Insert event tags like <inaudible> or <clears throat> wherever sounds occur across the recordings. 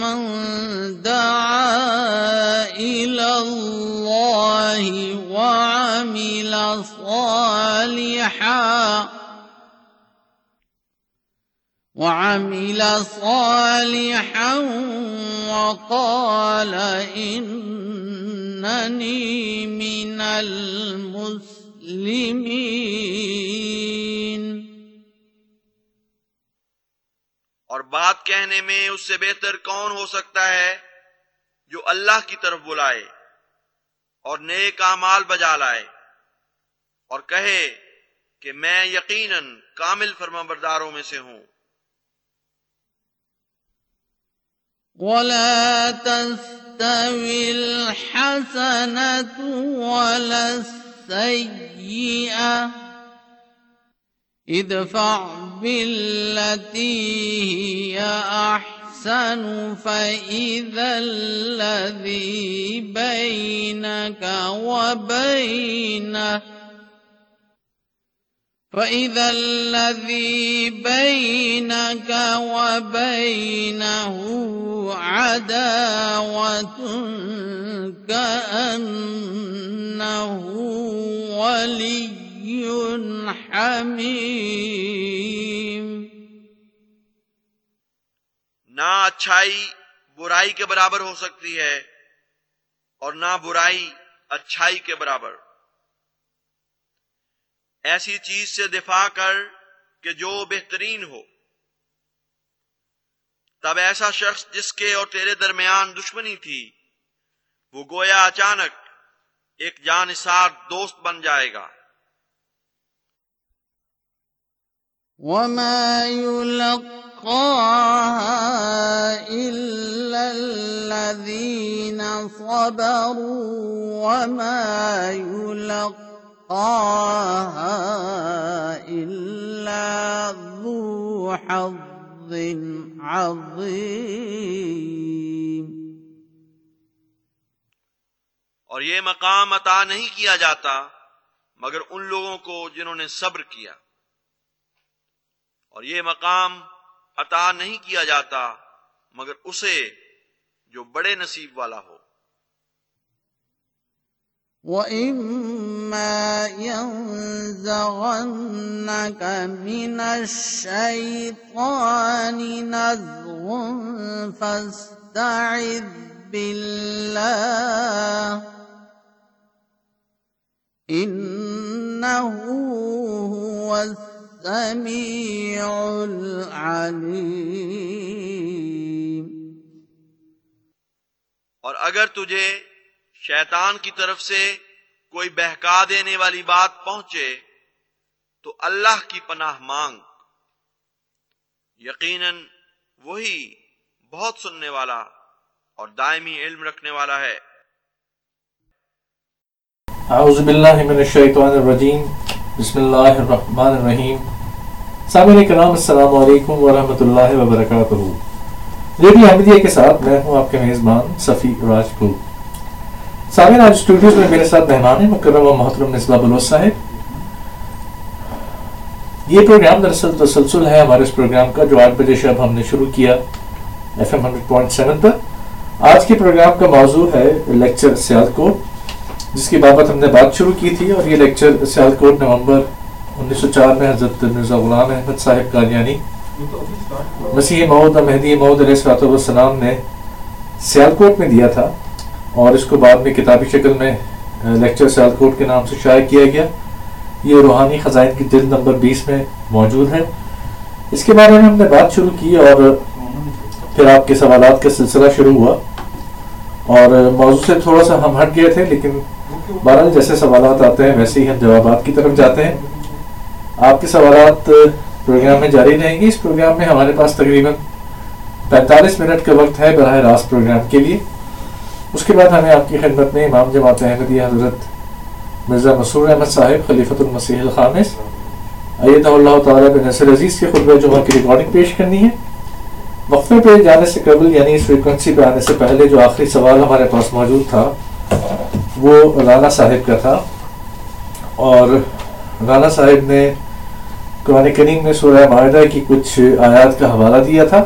من دعا إلى الله وعمل صالحا وعمل صالحا وقال إنني من المسلمين اور بات کہنے میں اس سے بہتر کون ہو سکتا ہے جو اللہ کی طرف بلائے اور نیک اعمال بجا لائے اور کہے کہ میں یقیناً کامل فرما برداروں میں سے ہوں۔ ولا تستوي الحسنة ولا السيئة ادفع بالتي هي أحسن فإذا الذي بينك وبينه فإذا الذي بينك وبينه عداوة كأنه ولي حميم. نہ اچھائی برائی کے برابر ہو سکتی ہے اور نہ برائی اچھائی کے برابر۔ ایسی چیز سے دفاع کر کہ جو بہترین ہو۔ تب ایسا شخص جس کے اور تیرے درمیان دشمنی تھی، وہ گویا اچانک ایک جانسار دوست بن جائے گا۔ وما يلقاها إلا الذين صبروا وما يلقاها إلا ذو حظ عظيم۔ اور یہ مقام عطا نہیں کیا جاتا مگر ان لوگوں کو جنہوں نے صبر کیا۔ اور یہ مقام عطا نہیں کیا جاتا مگر اسے جو بڑے نصیب والا ہو۔ وإما ينزغنك من الشيطان نزغ فاستعذ بالله إنه هو السميع العليم۔ اور اگر تجھے شیطان کی طرف سے کوئی بہکا دینے والی بات پہنچے تو اللہ کی پناہ مانگ۔ یقیناً وہی بہت سننے والا اور دائمی علم رکھنے والا ہے۔ اعوذ باللہ من الشیطان الرجیم۔ بسم اللہ الرحمن الرحیم۔ سامعین کرام السلام علیکم ورحمۃ اللہ وبرکاتہ۔ ریڈیو احمدیہ کے ساتھ میں ہوں آپ کے میزبان صفی راجپوت سامعین، آج اسٹوڈیوز میں میرے ساتھ مہمان ہیں مکرم و محترم نسبہ بلوچ صاحب۔ یہ پروگرام دراصل تسلسل ہے ہمارے اس پروگرام کا جو آٹھ بجے شب ہم نے شروع کیا F M hundred point seven پر۔ آج کے پروگرام کا موضوع ہے لیکچر سیالکوٹ جس کی بابت ہم نے بات شروع کی تھی اور یہ لیکچر سیالکوٹ نومبر انیس سو چار میں حضرت مرزا غلام احمد صاحب قادیانی مسیح مود مہدی مود علیہ السلاۃ والسلام نے سیالکوٹ میں دیا تھا اور اس کو بعد میں کتابی شکل میں لیکچر سیالکوٹ کے نام سے شائع کیا گیا۔ یہ روحانی خزائن کی جلد نمبر بیس میں موجود ہے۔ اس کے بارے میں ہم نے بات شروع کی اور پھر آپ کے سوالات کا سلسلہ شروع ہوا۔ اور موضوع سے تھوڑا سا ہم ہٹ گئے تھے، لیکن بہرحال جیسے سوالات آتے ہیں، ویسے ہی ہم جوابات کی طرف جاتے ہیں۔ آپ کے سوالات پروگرام میں جاری رہیں گے۔ اس پروگرام میں ہمارے پاس تقریباً پینتالیس منٹ کا وقت ہے براہ راست پروگرام کے لیے۔ اس کے بعد ہمیں آپ کی خدمت میں امام جماعت احمدیہ حضرت مرزا مسور احمد صاحب، خلیفۃ المسیح الخامس، ایدہ اللہ تعالیٰ بن نصر عزیز کے خطبہ جمعہ کی ریکارڈنگ پیش کرنی ہے۔ وقفے پہ جانے سے قبل یعنی اس فریکوینسی پہ آنے سے پہلے جو آخری سوال ہمارے پاس موجود تھا، وہ رانا صاحب کا تھا۔ اور رانا صاحب نے قرآن کریم میں سورہ معاہدہ کی کچھ آیات کا حوالہ دیا تھا۔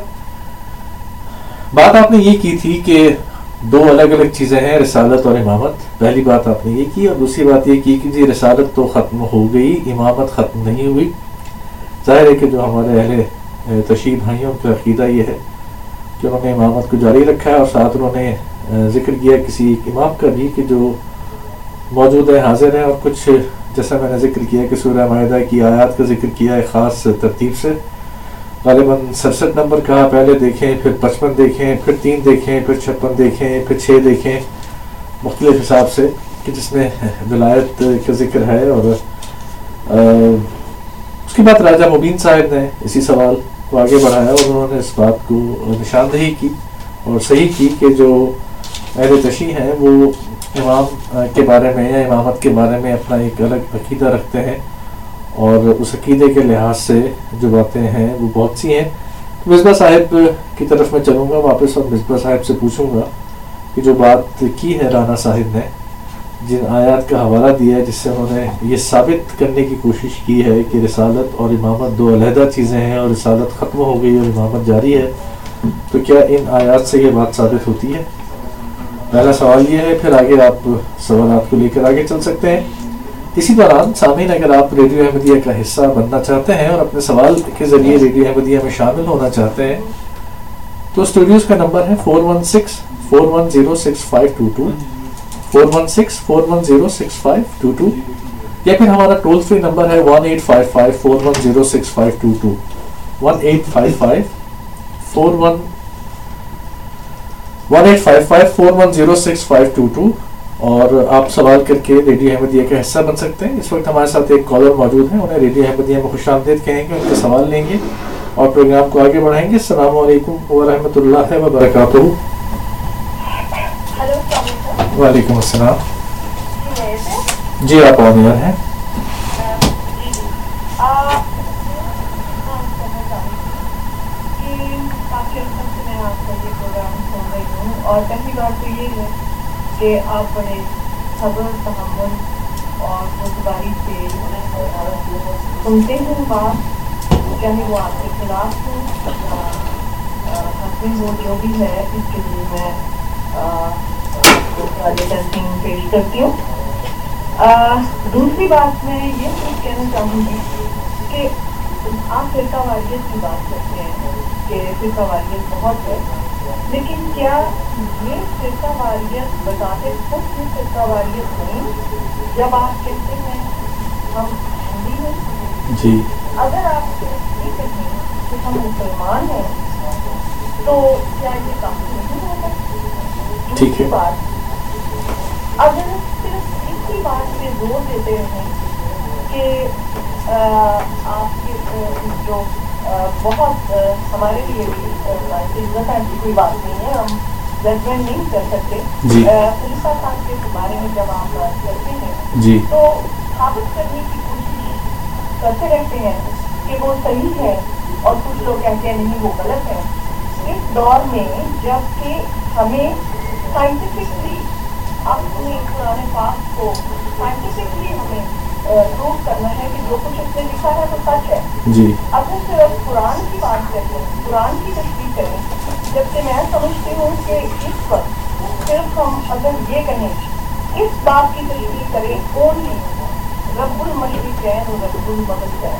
بات آپ نے یہ کی تھی کہ دو الگ الگ چیزیں ہیں، رسالت اور امامت۔ پہلی بات آپ نے یہ کی اور دوسری بات یہ کی کہ جی رسالت تو ختم ہو گئی، امامت ختم نہیں ہوئی۔ ظاہر ہے کہ جو ہمارے اہل تشہیر بھائیوں کا عقیدہ یہ ہے کہ انہوں نے امامت کو جاری رکھا ہے اور ساتھ انہوں نے ذکر کیا کسی ایک امام کا بھی کہ جو موجود ہے حاضر ہیں اور کچھ جیسا میں نے ذکر کیا کہ سورہ معاہدہ کی آیات کا ذکر کیا ہے خاص ترتیب سے، غالباً سڑسٹھ نمبر کہا پہلے دیکھیں، پھر پچپن دیکھیں، پھر تین دیکھیں، پھر چھپن دیکھیں، پھر چھ دیکھیں، مختلف حساب سے کہ جس میں ولایت کا ذکر ہے اور اس کے بعد راجہ مبین صاحب نے اسی سوال کو آگے بڑھایا اور انہوں نے اس بات کو نشاندہی کی اور صحیح کی کہ جو اہل تشیح ہیں وہ امام کے بارے میں یا امامت کے بارے میں اپنا ایک الگ عقیدہ رکھتے ہیں اور اس عقیدے کے لحاظ سے جو باتیں ہیں وہ بہت سی ہیں۔ مصباح صاحب کی طرف میں چلوں گا، واپس اور مصباح صاحب سے پوچھوں گا کہ جو بات کی ہے رانا صاحب نے، جن آیات کا حوالہ دیا ہے، جس سے انہوں نے یہ ثابت کرنے کی کوشش کی ہے کہ رسالت اور امامت دو علیحدہ چیزیں ہیں اور رسالت ختم ہو گئی اور امامت جاری ہے، تو کیا ان آیات سے یہ بات ثابت ہوتی ہے؟ پہلا سوال یہ ہے، پھر آگے آپ سوالات کو لے کر آگے چل سکتے ہیں۔ اسی دوران سامعین، اگر آپ ریڈیو احمدیہ کا حصہ بننا چاہتے ہیں اور اپنے سوال کے ذریعے ریڈیو احمدیہ میں شامل ہونا چاہتے ہیں، تو اسٹوڈیوز کا نمبر ہے four one six, four one zero six, five two two. Four one six, four one zero six, five two two. یا پھر ہمارا ٹول فری نمبر ہے one eight five five, four one zero six, five two two. One eight five five, four one one eight five five four one zero six five two two اور آپ سوال کر کے radio Ahmadiyya کا حصہ بن سکتے ہیں۔ اس وقت ہمارے ساتھ ایک کالر موجود ہیں انہیں ریڈیو احمدیہ میں خوش آمدید کہیں گے ان کے سوال لیں گے اور پروگرام کو آگے بڑھائیں گے۔ السلام علیکم ورحمۃ اللہ وبرکاتہ وعلیکم السلام۔ جی آپ آن ایئر ہیں۔ اور پہلی بات تو یہ ہے کہ آپ بڑے صبر، تحمل اور روزگاری سے سنتے ہیں بات، چاہے وہ آپ کے خلاف ہو حسن وہ جو بھی ہے، اس کے لیے میں پیش کرتی ہوں۔ دوسری بات میں یہ چیز کہنا چاہوں گی کہ آپ فرقہ واریت کی بات کرتے ہیں کہ فرقہ واریت بہت ہے۔ لیکن کیا یہ فرقہ واریت بتاتے خود بھی فرقہ واریت نہیں؟ جب آپ کہتے ہیں ہم ہندی ہیں؟ جی۔ اگر آپ یہ کہیں کہ ہم مسلمان ہیں تو کیا یہ کافی نہیں ہوگا؟ ٹھیک ہے۔ بات اگر صرف اس کی بات پہ زور دیتے رہیں کہ آپ کے جو بہت ہمارے لیے بھی کوئی بات نہیں ہے ہم ججمنٹ نہیں کر سکتے۔ جی۔ خلیفہ صاحب کے بارے میں جب آپ کرتے ہیں جی۔ تو ثابت کرنے کی کوشش کرتے رہتے ہیں کہ وہ صحیح ہے اور کچھ لوگ کہتے ہیں نہیں وہ غلط ہے۔ اس دور میں جبکہ ہمیں سائنٹیفکلی اپنے قرآن پاک کو سائنٹیفکلی ہمیں پروو کرنا ہے کہ جو کچھ اس نے لکھا ہے وہ سچ ہے جی اگر صرف قرآن کی بات کریں قرآن کی تشریح کریں جبکہ میں سمجھتی ہوں کہ اس وقت صرف ہم اگر یہ کہیں اس بات کی تشریح کریں اونلی رب المشرق ہے اور رب المغرب ہے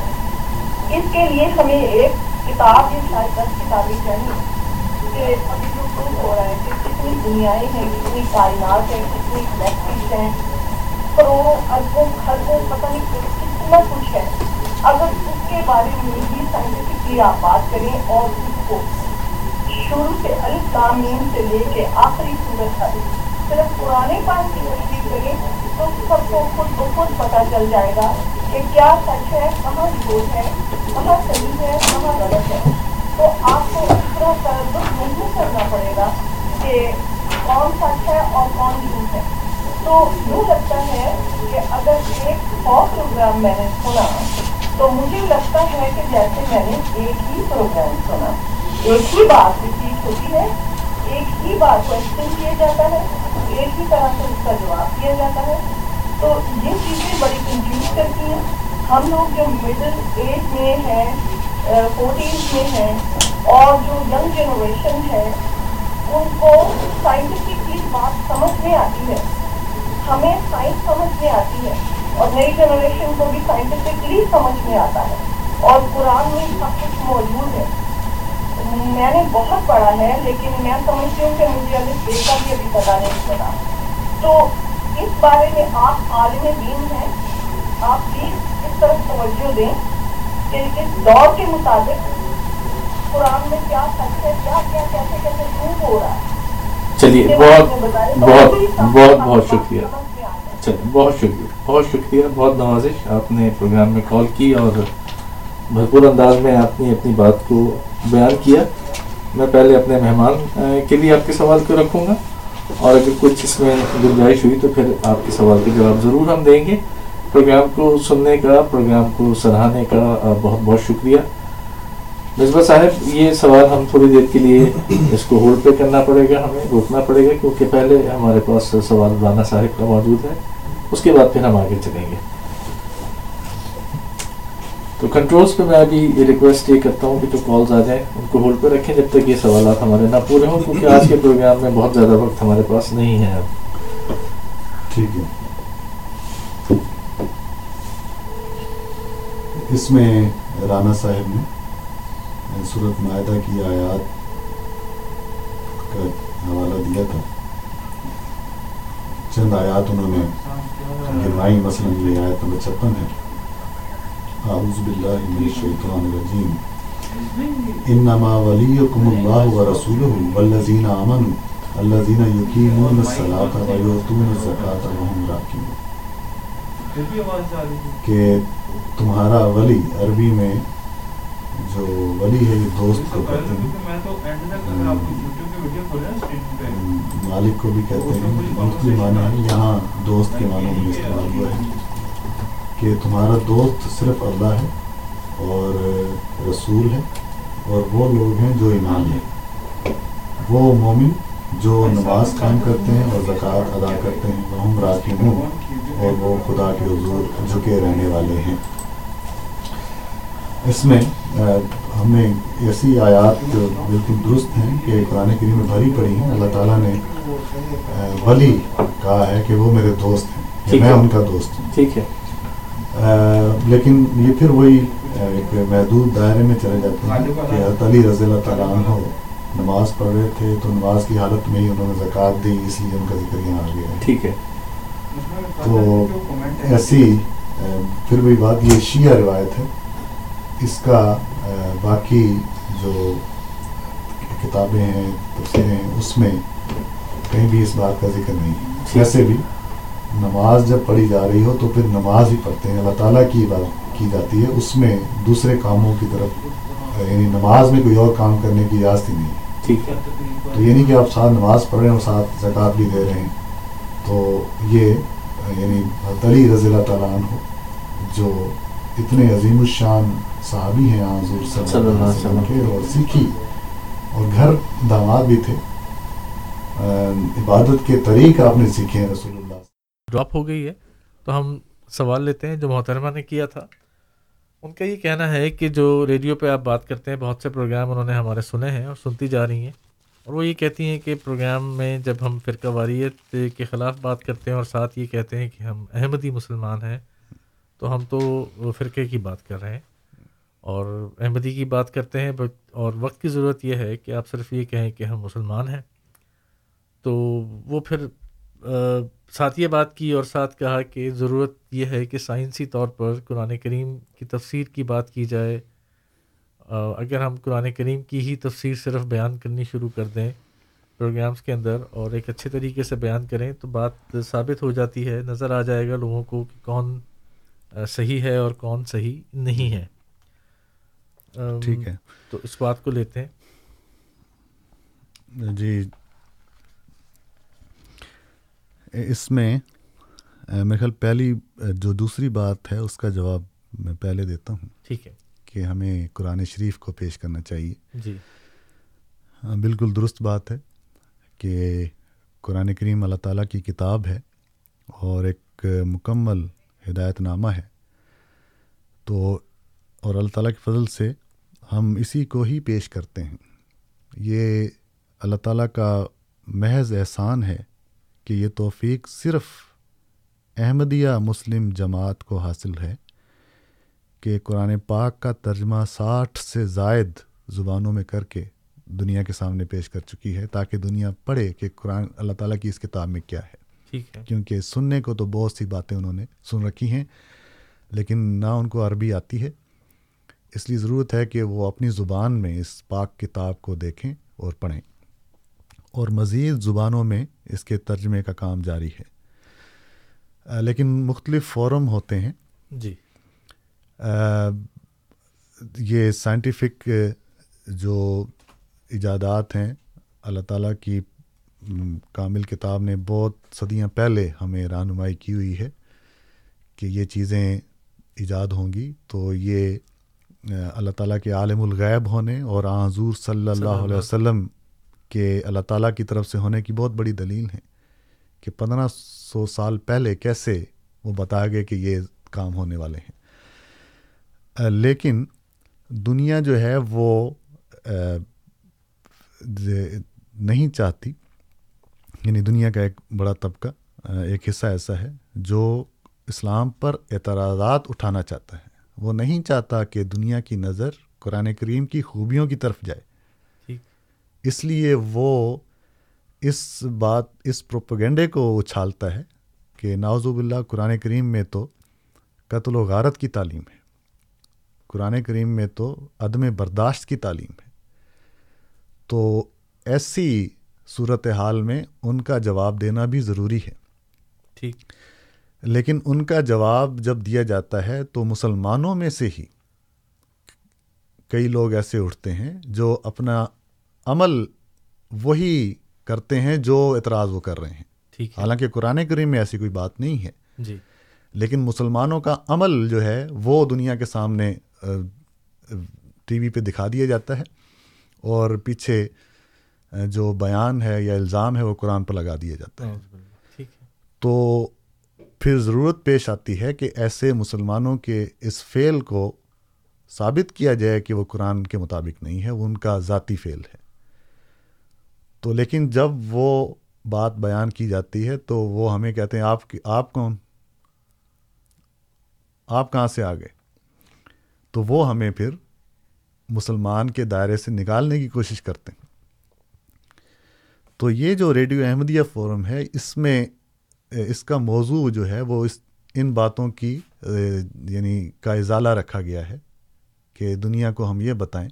اس کے لیے ہمیں ایک کتاب یا شاید دس کتابیں چاہیے کہ ابھی جو ہو رہا ہے کہ کتنی دنیایں ہیں کتنی کائنات ہیں کتنی گلیکسیز ہیں کروڑوں اربوں خربوں پتہ نہیں کتنا کچھ ہے۔ اگر اس کے بارے میں بھی سائنٹیفکلی آپ بات کریں اور اس کو شروع سے الف تعمیم سے لے کے آخری صورت تک صرف پرانے پاس کی تشریح کریں، تو سب کو خود بخود پتہ چل جائے گا کہ کیا سچ ہے، کہاں جھوٹ ہے، کہاں صحیح ہے، کہاں غلط ہے۔ تو آپ کو اس طرح تردد نہیں کرنا پڑے گا کہ کون سچ ہے اور کون جھوٹ ہے۔ تو یوں لگتا ہے کہ اگر ایک سو پروگرام میں نے سنا، تو مجھے لگتا ہے کہ جیسے میں نے ایک ہی پروگرام سنا۔ ایک ہی بات ریپیٹ ہوتی ہے، ایک ہی بات کوشچن کیا جاتا ہے، ایک ہی طرح سے اس کا جواب دیا جاتا ہے۔ تو یہ چیزیں بڑی کنفیوز کرتی ہیں۔ ہم لوگ جو مڈل ایج میں ہیں فورٹیز میں ہیں، اور جو ینگ جنریشن ہے، ان کو سائنٹیفکلی بات سمجھ میں آتی ہے۔ ہمیں سائنس سمجھ میں آتی ہے اور نئی جنریشن کو بھی سائنٹیفکلی سمجھ میں آتا ہے اور قرآن میں سب کچھ موجود ہے۔ میں نے بہت پڑھا ہے لیکن میں سمجھتی ہوں کہ مجھے ابھی دیکھ کا بھی ابھی پتا نہیں چلا۔ تو اس بارے میں آپ عالم دین ہیں۔ آپ پلیز اس طرف توجہ دیں کہ اس دور کے مطابق قرآن میں کیا سچ ہے، کیا کیا، کیسے کیسے پروف ہو رہا ہے۔ چلیے، بہت بہت بہت بہت شکریہ۔ چلیے، بہت شکریہ بہت شکریہ، بہت نوازش۔ آپ نے پروگرام میں کال کی اور بھرپور انداز میں آپ نے اپنی بات کو بیان کیا۔ میں پہلے اپنے مہمان کے لیے آپ کے سوال کو رکھوں گا اور اگر کچھ اس میں گنجائش ہوئی تو پھر آپ کے سوال کے جواب ضرور ہم دیں گے۔ پروگرام کو سننے کا، پروگرام کو سراہنے کا بہت بہت شکریہ۔ مصباح صاحب یہ سوال ہم تھوڑی دیر کے لیے <coughs> اس کو ہولڈ پہ کرنا پڑے گا ہمیں روکنا پڑے گا کیونکہ پہلے ہمارے پاس سوال رانا صاحب کا موجود ہے۔ اس کے بعد پھر ہم آگے چلیں گے۔ تو کنٹرولز پہ میں ابھی یہ ریکویسٹ یہ کرتا ہوں کہ جو کالز آ جائیں ان کو ہولڈ پہ رکھیں جب تک یہ سوالات ہمارے نہ پورے ہوں کیونکہ آج کے پروگرام میں بہت زیادہ وقت ہمارے پاس نہیں ہے۔ اب ٹھیک ہے۔ اس میں رانا صاحب نے صورت معاہدہ کی آیات کا حوالہ دیا تھا۔ چند آیات انہوں نے گنوائی مثلا یہ آیت نمبر چھپن ہے۔ اعوذ باللہ من الشیطان الرجیم۔ انما ولیکم اللہ ورسولہ والذین آمنوا، الذین یقیمون الصلاة ویؤتون الزکاة وهم راکعون۔ کہ تمہارا ولی عربی میں جو ولی ہے یہ دوست کو کہتے ہیں۔ مالک کو بھی کہتے ہیں مختلف معنی یہاں دوست کے معنوں میں استعمال ہوا ہے۔ کہ تمہارا دوست صرف اللہ ہے اور رسول ہے اور وہ لوگ ہیں جو ایمان ہیں وہ مومن جو نماز قائم کرتے ہیں اور زکوٰۃ ادا کرتے ہیں وہ ہم راکعون اور وہ خدا کے حضور جھکے رہنے والے ہیں۔ اس میں آ، ہم نے ایسی آیات بالکل درست ہیں کہ قرآن کریم میں بھری پڑی ہیں اللہ تعالیٰ نے ولی کہا ہے کہ وہ میرے دوست ہیں میں ان کا دوست ہوں۔ ٹھیک ہے۔ لیکن یہ پھر وہی ایک محدود دائرے میں چلے جاتے ہیں کہ حضرت علی رضی اللہ تعالیٰ عنہ نماز پڑھ رہے تھے تو نماز کی حالت میں ہی انہوں نے زکوٰۃ دی اس لیے ان کا ذکر یہاں آ گیا ہے۔ ٹھیک ہے۔ تو ایسی پھر وہی بات یہ شیعہ روایت ہے اس کا باقی جو کتابیں ہیں تفسیریں ہیں اس میں کہیں بھی اس بات کا ذکر نہیں ہے۔ ویسے بھی نماز جب پڑھی جا رہی ہو تو پھر نماز ہی پڑھتے ہیں۔ اللہ تعالیٰ کی بات کی جاتی ہے اس میں دوسرے کاموں کی طرف یعنی نماز میں کوئی اور کام کرنے کی اجازت ہی نہیں۔ ہے ٹھیک ہے۔ تو یہ نہیں کہ آپ ساتھ نماز پڑھ رہے ہیں اور ساتھ زکوٰۃ بھی دے رہے ہیں۔ تو یہ یعنی علی رضی اللہ تعالیٰ عنہ جو اتنے عظیم الشان صحابی ہیں حضور صلی اللہ علیہ وسلم. کے اور سیکھی اور گھر داماد بھی تھے۔ عبادت کے طریق آپ نے سیکھے ہیں رسول اللہ۔ ڈراپ ہو گئی ہے۔ تو ہم سوال لیتے ہیں جو محترمہ نے کیا تھا ان کا یہ کہنا ہے کہ جو ریڈیو پہ آپ بات کرتے ہیں بہت سے پروگرام انہوں نے ہمارے سنے ہیں اور سنتی جا رہی ہیں۔ اور وہ یہ کہتی ہیں کہ پروگرام میں جب ہم فرقہ واریت کے خلاف بات کرتے ہیں اور ساتھ یہ کہتے ہیں کہ ہم احمدی مسلمان ہیں تو ہم تو فرقے کی بات کر رہے ہیں۔ اور احمدی کی بات کرتے ہیں، بٹ اور وقت کی ضرورت یہ ہے کہ آپ صرف یہ کہیں کہ ہم مسلمان ہیں۔ تو وہ پھر ساتھ یہ بات کی اور ساتھ کہا کہ ضرورت یہ ہے کہ سائنسی طور پر قرآن کریم کی تفسیر کی بات کی جائے۔ اگر ہم قرآن کریم کی ہی تفسیر صرف بیان کرنی شروع کر دیں پروگرامز کے اندر اور ایک اچھے طریقے سے بیان کریں، تو بات ثابت ہو جاتی ہے، نظر آ جائے گا لوگوں کو کہ کون صحیح ہے اور کون صحیح نہیں ہے۔ ٹھیک ہے۔ تو اس بات کو لیتے ہیں۔ جی۔ اس میں میرے خیال پہلی جو دوسری بات ہے اس کا جواب میں پہلے دیتا ہوں۔ ٹھیک ہے۔ کہ ہمیں قرآن شریف کو پیش کرنا چاہیے۔ جی۔ بالکل درست بات ہے کہ قرآن کریم اللہ تعالیٰ کی کتاب ہے اور ایک مکمل ہدایت نامہ ہے۔ تو اور اللہ تعالیٰ کے فضل سے ہم اسی کو ہی پیش کرتے ہیں۔ یہ اللہ تعالیٰ کا محض احسان ہے کہ یہ توفیق صرف احمدیہ مسلم جماعت کو حاصل ہے کہ قرآن پاک کا ترجمہ ساٹھ سے زائد زبانوں میں کر کے دنیا کے سامنے پیش کر چکی ہے تاکہ دنیا پڑھے کہ قرآن اللہ تعالیٰ کی اس کتاب میں کیا ہے۔ ٹھیک ہے۔ کیونکہ سننے کو تو بہت سی باتیں انہوں نے سن رکھی ہیں لیکن نہ ان کو عربی آتی ہے۔ اس لیے ضرورت ہے کہ وہ اپنی زبان میں اس پاک کتاب کو دیکھیں اور پڑھیں۔ اور مزید زبانوں میں اس کے ترجمے کا کام جاری ہے۔ لیکن مختلف فورم ہوتے ہیں۔ جی۔ یہ سائنٹیفک جو ایجادات ہیں اللہ تعالیٰ کی کامل کتاب نے بہت صدیاں پہلے ہمیں رہنمائی کی ہوئی ہے کہ یہ چیزیں ایجاد ہوں گی تو یہ اللہ تعالیٰ کے عالم الغیب ہونے اور آن حضور صلی اللہ علیہ وسلم کے اللہ تعالیٰ کی طرف سے ہونے کی بہت بڑی دلیل ہے کہ پندرہ سو سال پہلے کیسے وہ بتایا گیا کہ یہ کام ہونے والے ہیں۔ لیکن دنیا جو ہے وہ نہیں چاہتی۔ یعنی دنیا کا ایک بڑا طبقہ ایک حصہ ایسا ہے جو اسلام پر اعتراضات اٹھانا چاہتا ہے۔ وہ نہیں چاہتا کہ دنیا کی نظر قرآن کریم کی خوبیوں کی طرف جائے۔ اس لیے وہ اس بات اس پروپگنڈے کو اچھالتا ہے کہ ناوزب اللہ قرآن کریم میں تو قتل و غارت کی تعلیم ہے۔ قرآن کریم میں تو عدم برداشت کی تعلیم ہے۔ تو ایسی صورت حال میں ان کا جواب دینا بھی ضروری ہے۔ ٹھیک۔ لیکن ان کا جواب جب دیا جاتا ہے تو مسلمانوں میں سے ہی۔ کئی لوگ ایسے اٹھتے ہیں جو اپنا عمل وہی کرتے ہیں جو اعتراض وہ کر رہے ہیں۔ حالانکہ قرآن کریم میں ایسی کوئی بات نہیں ہے۔ جی۔ لیکن مسلمانوں کا عمل جو ہے وہ دنیا کے سامنے ٹی وی پہ دکھا دیا جاتا ہے اور پیچھے جو بیان ہے یا الزام ہے وہ قرآن پر لگا دیا جاتا ہے۔ تو پھر ضرورت پیش آتی ہے کہ ایسے مسلمانوں کے اس فعل کو ثابت کیا جائے کہ وہ قرآن کے مطابق نہیں ہے، وہ ان کا ذاتی فعل ہے۔ تو لیکن جب وہ بات بیان کی جاتی ہے تو وہ ہمیں کہتے ہیں، آپ کی، آپ کون؟ آپ کہاں سے آ گئے؟ تو وہ ہمیں پھر مسلمان کے دائرے سے نکالنے کی کوشش کرتے ہیں۔ تو یہ جو ریڈیو احمدیہ فورم ہے، اس میں اس کا موضوع جو ہے وہ اس ان باتوں کی یعنی کا ازالہ رکھا گیا ہے کہ دنیا کو ہم یہ بتائیں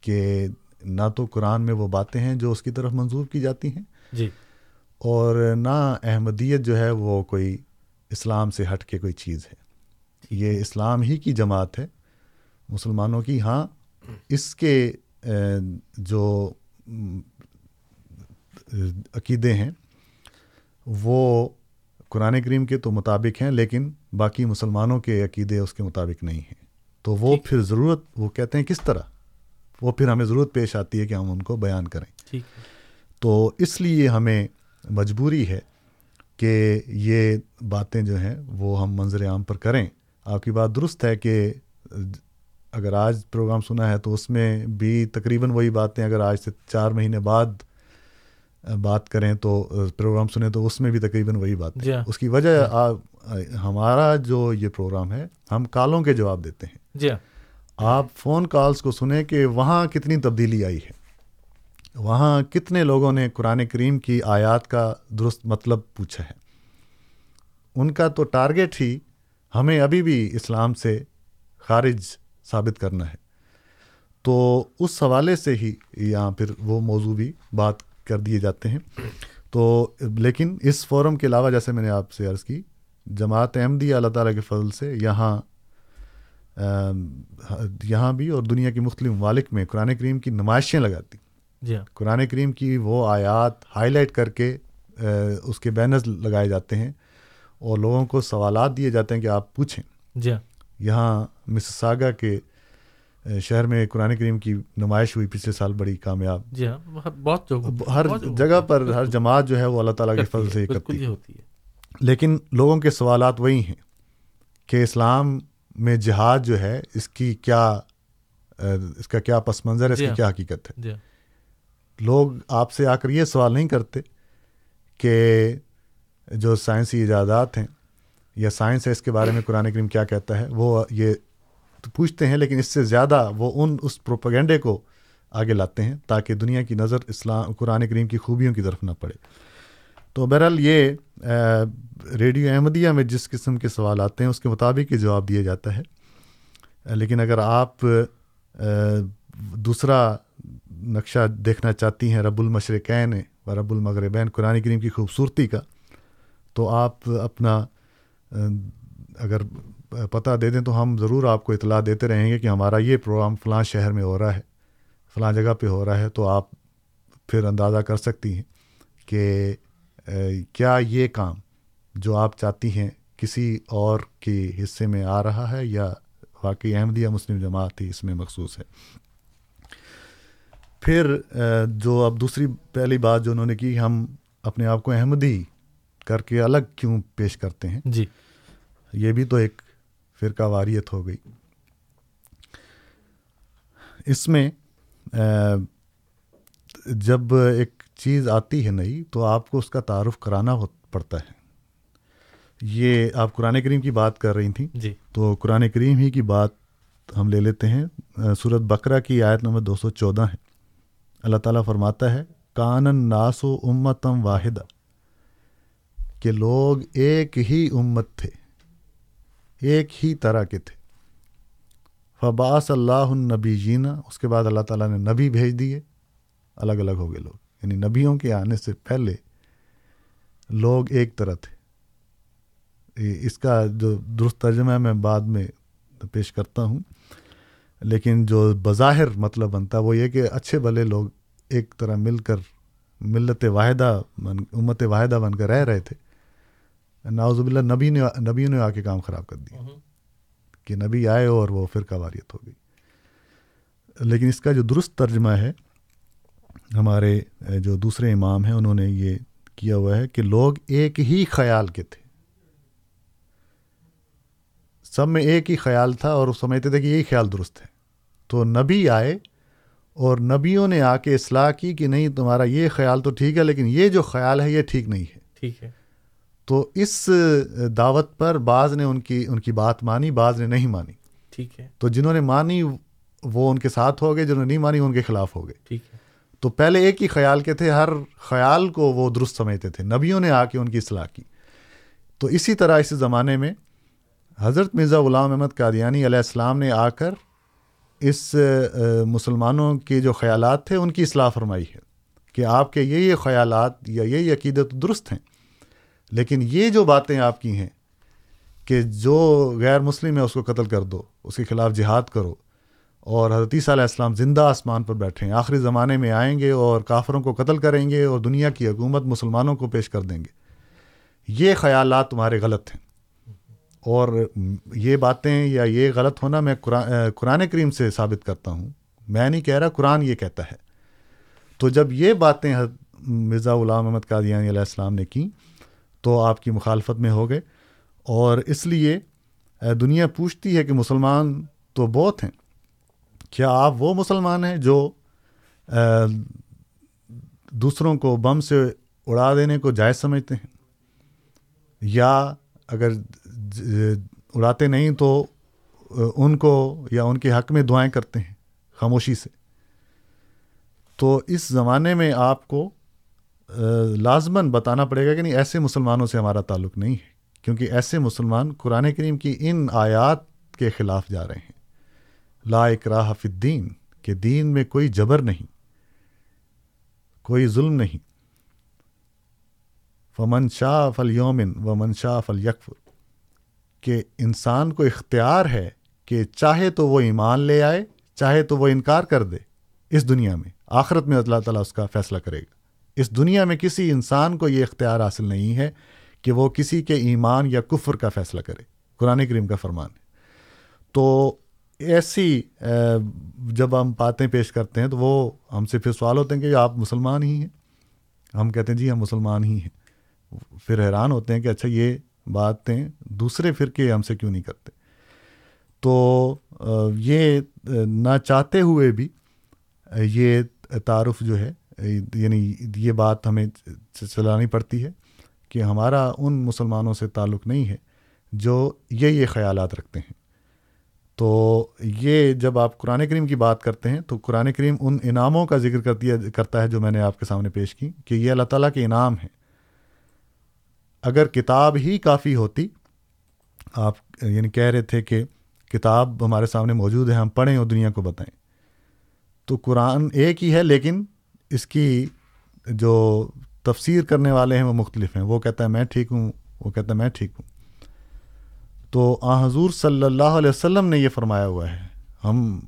کہ نہ تو قرآن میں وہ باتیں ہیں جو اس کی طرف منظور کی جاتی ہیں جی۔ اور نہ احمدیت جو ہے وہ کوئی اسلام سے ہٹ کے کوئی چیز ہے۔ یہ اسلام ہی کی جماعت ہے۔ مسلمانوں کی ہاں اس کے جو عقیدے ہیں وہ قرآن کریم کے تو مطابق ہیں لیکن باقی مسلمانوں کے عقیدے اس کے مطابق نہیں ہیں۔ تو وہ پھر ضرورت وہ کہتے ہیں کس طرح؟ وہ پھر ہمیں ضرورت پیش آتی ہے کہ ہم ان کو بیان کریں۔ تو اس لیے ہمیں مجبوری ہے کہ یہ باتیں جو ہیں وہ ہم منظر عام پر کریں۔ آپ کی بات درست ہے کہ اگر آج پروگرام سنا ہے تو اس میں بھی تقریباً وہی باتیں اگر آج سے چار مہینے بعد بات کریں تو پروگرام سنیں تو اس میں بھی تقریباً وہی بات جی ہاں۔ اس کی وجہ ہمارا جو یہ پروگرام ہے ہم کالوں کے جواب دیتے ہیں۔ جی ہاں۔ آپ فون کالز کو سنیں کہ وہاں کتنی تبدیلی آئی ہے۔ وہاں کتنے لوگوں نے قرآن کریم کی آیات کا درست مطلب پوچھا ہے۔ ان کا تو ٹارگیٹ ہی ہمیں ابھی بھی اسلام سے خارج ثابت کرنا ہے۔ تو اس حوالے سے ہی یہاں پھر وہ موضوع بھی بات کر دیے جاتے ہیں۔ تو لیکن اس فورم کے علاوہ جیسے میں نے آپ سے عرض کی جماعت احمدی اللہ تعالیٰ کے فضل سے یہاں یہاں بھی اور دنیا کی مختلف ممالک میں قرآن کریم کی نمائشیں لگاتی۔ جی ہاں۔ قرآن کریم کی وہ آیات ہائی لائٹ کر کے اس کے بینرز لگائے جاتے ہیں اور لوگوں کو سوالات دیے جاتے ہیں کہ آپ پوچھیں۔ جی ہاں۔ یہاں مساگا کے شہر میں قرآن کریم کی نمائش ہوئی پچھلے سال بڑی کامیاب۔ جی ہاں بہت ہر جگہ پر ہر جماعت جو ہے وہ اللہ تعالیٰ کے فضل سے کرتی ہوتی ہے۔ لیکن لوگوں کے سوالات وہی ہیں کہ اسلام میں جہاد جو ہے اس کی کیا اس کا کیا پس منظر ہے اس کی کیا حقیقت ہے؟ لوگ آپ سے آ کر یہ سوال نہیں کرتے کہ جو سائنسی ایجادات ہیں یا سائنس ہے اس کے بارے میں قرآن کریم کیا کہتا ہے وہ یہ تو پوچھتے ہیں لیکن اس سے زیادہ وہ ان اس پروپیگنڈے کو آگے لاتے ہیں تاکہ دنیا کی نظر اسلام، قرآن کریم کی خوبیوں کی طرف نہ پڑے۔ تو بہرحال یہ ریڈیو احمدیہ میں جس قسم کے سوال آتے ہیں اس کے مطابق ہی جواب دیا جاتا ہے۔ لیکن اگر آپ دوسرا نقشہ دیکھنا چاہتی ہیں، رب المشرقین و رب المغربین، قرآن کریم کی خوبصورتی کا، تو آپ اپنا اگر پتہ دے دیں تو ہم ضرور آپ کو اطلاع دیتے رہیں گے کہ ہمارا یہ پروگرام فلاں شہر میں ہو رہا ہے فلاں جگہ پہ ہو رہا ہے تو آپ پھر اندازہ کر سکتی ہیں کہ کیا یہ کام جو آپ چاہتی ہیں کسی اور کے حصے میں آ رہا ہے یا واقعی احمدیہ مسلم جماعت ہی اس میں مخصوص ہے؟ پھر جو اب دوسری پہلی بات جو انہوں نے کی ہم اپنے آپ کو احمدی کر کے الگ کیوں پیش کرتے ہیں؟ جی۔ یہ بھی تو ایک فرقہ واریت ہو گئی۔ اس میں جب ایک چیز آتی ہے نئی تو آپ کو اس کا تعارف کرانا پڑتا ہے۔ یہ آپ قرآن کریم کی بات کر رہی تھیں۔ جی۔ تو قرآن کریم ہی کی بات ہم لے لیتے ہیں۔ صورت بکرا کی آیت نمبر دو سو چودہ ہے۔ اللہ تعالیٰ فرماتا ہے کان ناس و امتم واحدہ کہ لوگ ایک ہی امت تھے۔ ایک ہی طرح کے تھے۔ فباس اللہ النبی جینا اس کے بعد اللہ تعالیٰ نے نبی بھیج دیے۔ الگ الگ ہو گئے لوگ۔ یعنی نبیوں کے آنے سے پہلے لوگ ایک طرح تھے۔ اس کا جو درست ترجمہ ہے، میں بعد میں پیش کرتا ہوں۔ لیکن جو بظاہر مطلب بنتا، وہ یہ کہ اچھے بھلے لوگ ایک طرح مل کر، ملت واحدہ بن، امت واحدہ بن کر رہ رہے تھے۔ ناوز اللہ نبی نے نبیوں نے آ کے کام خراب کر دیا کہ نبی آئے اور وہ فرقہ واریت ہو گئی۔ لیکن اس کا جو درست ترجمہ ہے ہمارے جو دوسرے امام ہیں انہوں نے یہ کیا ہوا ہے کہ لوگ ایک ہی خیال کے تھے۔ سب میں ایک ہی خیال تھا اور سمجھتے تھے کہ یہی خیال درست ہے۔ تو نبی آئے اور نبیوں نے آ کے اصلاح کی کہ نہیں تمہارا یہ خیال تو ٹھیک ہے لیکن یہ جو خیال ہے یہ ٹھیک نہیں ہے۔ ٹھیک ہے۔ تو اس دعوت پر بعض نے ان کی ان کی بات مانی بعض نے نہیں مانی۔ ٹھیک ہے۔ تو جنہوں نے مانی وہ ان کے ساتھ ہو گئے جنہوں نے نہیں مانی ان کے خلاف ہو گئے۔ ٹھیک ہے۔ تو پہلے ایک ہی خیال کے تھے ہر خیال کو وہ درست سمجھتے تھے۔ نبیوں نے آ کے ان کی اصلاح کی۔ تو اسی طرح اس زمانے میں حضرت مرزا غلام احمد قادیانی علیہ السلام نے آ کر اس مسلمانوں کے جو خیالات تھے ان کی اصلاح فرمائی ہے کہ آپ کے یہ یہ خیالات یا یہ عقیدت درست ہیں۔ لیکن یہ جو باتیں آپ کی ہیں کہ جو غیر مسلم ہے اس کو قتل کر دو، اس کے خلاف جہاد کرو اور حضرت عیسیٰ علیہ السلام زندہ آسمان پر بیٹھے ہیں آخری زمانے میں آئیں گے اور کافروں کو قتل کریں گے اور دنیا کی حکومت مسلمانوں کو پیش کر دیں گے۔ یہ خیالات تمہارے غلط ہیں۔ اور یہ باتیں یا یہ غلط ہونا میں قرآن کریم سے ثابت کرتا ہوں۔ میں نہیں کہہ رہا، قرآن یہ کہتا ہے۔ تو جب یہ باتیں مرزا غلام احمد قادیانی علیہ السلام نے کی تو آپ کی مخالفت میں ہو گئے۔ اور اس لیے دنیا پوچھتی ہے کہ مسلمان تو بہت ہیں۔ کیا آپ وہ مسلمان ہیں جو دوسروں کو بم سے اڑا دینے کو جائز سمجھتے ہیں؟ یا اگر اڑاتے نہیں تو ان کو یا ان کے حق میں دعائیں کرتے ہیں خاموشی سے؟ تو اس زمانے میں آپ کو لازماً بتانا پڑے گا کہ نہیں، ایسے مسلمانوں سے ہمارا تعلق نہیں ہے، کیونکہ ایسے مسلمان قرآن کریم کی ان آیات کے خلاف جا رہے ہیں۔ لا اکراہ فی الدین، کہ دین میں کوئی جبر نہیں، کوئی ظلم نہیں۔ فمن شاہ فل یومن و من شاہ فل یکفر کہ انسان کو اختیار ہے کہ چاہے تو وہ ایمان لے آئے، چاہے تو وہ انکار کر دے، اس دنیا میں، آخرت میں اللہ تعالیٰ اس کا فیصلہ کرے گا۔ اس دنیا میں کسی انسان کو یہ اختیار حاصل نہیں ہے کہ وہ کسی کے ایمان یا کفر کا فیصلہ کرے۔ قرآن کریم کا فرمان ہے۔ تو ایسی جب ہم باتیں پیش کرتے ہیں تو وہ ہم سے پھر سوال ہوتے ہیں کہ آپ مسلمان ہی ہیں؟ ہم کہتے ہیں جی ہم مسلمان ہی ہیں۔ پھر حیران ہوتے ہیں کہ اچھا یہ باتیں دوسرے فرقے ہم سے کیوں نہیں کرتے؟ تو یہ نہ چاہتے ہوئے بھی یہ تعارف جو ہے یعنی یہ بات ہمیں چلانی پڑتی ہے کہ ہمارا ان مسلمانوں سے تعلق نہیں ہے جو یہ یہ خیالات رکھتے ہیں۔ تو یہ جب آپ قرآن کریم کی بات کرتے ہیں تو قرآن کریم ان انعاموں کا ذکر کر دیا، کرتا ہے جو میں نے آپ کے سامنے پیش کی کہ یہ اللہ تعالیٰ کے انعام ہیں۔ اگر کتاب ہی کافی ہوتی، آپ یعنی کہہ رہے تھے کہ کتاب ہمارے سامنے موجود ہے، ہم پڑھیں اور دنیا کو بتائیں۔ تو قرآن ایک ہی ہے لیکن اس کی جو تفسیر کرنے والے ہیں وہ مختلف ہیں۔ وہ کہتا ہے میں ٹھیک ہوں، وہ کہتا ہے میں ٹھیک ہوں۔ تو آ حضور صلی اللہ علیہ وسلم نے یہ فرمایا ہوا ہے، ہم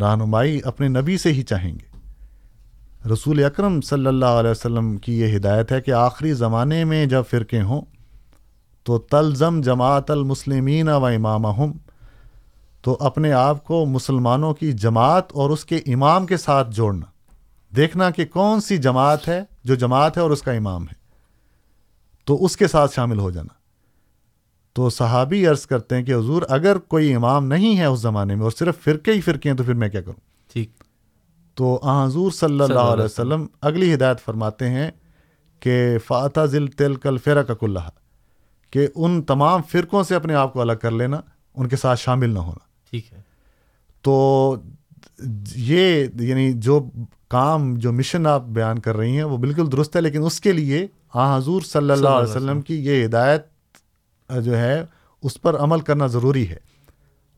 رہنمائی اپنے نبی سے ہی چاہیں گے۔ رسول اکرم صلی اللہ علیہ وسلم کی یہ ہدایت ہے کہ آخری زمانے میں جب فرقے ہوں تو تلزم جماعت المسلمین و امام ہم تو اپنے آپ کو مسلمانوں کی جماعت اور اس کے امام کے ساتھ جوڑنا۔ دیکھنا کہ کون سی جماعت ہے جو جماعت ہے اور اس کا امام ہے۔ تو اس کے ساتھ شامل ہو جانا۔ تو صحابی عرض کرتے ہیں کہ حضور اگر کوئی امام نہیں ہے اس زمانے میں اور صرف فرقے ہی فرقے ہیں تو پھر میں کیا کروں؟ ٹھیک۔ تو حضور صلی اللہ علیہ وسلم اگلی ہدایت فرماتے ہیں کہ فاتح ذل تل کل فرا کا کلّہ کہ ان تمام فرقوں سے اپنے آپ کو الگ کر لینا ان کے ساتھ شامل نہ ہونا۔ ٹھیک ہے۔ تو یہ یعنی جو کام جو مشن آپ بیان کر رہی ہیں وہ بالکل درست ہے لیکن اس کے لیے آ حضور صلی اللہ علیہ وسلم کی یہ ہدایت جو ہے اس پر عمل کرنا ضروری ہے۔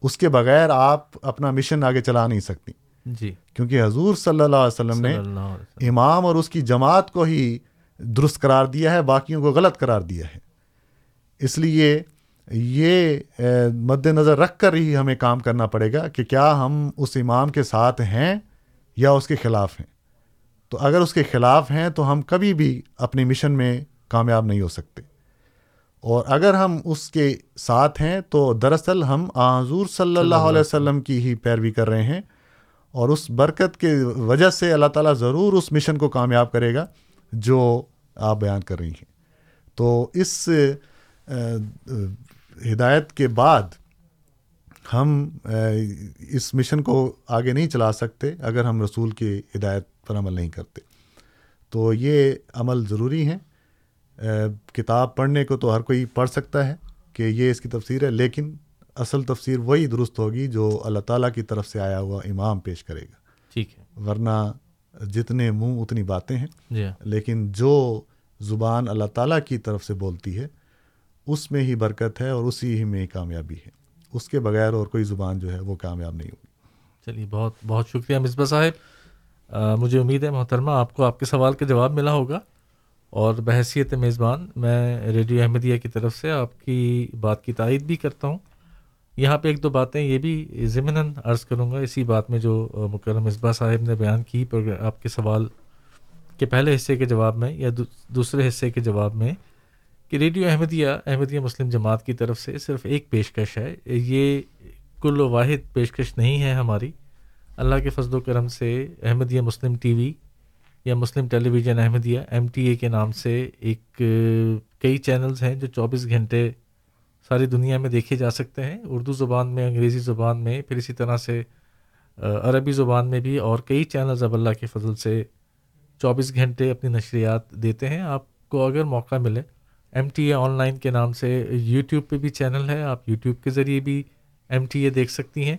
اس کے بغیر آپ اپنا مشن آگے چلا نہیں سکتی۔ جی۔ کیونکہ حضور صلی اللہ علیہ وسلم نے امام اور اس کی جماعت کو ہی درست قرار دیا ہے باقیوں کو غلط قرار دیا ہے۔ اس لیے یہ مد نظر رکھ کر ہی ہمیں کام کرنا پڑے گا کہ کیا ہم اس امام کے ساتھ ہیں۔ یا اس کے خلاف ہیں۔ تو اگر اس کے خلاف ہیں تو ہم کبھی بھی اپنے مشن میں کامیاب نہیں ہو سکتے۔ اور اگر ہم اس کے ساتھ ہیں تو دراصل ہم حضور صلی اللہ علیہ وسلم کی ہی پیروی کر رہے ہیں۔ اور اس برکت کے وجہ سے اللہ تعالیٰ ضرور اس مشن کو کامیاب کرے گا جو آپ بیان کر رہی ہیں۔ تو اس ہدایت کے بعد ہم اس مشن کو آگے نہیں چلا سکتے اگر ہم رسول کی ہدایت پر عمل نہیں کرتے۔ تو یہ عمل ضروری ہیں۔ کتاب پڑھنے کو تو ہر کوئی پڑھ سکتا ہے کہ یہ اس کی تفسیر ہے لیکن اصل تفسیر وہی درست ہوگی جو اللہ تعالیٰ کی طرف سے آیا ہوا امام پیش کرے گا۔ ٹھیک ہے۔ ورنہ جتنے منہ اتنی باتیں ہیں۔ جی ہاں۔ لیکن جو زبان اللہ تعالیٰ کی طرف سے بولتی ہے اس میں ہی برکت ہے اور اسی ہی میں کامیابی ہے۔ اس کے بغیر اور کوئی زبان جو ہے وہ کامیاب نہیں ہوگی۔ چلیے، بہت بہت شکریہ مصباح صاحب۔ مجھے امید ہے محترمہ، آپ کو آپ کے سوال کا جواب ملا ہوگا۔ اور بحثیت میزبان، میں ریڈیو احمدیہ کی طرف سے آپ کی بات کی تائید بھی کرتا ہوں۔ یہاں پہ ایک دو باتیں یہ بھی ضمن عرض کروں گا۔ اسی بات میں جو مکرم مصباح صاحب نے بیان کی آپ کے سوال کے پہلے حصے کے جواب میں یا دوسرے حصے کے جواب میں کہ ریڈیو احمدیہ احمدیہ مسلم جماعت کی طرف سے صرف ایک پیشکش ہے۔ یہ کل و واحد پیشکش نہیں ہے ہماری۔ اللہ کے فضل و کرم سے احمدیہ مسلم ٹی وی یا Muslim television Ahmadiyya, M T A کے نام سے ایک، کئی چینلز ہیں جو چوبیس گھنٹے ساری دنیا میں دیکھے جا سکتے ہیں۔ اردو زبان میں، انگریزی زبان میں، پھر اسی طرح سے عربی زبان میں بھی اور کئی چینلز اب اللہ کے فضل سے چوبیس گھنٹے اپنی نشریات دیتے ہیں۔ آپ کو اگر موقع ملے M T A online کے نام سے یوٹیوب پہ بھی چینل ہے۔ آپ یوٹیوب کے ذریعے بھی ایم ٹی اے دیکھ سکتی ہیں۔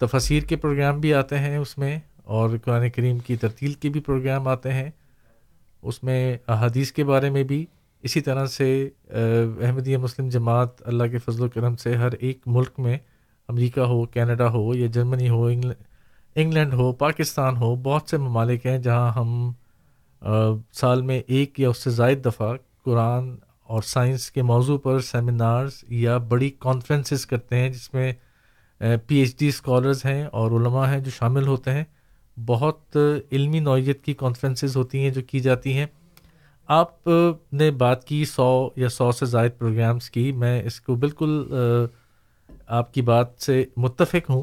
تفسیر کے پروگرام بھی آتے ہیں اس میں اور قرآن کریم کی ترتیل کے بھی پروگرام آتے ہیں۔ اس میں احادیث کے بارے میں بھی اسی طرح سے احمدیہ مسلم جماعت اللہ کے فضل و کرم سے ہر ایک ملک میں امریکہ ہو، کینیڈا ہو یا جرمنی ہو انگلینڈ ہو، پاکستان ہو، بہت سے ممالک ہیں جہاں ہم سال میں ایک یا اس سے زائد دفعہ قرآن اور سائنس کے موضوع پر سیمینارز یا بڑی کانفرنسز کرتے ہیں، جس میں پی ایچ ڈی اسکالرز ہیں اور علماء ہیں جو شامل ہوتے ہیں۔ بہت علمی نوعیت کی کانفرنسز ہوتی ہیں جو کی جاتی ہیں۔ آپ نے بات کی سو یا سو سے زائد پروگرامس کی۔ میں اس کو بالکل آپ کی بات سے متفق ہوں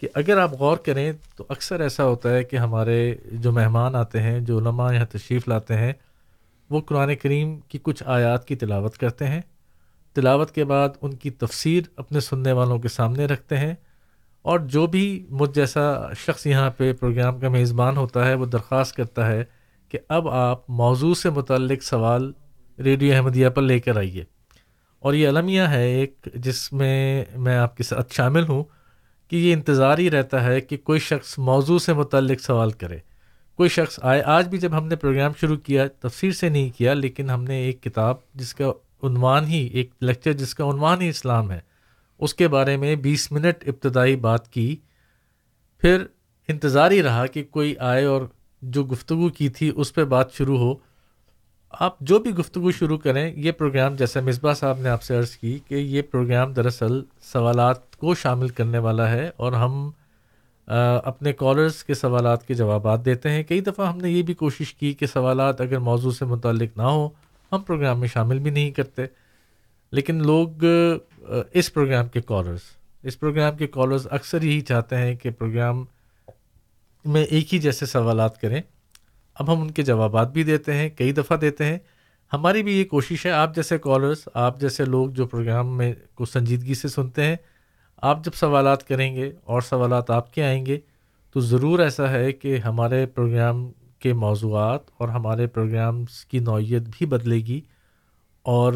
کہ اگر آپ غور کریں تو اکثر ایسا ہوتا ہے کہ ہمارے جو مہمان آتے ہیں، جو علماء یہاں تشریف لاتے ہیں وہ قرآن کریم کی کچھ آیات کی تلاوت کرتے ہیں۔ تلاوت کے بعد ان کی تفسیر اپنے سننے والوں کے سامنے رکھتے ہیں۔ اور جو بھی مجھ جیسا شخص یہاں پہ پروگرام کا میزبان ہوتا ہے، وہ درخواست کرتا ہے کہ اب آپ موضوع سے متعلق سوال ریڈیو احمدیہ پر لے کر آئیے۔ اور یہ المیہ ہے ایک جس میں میں آپ کے ساتھ شامل ہوں کہ یہ انتظار ہی رہتا ہے کہ کوئی شخص موضوع سے متعلق سوال کرے۔ کوئی شخص آئے، آج بھی جب ہم نے پروگرام شروع کیا، تفسیر سے نہیں کیا، لیکن ہم نے ایک کتاب جس کا عنوان ہی، ایک لیکچر جس کا عنوان ہی اسلام ہے، اس کے بارے میں بیس منٹ ابتدائی بات کی۔ پھر انتظار ہی رہا کہ کوئی آئے اور جو گفتگو کی تھی، اس پہ بات شروع ہو۔ آپ جو بھی گفتگو شروع کریں، یہ پروگرام جیسے مصباح صاحب نے آپ سے عرض کی کہ یہ پروگرام دراصل سوالات کو شامل کرنے والا ہے اور ہم اپنے کالرز کے سوالات کے جوابات دیتے ہیں۔ کئی دفعہ ہم نے یہ بھی کوشش کی کہ سوالات اگر موضوع سے متعلق نہ ہوں، ہم پروگرام میں شامل بھی نہیں کرتے۔ لیکن لوگ اس پروگرام کے کالرز اس پروگرام کے کالرز اکثر یہی چاہتے ہیں کہ پروگرام میں ایک ہی جیسے سوالات کریں۔ اب ہم ان کے جوابات بھی دیتے ہیں، کئی دفعہ دیتے ہیں۔ ہماری بھی یہ کوشش ہے، آپ جیسے کالرز آپ جیسے لوگ جو پروگرام میں کو سنجیدگی سے سنتے ہیں آپ جب سوالات کریں گے اور سوالات آپ کے آئیں گے، تو ضرور ایسا ہے کہ ہمارے پروگرام کے موضوعات اور ہمارے پروگرامس کی نوعیت بھی بدلے گی اور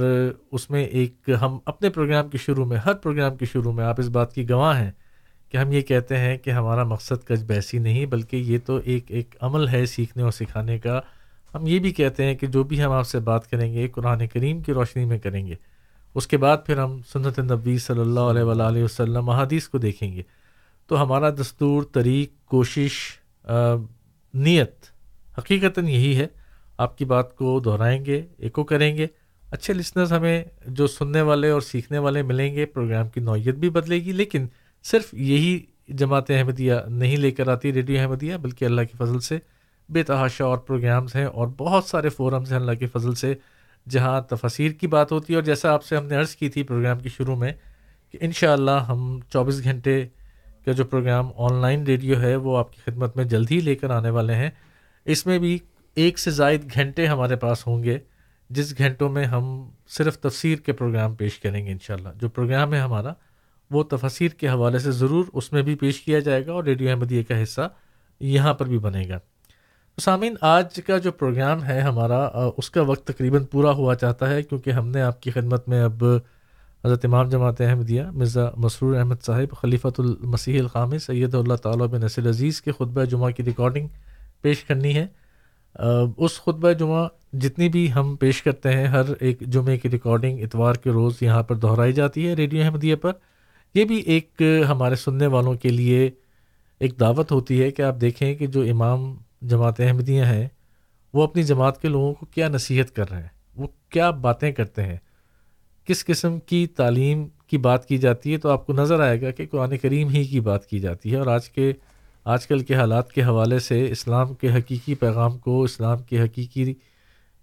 اس میں ایک ہم اپنے پروگرام کے شروع میں، ہر پروگرام کے شروع میں آپ اس بات کی گواہ ہیں کہ ہم یہ کہتے ہیں کہ ہمارا مقصد کچھ بیسی نہیں، بلکہ یہ تو ایک ایک عمل ہے سیکھنے اور سکھانے کا۔ ہم یہ بھی کہتے ہیں کہ جو بھی ہم آپ سے بات کریں گے، قرآن کریم کی روشنی میں کریں گے۔ اس کے بعد پھر ہم سنت نبی صلی اللہ علیہ وآلہ وسلم احادیث کو دیکھیں گے۔ تو ہمارا دستور، طریق، کوشش نیت حقیقتاً یہی ہے۔ آپ کی بات کو دہرائیں گے، ایکو کریں گے۔ اچھے لسنرز ہمیں جو سننے والے اور سیکھنے والے ملیں گے، پروگرام کی نوعیت بھی بدلے گی، لیکن صرف یہی جماعت احمدیہ نہیں لے کر آتی ریڈیو احمدیہ، بلکہ اللہ کے فضل سے بے تحاشا اور پروگرامز ہیں اور بہت سارے فورمز ہیں اللہ کے فضل سے۔ جہاں تفسیر کی بات ہوتی ہے اور جیسا آپ سے ہم نے عرض کی تھی پروگرام کے شروع میں کہ انشاءاللہ ہم چوبیس گھنٹے کا جو پروگرام آن لائن ریڈیو ہے وہ آپ کی خدمت میں جلد ہی لے کر آنے والے ہیں۔ اس میں بھی ایک سے زائد گھنٹے ہمارے پاس ہوں گے، جس گھنٹوں میں ہم صرف تفسیر کے پروگرام پیش کریں گے انشاءاللہ۔ جو پروگرام ہے ہمارا، وہ تفسیر کے حوالے سے ضرور اس میں بھی پیش کیا جائے گا اور ریڈیو احمدیہ کا حصہ یہاں پر بھی بنے گا۔ سامعین، آج کا جو پروگرام ہے ہمارا اس کا وقت تقریباً پورا ہوا چاہتا ہے کیونکہ ہم نے آپ کی خدمت میں اب حضرت امام جماعت احمدیہ، مرزا مسرور احمد صاحب، خلیفۃ المسیح القام سید اللہ تعالیٰ بن نصر عزیز کے خطبہ جمعہ کی ریکارڈنگ پیش کرنی ہے۔ اس خطبہ جمعہ جتنی بھی ہم پیش کرتے ہیں، ہر ایک جمعے کی ریکارڈنگ اتوار کے روز یہاں پر دہرائی جاتی ہے ریڈیو احمدیہ پر۔ یہ بھی ایک ہمارے سننے والوں کے لیے ایک دعوت ہوتی ہے کہ آپ دیکھیں کہ جو امام جماعت احمدیہ ہیں، وہ اپنی جماعت کے لوگوں کو کیا نصیحت کر رہے ہیں؟ وہ کیا باتیں کرتے ہیں؟ کس قسم کی تعلیم کی بات کی جاتی ہے؟ تو آپ کو نظر آئے گا کہ قرآن کریم ہی کی بات کی جاتی ہے اور آج کے، آج کل کے حالات کے حوالے سے اسلام کے حقیقی پیغام کو، اسلام کی حقیقی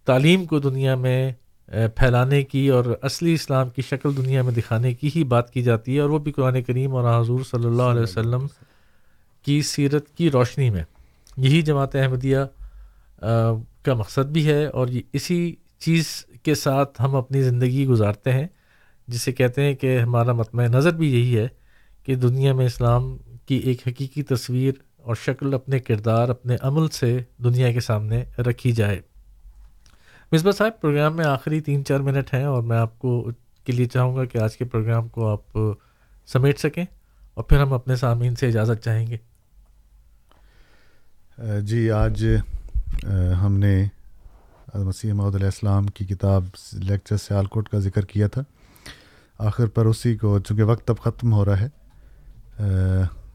تعلیم کو دنیا میں پھیلانے کی اور اصلی اسلام کی شکل دنیا میں دکھانے کی ہی بات کی جاتی ہے اور وہ بھی قرآن کریم اور حضور صلی اللہ علیہ وسلم کی سیرت کی روشنی میں۔ یہی جماعت احمدیہ کا مقصد بھی ہے اور یہ اسی چیز کے ساتھ ہم اپنی زندگی گزارتے ہیں، جسے کہتے ہیں کہ ہمارا مطمع نظر بھی یہی ہے کہ دنیا میں اسلام کی ایک حقیقی تصویر اور شکل اپنے کردار، اپنے عمل سے دنیا کے سامنے رکھی جائے۔ مصباح صاحب، پروگرام میں آخری تین چار منٹ ہیں اور میں آپ کو کے لیے چاہوں گا کہ آج کے پروگرام کو آپ سمیٹ سکیں اور پھر ہم اپنے سامعین سے اجازت چاہیں گے۔ جی آج ہم نے مسیح محدود علیہ السلام کی کتاب لیکچر سیالکوٹ کا ذکر کیا تھا۔ آخر پر اسی کو چونکہ وقت اب ختم ہو رہا ہے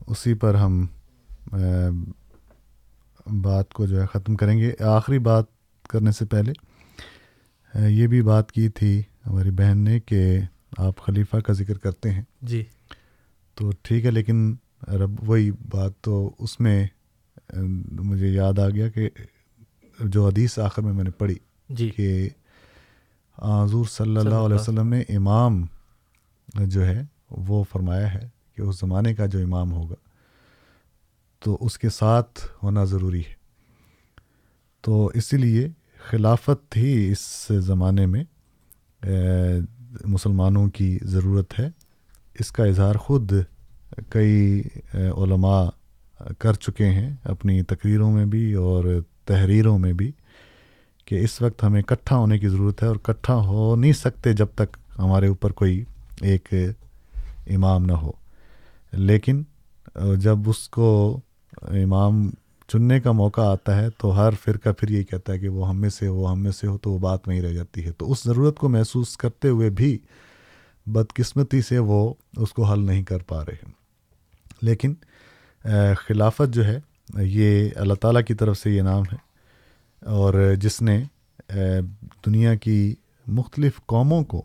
اسی پر ہم بات کو جو ہے ختم کریں گے۔ آخری بات کرنے سے پہلے یہ بھی بات کی تھی ہماری بہن نے کہ آپ خلیفہ کا ذکر کرتے ہیں۔ جی۔ تو ٹھیک ہے لیکن رب وہی بات تو اس میں مجھے یاد آ گیا کہ جو حدیث آخر میں میں نے پڑھی جی۔ کہ حضور صلی صلی اللہ علیہ وسلم نے امام جو ہے وہ فرمایا ہے کہ اس زمانے کا جو امام ہوگا تو اس کے ساتھ ہونا ضروری ہے۔ تو اسی لیے خلافت ہی اس زمانے میں مسلمانوں کی ضرورت ہے۔ اس کا اظہار خود کئی علماء کر چکے ہیں اپنی تقریروں میں بھی اور تحریروں میں بھی کہ اس وقت ہمیں اکٹھا ہونے کی ضرورت ہے اور اکٹھا ہو نہیں سکتے جب تک ہمارے اوپر کوئی ایک امام نہ ہو۔ لیکن، جب اس کو امام چننے کا موقع آتا ہے تو ہر فرقہ پھر یہی کہتا ہے کہ وہ ہم میں سے ہو، ہم میں سے ہو، تو وہ بات نہیں رہ جاتی ہے۔ تو اس ضرورت کو محسوس کرتے ہوئے بھی بدقسمتی سے وہ اس کو حل نہیں کر پا رہے۔ لیکن خلافت جو ہے، یہ اللہ تعالیٰ کی طرف سے یہ نام ہے۔ اور جس نے دنیا کی مختلف قوموں کو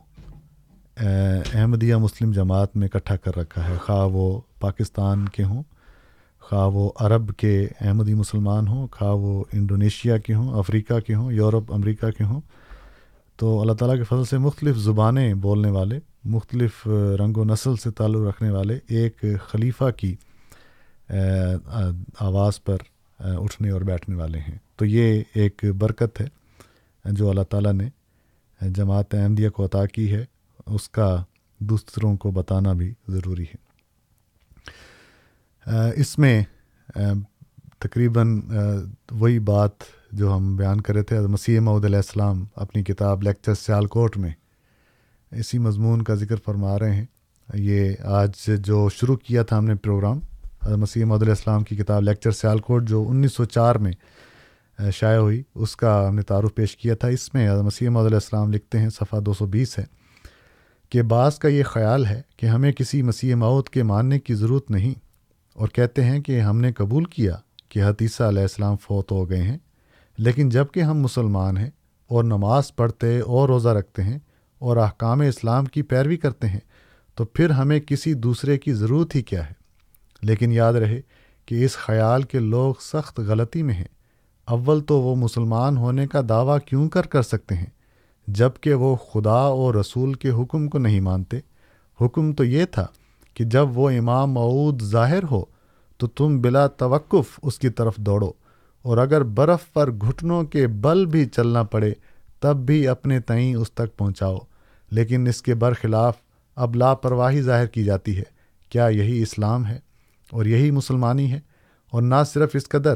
احمدیہ مسلم جماعت میں اکٹھا کر رکھا ہے۔ خواہ وہ پاکستان کے ہوں، خواہ وہ عرب کے احمدی مسلمان ہوں، خواہ وہ انڈونیشیا کے ہوں، افریقہ کے ہوں، یورپ، امریکہ کے ہوں، تو اللہ تعالیٰ کے فضل سے مختلف زبانیں بولنے والے، مختلف رنگ و نسل سے تعلق رکھنے والے، ایک خلیفہ کی آواز پر اٹھنے اور بیٹھنے والے ہیں۔ تو یہ ایک برکت ہے جو اللہ تعالیٰ نے جماعت احمدیہ کو عطا کی ہے۔ اس کا دوسروں کو بتانا بھی ضروری ہے۔ اس میں تقریباً وہی بات جو ہم بیان کر رہے تھے مسیح معود علیہ السلام اپنی کتاب لیکچر سیالکوٹ میں اسی مضمون کا ذکر فرما رہے ہیں۔ یہ آج جو شروع کیا تھا ہم نے پروگرام حضرت مسیح معود السلام کی کتاب لیکچر سیالکوٹ جو انیس سو چار میں شائع ہوئی، اس کا ہم نے تعارف پیش کیا تھا۔ اس میں حضرت مسیح معود علیہ السلام لکھتے ہیں، صفحہ دو سو بیس ہے کہ بعض کا یہ خیال ہے کہ ہمیں کسی مسیح موت کے ماننے کی ضرورت نہیں، اور کہتے ہیں کہ ہم نے قبول کیا کہ حتیثہ علیہ السلام فوت ہو گئے ہیں، لیکن جبکہ ہم مسلمان ہیں اور نماز پڑھتے اور روزہ رکھتے ہیں اور احکام اسلام کی پیروی کرتے ہیں، تو پھر ہمیں کسی دوسرے کی ضرورت ہی کیا ہے؟ لیکن یاد رہے کہ اس خیال کے لوگ سخت غلطی میں ہیں۔ اول تو وہ مسلمان ہونے کا دعویٰ کیوں کر کر سکتے ہیں؟ جبکہ وہ خدا اور رسول کے حکم کو نہیں مانتے۔ حکم تو یہ تھا کہ جب وہ امام معود ظاہر ہو تو تم بلا توقف اس کی طرف دوڑو۔ اور اگر برف پر گھٹنوں کے بل بھی چلنا پڑے، تب بھی اپنے تئیں اس تک پہنچاؤ۔ لیکن اس کے برخلاف اب لاپرواہی ظاہر کی جاتی ہے۔ کیا یہی اسلام ہے؟ اور یہی مسلمانی ہے اور نہ صرف اس قدر،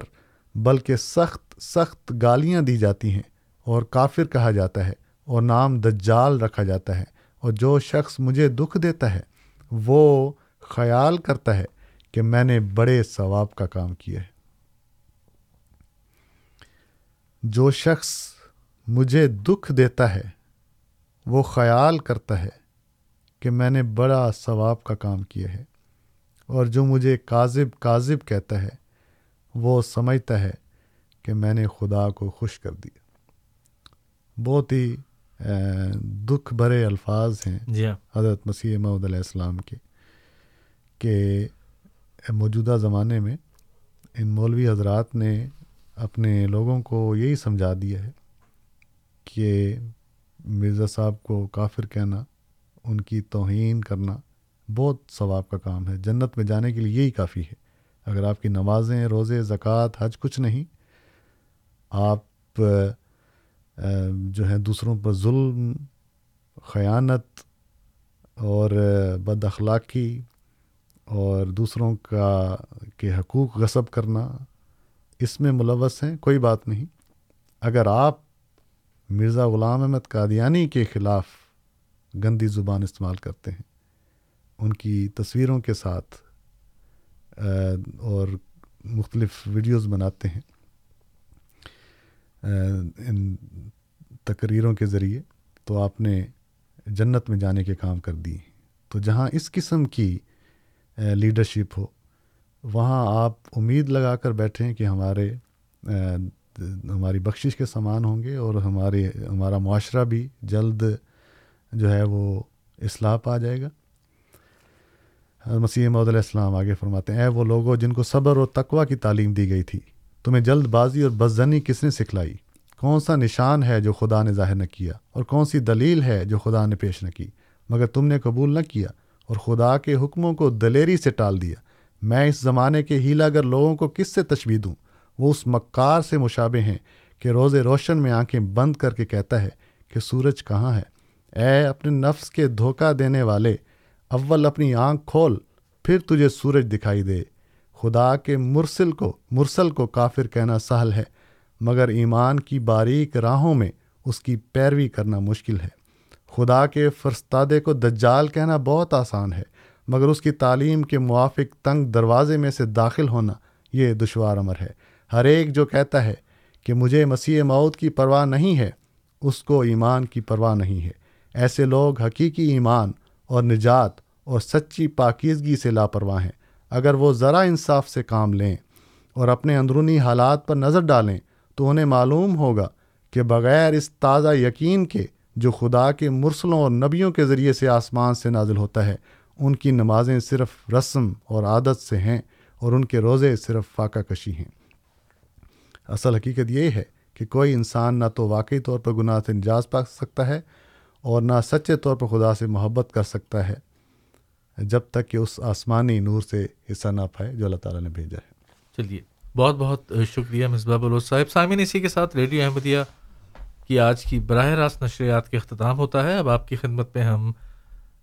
بلکہ سخت سخت گالیاں دی جاتی ہیں اور کافر کہا جاتا ہے اور نام دجال رکھا جاتا ہے اور جو شخص مجھے دکھ دیتا ہے، وہ خیال کرتا ہے کہ میں نے بڑے ثواب کا کام کیا ہے۔ جو شخص مجھے دکھ دیتا ہے، وہ خیال کرتا ہے کہ میں نے بڑا ثواب کا کام کیا ہے۔ اور جو مجھے کاذب کاذب کہتا ہے وہ سمجھتا ہے کہ میں نے خدا کو خوش کر دیا۔ بہت ہی دکھ بھرے الفاظ ہیں جی ہاں۔ حضرت مسیح محمد علیہ السلام کے کہ موجودہ زمانے میں ان مولوی حضرات نے اپنے لوگوں کو یہی سمجھا دیا ہے کہ مرزا صاحب کو کافر کہنا ان کی توہین کرنا بہت ثواب کا کام ہے۔ جنت میں جانے کے لیے یہی کافی ہے۔ اگر آپ کی نمازیں روزے، زکوٰۃ، حج کچھ نہیں، آپ جو ہیں دوسروں پر ظلم، خیانت اور بد اخلاقی اور دوسروں کا، کے حقوق غصب کرنا، اس میں ملوث ہیں، کوئی بات نہیں۔ اگر آپ مرزا غلام احمد قادیانی کے خلاف گندی زبان استعمال کرتے ہیں ان کی تصویروں کے ساتھ اور مختلف ویڈیوز بناتے ہیں ان تقریروں کے ذریعے، تو آپ نے جنت میں جانے کے کام کر دی۔ تو جہاں اس قسم کی لیڈرشپ ہو، وہاں آپ امید لگا کر بیٹھیں کہ ہمارے ہماری بخشش کے سامان ہوں گے اور ہمارے، ہمارا معاشرہ بھی جلد جو ہے وہ اصلاح پا جائے گا۔ مسیح محدود علیہ السلام آگے فرماتے ہیں، اے وہ لوگوں جن کو صبر اور تقوا کی تعلیم دی گئی تھی، تمہیں جلد بازی اور بزنی کس نے سکھلائی؟ کون سا نشان ہے جو خدا نے ظاہر نہ کیا، اور کون سی دلیل ہے جو خدا نے پیش نہ کی؟ مگر تم نے قبول نہ کیا، اور خدا کے حکموں کو دلیری سے ٹال دیا۔ میں اس زمانے کے ہیلا گر لوگوں کو کس سے تشویح دوں؟ وہ اس مکار سے مشابے ہیں کہ روز روشن میں آنکھیں بند کر کے کہتا ہے کہ سورج کہاں ہے؟ اے اپنے نفس کے دھوکہ دینے والے اول اپنی آنکھ کھول، پھر تجھے سورج دکھائی دے۔ خدا کے مرسل کو مرسل کو کافر کہنا سہل ہے، مگر ایمان کی باریک راہوں میں اس کی پیروی کرنا مشکل ہے۔ خدا کے فرستادے کو دجال کہنا بہت آسان ہے، مگر اس کی تعلیم کے موافق تنگ دروازے میں سے داخل ہونا یہ دشوار عمر ہے۔ ہر ایک جو کہتا ہے کہ مجھے مسیح موت کی پرواہ نہیں ہے، اس کو ایمان کی پرواہ نہیں ہے۔ ایسے لوگ حقیقی ایمان اور نجات اور سچی پاکیزگی سے لاپرواہ ہیں۔ اگر وہ ذرا انصاف سے کام لیں اور اپنے اندرونی حالات پر نظر ڈالیں تو انہیں معلوم ہوگا کہ بغیر اس تازہ یقین کے جو خدا کے مرسلوں اور نبیوں کے ذریعے سے آسمان سے نازل ہوتا ہے، ان کی نمازیں صرف رسم اور عادت سے ہیں اور ان کے روزے صرف فاقہ کشی ہیں۔ اصل حقیقت یہ ہے کہ کوئی انسان نہ تو واقعی طور پر گناہ سے نجاز پا سکتا ہے اور نہ سچے طور پر خدا سے محبت کر سکتا ہے جب تک کہ اس آسمانی نور سے حصہ نہ پائے جو اللہ تعالیٰ نے بھیجا ہے۔ چلیے، بہت بہت شکریہ مصباح بلوچ صاحب۔ سامعین، اسی کے ساتھ ریڈیو احمدیہ کی آج کی براہ راست نشریات کے اختتام ہوتا ہے۔ اب آپ کی خدمت میں ہم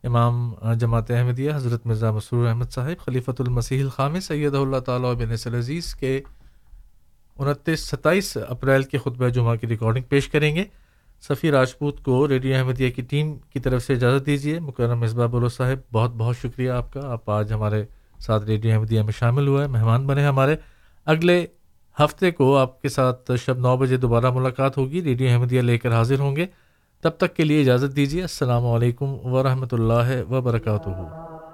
امام جماعت احمدیہ حضرت مرزا مسرور احمد صاحب، خلیفۃ المسیح الخام سید اللہ تعالیٰ بن عزیز کے انتیس ستائیس اپریل کے خطبہ جمعہ کی ریکارڈنگ پیش کریں گے۔ سفیر راجپوت کو ریڈیو احمدیہ کی ٹیم کی طرف سے اجازت دیجیے مکرم مصباح بولو صاحب، بہت بہت شکریہ آپ کا۔ آپ آج ہمارے ساتھ ریڈیو احمدیہ میں شامل ہوئے۔ مہمان بنے ہمارے۔ اگلے ہفتے کو آپ کے ساتھ شب نو بجے دوبارہ ملاقات ہوگی۔ ریڈیو احمدیہ لے کر حاضر ہوں گے۔ تب تک کے لیے اجازت دیجیے السلام علیکم ورحمۃ اللہ وبرکاتہ۔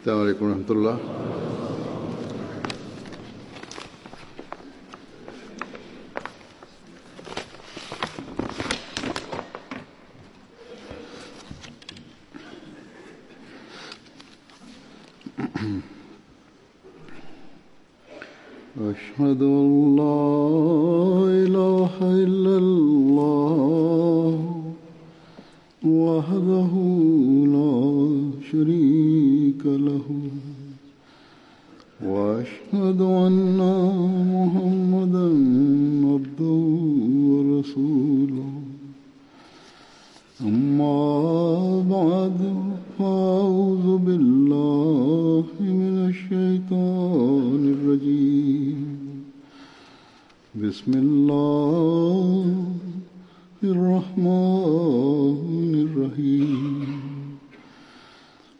السلام علیکم ورحمۃ اللہ۔ أشهد شريك له وأشهد أن محمدا عبده ورسوله. أما بعد، فأعوذ بالله من الشيطان الرجيم. بسم الله الرحمن الرحيم.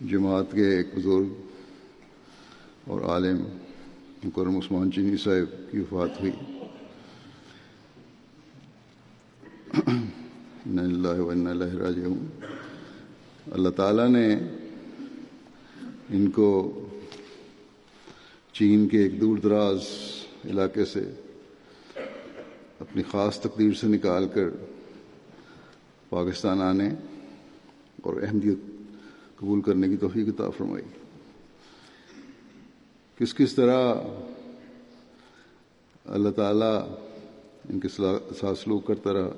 جماعت کے ایک بزرگ اور عالم مکرم عثمان چینی صاحب کی وفات ہوئی۔ ان اللہ و اللہ راجعون۔ اللہ تعالیٰ نے ان کو چین کے ایک دور دراز علاقے سے اپنی خاص تقدیر سے نکال کر پاکستان آنے اور احمدیت قبول کرنے کی توفیق عطا فرمائی۔ کس کس طرح اللہ تعالیٰ ان کے ساتھ سلوک کرتا رہا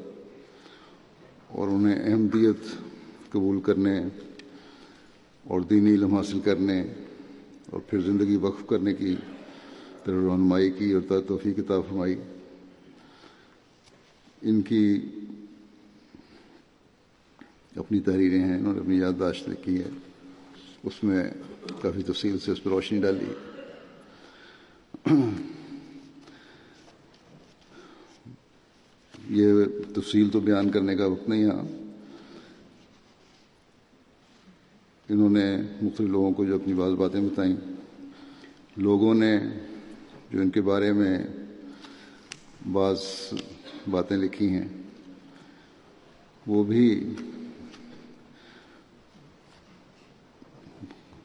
اور انہیں احمدیت قبول کرنے اور دینی علم حاصل کرنے اور پھر زندگی وقف کرنے کی طرح رہنمائی کی اور توفیق عطا فرمائی۔ ان کی اپنی تحریریں ہیں، انہوں نے اپنی یادداشت لکھی ہے اس میں کافی تفصیل سے اس پر روشنی ڈالی۔ یہ تفصیل تو بیان کرنے کا وقت نہیں یہاں انہوں نے مختلف لوگوں کو جو اپنی بعض باتیں بتائیں، لوگوں نے جو ان کے بارے میں بعض باتیں لکھی ہیں، وہ بھی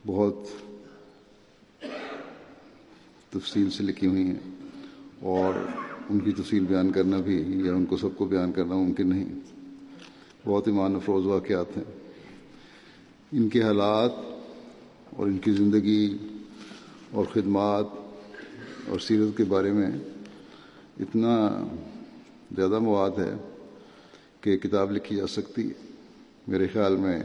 بہت تفصیل سے لکھی ہوئی ہیں اور ان کی تفصیل بیان کرنا بھی یا ان کو سب کو بیان کرنا ممکن نہیں۔ بہت ایمان افروز واقعات ہیں۔ ان کے حالات اور ان کی زندگی اور خدمات اور سیرت کے بارے میں اتنا زیادہ مواد ہے کہ کتاب لکھی جا سکتی ہے۔ میرے خیال میں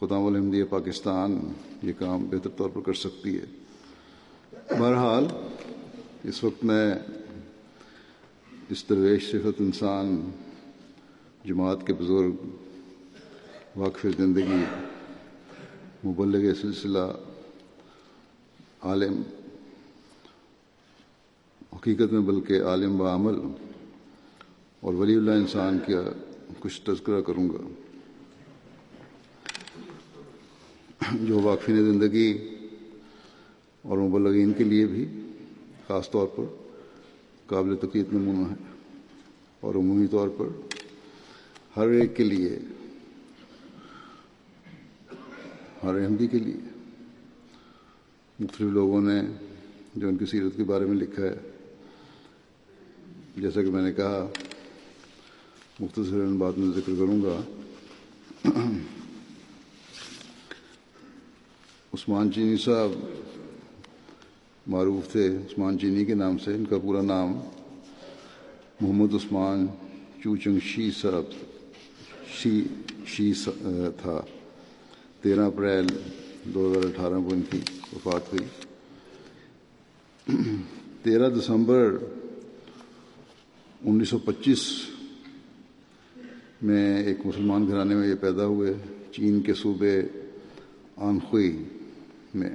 خدام الحمدیہ پاکستان یہ کام بہتر طور پر کر سکتی ہے۔ بہرحال، اس وقت میں اس درویش صفت انسان جماعت کے بزرگ واقف زندگی مبلغ سلسلہ عالم، حقیقت میں بلکہ عالم بعمل اور ولی اللہ انسان کا کچھ تذکرہ کروں گا۔ جو واقفین زندگی اور مبلغین کے لیے بھی خاص طور پر قابل تقید نمونہ ہے اور عمومی طور پر ہر ایک کے لیے، ہر احمدی کے لیے۔ مختلف لوگوں نے جو ان کی سیرت کے بارے میں لکھا ہے، جیسا کہ میں نے کہا مختصر بات میں ذکر کروں گا۔ عثمان چینی صاحب معروف تھے، عثمان چینی کے نام سے، ان کا پورا نام محمد عثمان چوچنگ شی صاحب، شی شی تھا۔ تیرہ اپریل دو ہزار اٹھارہ کو ان کی وفات ہوئی۔ تیرہ دسمبر انیس سو پچیس میں ایک مسلمان گھرانے میں یہ پیدا ہوئے، چین کے صوبے آنخوئی۔ میں۔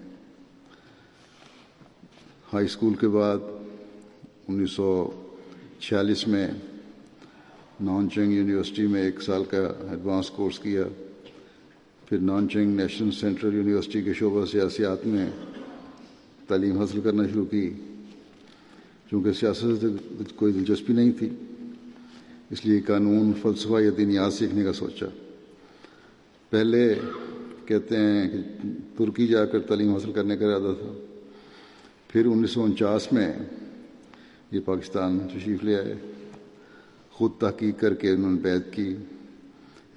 ہائی اسکول کے بعد انیس سو چھیالیس میں نان چنگ یونیورسٹی میں ایک سال کا ایڈوانس کورس کیا۔ پھر Nanchang national central university کے شعبہ سیاسیات میں تعلیم حاصل کرنا شروع کی۔ چونکہ سیاست سے کوئی دلچسپی نہیں تھی، اس لیے قانون، فلسفہ یا دینیات سیکھنے کا سوچا۔ پہلے کہتے ہیں کہ ترکی جا کر تعلیم حاصل کرنے کا ارادہ تھا۔ پھر انیس سو انچاس میں یہ پاکستان تشریف لے آئے۔ خود تحقیق کر کے انہوں نے بیت کی۔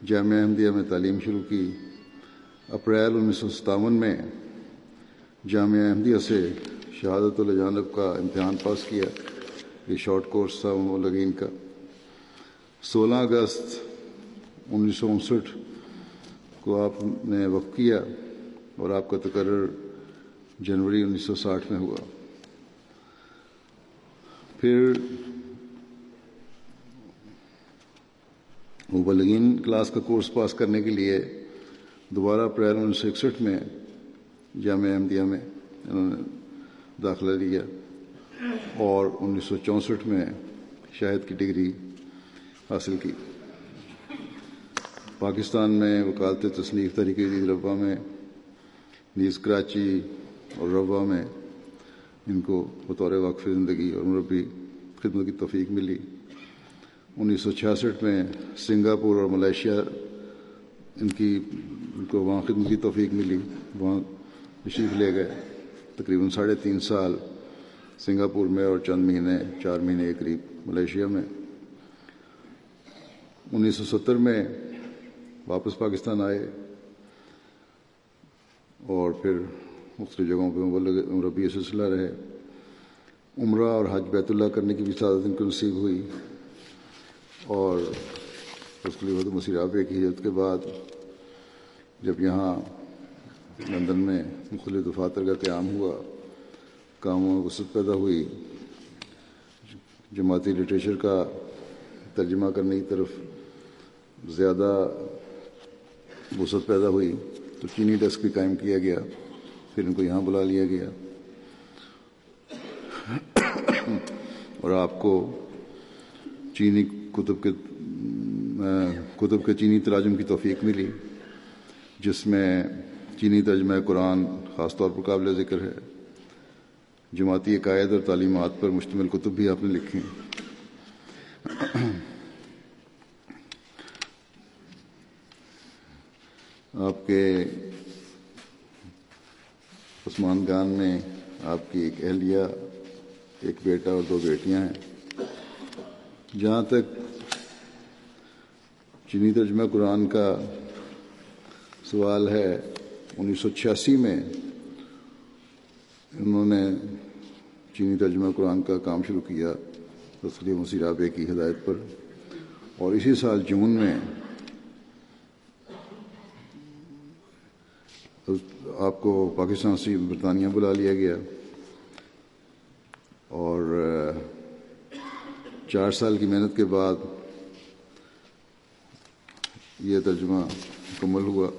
جامعہ احمدیہ میں تعلیم شروع کی۔ اپریل انیس سو ستاون میں جامعہ احمدیہ سے شہادت الجانب کا امتحان پاس کیا۔ یہ شارٹ کورس تھا لگین کا۔ سولہ اگست انیس سو انسٹھ کو آپ نے وقف کیا اور آپ کا تقرر جنوری انیس سو ساٹھ میں ہوا۔ پھر مبلغین کلاس کا کورس پاس کرنے کے لیے دوبارہ اپریل انیس سو اکسٹھ میں جامعہ احمدیہ میں انہوں نے داخلہ لیا اور انیس سو چونسٹھ میں شاہد کی ڈگری حاصل کی۔ پاکستان میں وکالت تصنیف تحریک جدید ربا میں، نیز کراچی اور ربا میں ان کو بطور وقف زندگی اور مربی خدمت کی توفیق ملی۔ انیس سو چھیاسٹھ میں سنگاپور اور ملیشیا ان کی، ان کو وہاں خدمت کی توفیق ملی۔ وہاں تشریف لے گئے۔ تقریباً ساڑھے تین سال سنگاپور میں اور چند مہینے، چار مہینے کے قریب ملیشیا میں۔ انیس سو ستر میں واپس پاکستان آئے اور پھر مختلف جگہوں پہ مربی سلسلہ رہے۔ عمرہ اور حج بیت اللہ کرنے کی بھی سعادت ان کو نصیب ہوئی۔ اور اس کے لیے مسیح آبے کی ہجرت کے بعد جب یہاں لندن میں مختلف دفاتر کا قیام ہوا، کاموں میں وسعت پیدا ہوئی۔ جماعتی لٹریچر کا ترجمہ کرنے کی طرف زیادہ وسعت پیدا ہوئی تو چینی ڈیسک بھی قائم کیا گیا، پھر ان کو یہاں بلا لیا گیا۔ اور آپ کو چینی کتب کے کتب کے چینی تراجم کی توفیق ملی، جس میں چینی ترجمہ قرآن خاص طور پر قابل ذکر ہے۔ جماعتی عقائد اور تعلیمات پر مشتمل کتب بھی آپ نے لکھی آپ کے عثمان گان میں آپ کی ایک اہلیہ، ایک بیٹا اور دو بیٹیاں ہیں۔ جہاں تک چینی ترجمہ قرآن کا سوال ہے، انیس سو چھیاسی میں انہوں نے چینی ترجمہ قرآن کا کام شروع کیا تسلی مسیح رابع کی ہدایت پر۔ اور اسی سال جون میں آپ کو پاکستان سے برطانیہ بلا لیا گیا۔ اور، چار سال کی محنت کے بعد یہ ترجمہ مکمل ہوا۔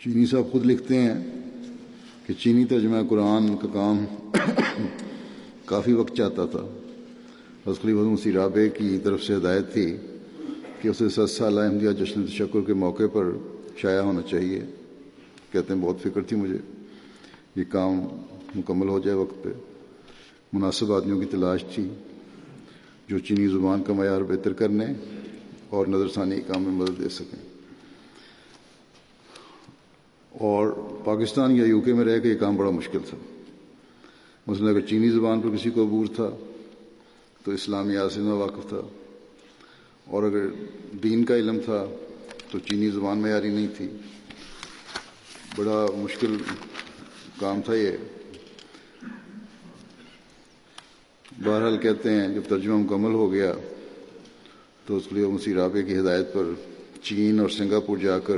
چینی صاحب خود لکھتے ہیں کہ چینی ترجمہ قرآن کا کام کافی وقت چاہتا تھا۔ حسلی مسیح رابع کی طرف سے ہدایت تھی۔ کہ اسے ست سالہ احمدیہ جشن تشکر کے موقع پر شائع ہونا چاہیے۔ کہتے ہیں بہت فکر تھی مجھے یہ کام مکمل ہو جائے وقت پہ۔ مناسب آدمیوں کی تلاش تھی۔ جو چینی زبان کا معیار بہتر کرنے اور نظر ثانی کام میں مدد دے سکیں۔ اور پاکستان یا یو کے میں رہ کے یہ کام بڑا مشکل تھا۔ مثلا اگر چینی زبان پر کسی کو عبور تھا تو اسلامی آسن میں واقف تھا۔ اور اگر دین کا علم تھا تو چینی زبان میں یاری نہیں تھی۔ بڑا مشکل کام تھا یہ۔ بہرحال کہتے ہیں، جب ترجمہ مکمل ہو گیا تو اس لیے مسیح رابع کی ہدایت پر چین اور سنگاپور جا کر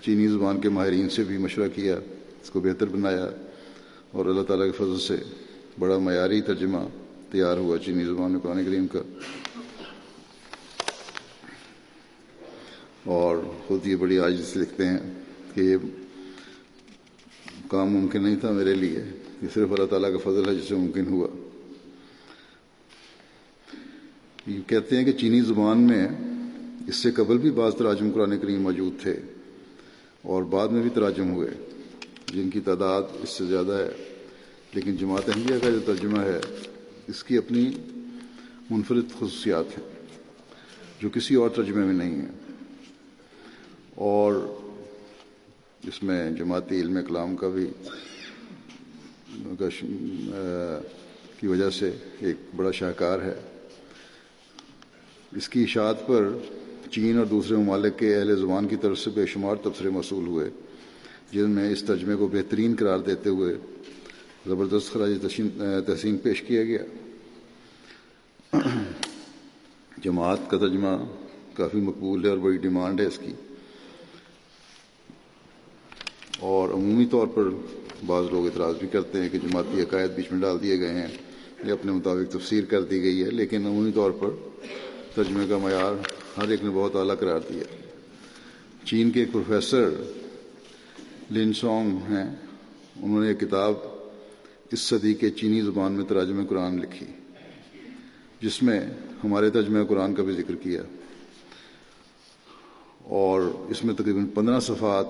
چینی زبان کے ماہرین سے بھی مشورہ کیا، اس کو بہتر بنایا اور اللہ تعالیٰ کے فضل سے بڑا معیاری ترجمہ تیار ہوا چینی زبان میں قرآن کریم کا۔ اور خود یہ بڑی آج سے لکھتے ہیں کہ یہ کام ممکن نہیں تھا میرے لیے، یہ صرف اللہ تعالیٰ کا فضل ہے جسے ممکن ہوا۔ یہ کہتے ہیں کہ چینی زبان میں اس سے قبل بھی بعض تراجم قرآن کریم موجود تھے اور بعد میں بھی تراجم ہوئے، جن کی تعداد اس سے زیادہ ہے۔ لیکن جماعت احمدیہ کا جو ترجمہ ہے، اس کی اپنی منفرد خصوصیات ہیں، جو کسی اور ترجمے میں نہیں ہیں۔ اور اس میں جماعتی علم کلام کا بھی کی وجہ سے ایک بڑا شاہکار ہے۔ اس کی اشاعت پر چین اور دوسرے ممالک کے اہل زبان کی طرف سے بے شمار تبصرے موصول ہوئے، جن میں اس ترجمے کو بہترین قرار دیتے ہوئے زبردست خراج تحسین پیش کیا گیا۔ جماعت کا ترجمہ کافی مقبول ہے اور بڑی ڈیمانڈ ہے اس کی۔ اور عمومی طور پر بعض لوگ اعتراض بھی کرتے ہیں کہ جماعتی عقائد بیچ میں ڈال دیے گئے ہیں، یہ اپنے مطابق تفسیر کر دی گئی ہے، لیکن عمومی طور پر ترجمے کا معیار ہر ایک نے بہت اعلیٰ قرار دیا۔ چین کے ایک پروفیسر لن سونگ ہیں، انہوں نے ایک کتاب اس صدی کے چینی زبان میں تراجم قرآن لکھی، جس میں ہمارے ترجمہ قرآن کا بھی ذکر کیا۔ اور اس میں تقریباً پندرہ صفحات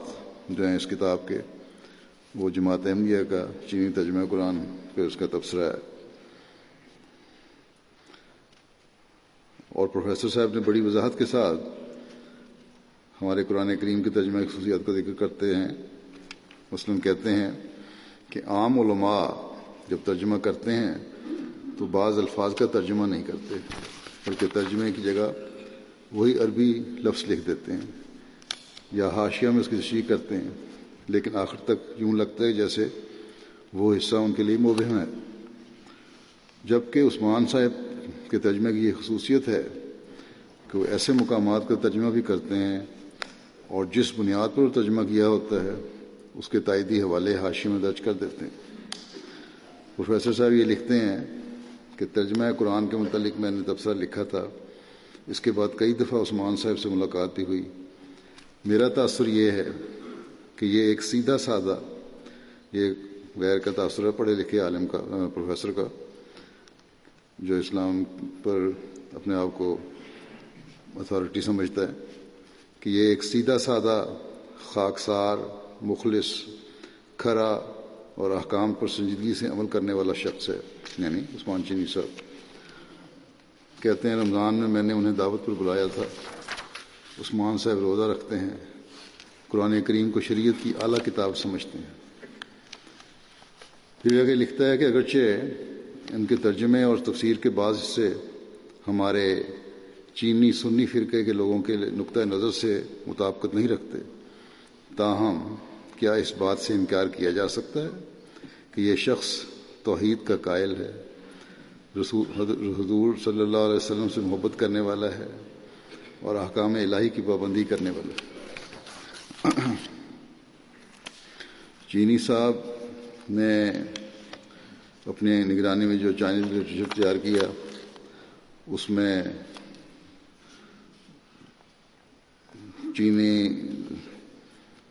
جو ہیں اس کتاب کے، وہ جماعت احمدیہ کا چینی ترجمہ قرآن پہ اس کا تبصرہ ہے۔ اور پروفیسر صاحب نے بڑی وضاحت کے ساتھ ہمارے قرآن کریم کی ترجمہ خصوصیات کا ذکر کرتے ہیں۔ مثلاً کہتے ہیں کہ عام علماء جب ترجمہ کرتے ہیں تو بعض الفاظ کا ترجمہ نہیں کرتے، بلکہ ترجمے کی جگہ وہی عربی لفظ لکھ دیتے ہیں۔ یا حاشیہ میں اس کی تشریح کرتے ہیں، لیکن آخر تک یوں لگتا ہے جیسے وہ حصہ ان کے لیے مبہم ہے۔ جبکہ عثمان صاحب کے ترجمے کی یہ خصوصیت ہے کہ وہ ایسے مقامات کا ترجمہ بھی کرتے ہیں اور جس بنیاد پر ترجمہ کیا ہوتا ہے، اس کے تائیدی حوالے حاشی میں درج کر دیتے ہیں۔ پروفیسر صاحب یہ لکھتے ہیں کہ ترجمہ قرآن کے متعلق میں نے تبصرہ لکھا تھا۔ اس کے بعد کئی دفعہ عثمان صاحب سے ملاقات بھی ہوئی۔ میرا تاثر یہ ہے کہ یہ ایک سیدھا سادہ، یہ غیر کا تاثر ہے پڑھے لکھے عالم کا، پروفیسر کا، جو اسلام پر اپنے آپ کو اتھارٹی سمجھتا ہے کہ یہ ایک سیدھا سادہ، خاکسار، مخلص، کھرا اور احکام پر سنجیدگی سے عمل کرنے والا شخص ہے یعنی عثمان چینی صاحب۔ کہتے ہیں رمضان میں میں نے انہیں دعوت پر بلایا تھا۔ عثمان صاحب روزہ رکھتے ہیں، قرآن کریم کو شریعت کی اعلیٰ کتاب سمجھتے ہیں۔ پھر آگے لکھتا ہے کہ اگرچہ ان کے ترجمے اور تفسیر کے بعض حصے ہمارے چینی سنی فرقے کے لوگوں کے نقطۂ نظر سے مطابقت نہیں رکھتے، تاہم کیا اس بات سے انکار کیا جا سکتا ہے کہ یہ شخص توحید کا قائل ہے حضور صلی اللہ علیہ وسلم سے محبت کرنے والا ہے؟ اور احکام الہی کی پابندی کرنے والا چینی صاحب نے اپنے نگرانی میں جو چائنیز لٹریچر تیار کیا اس میں چینی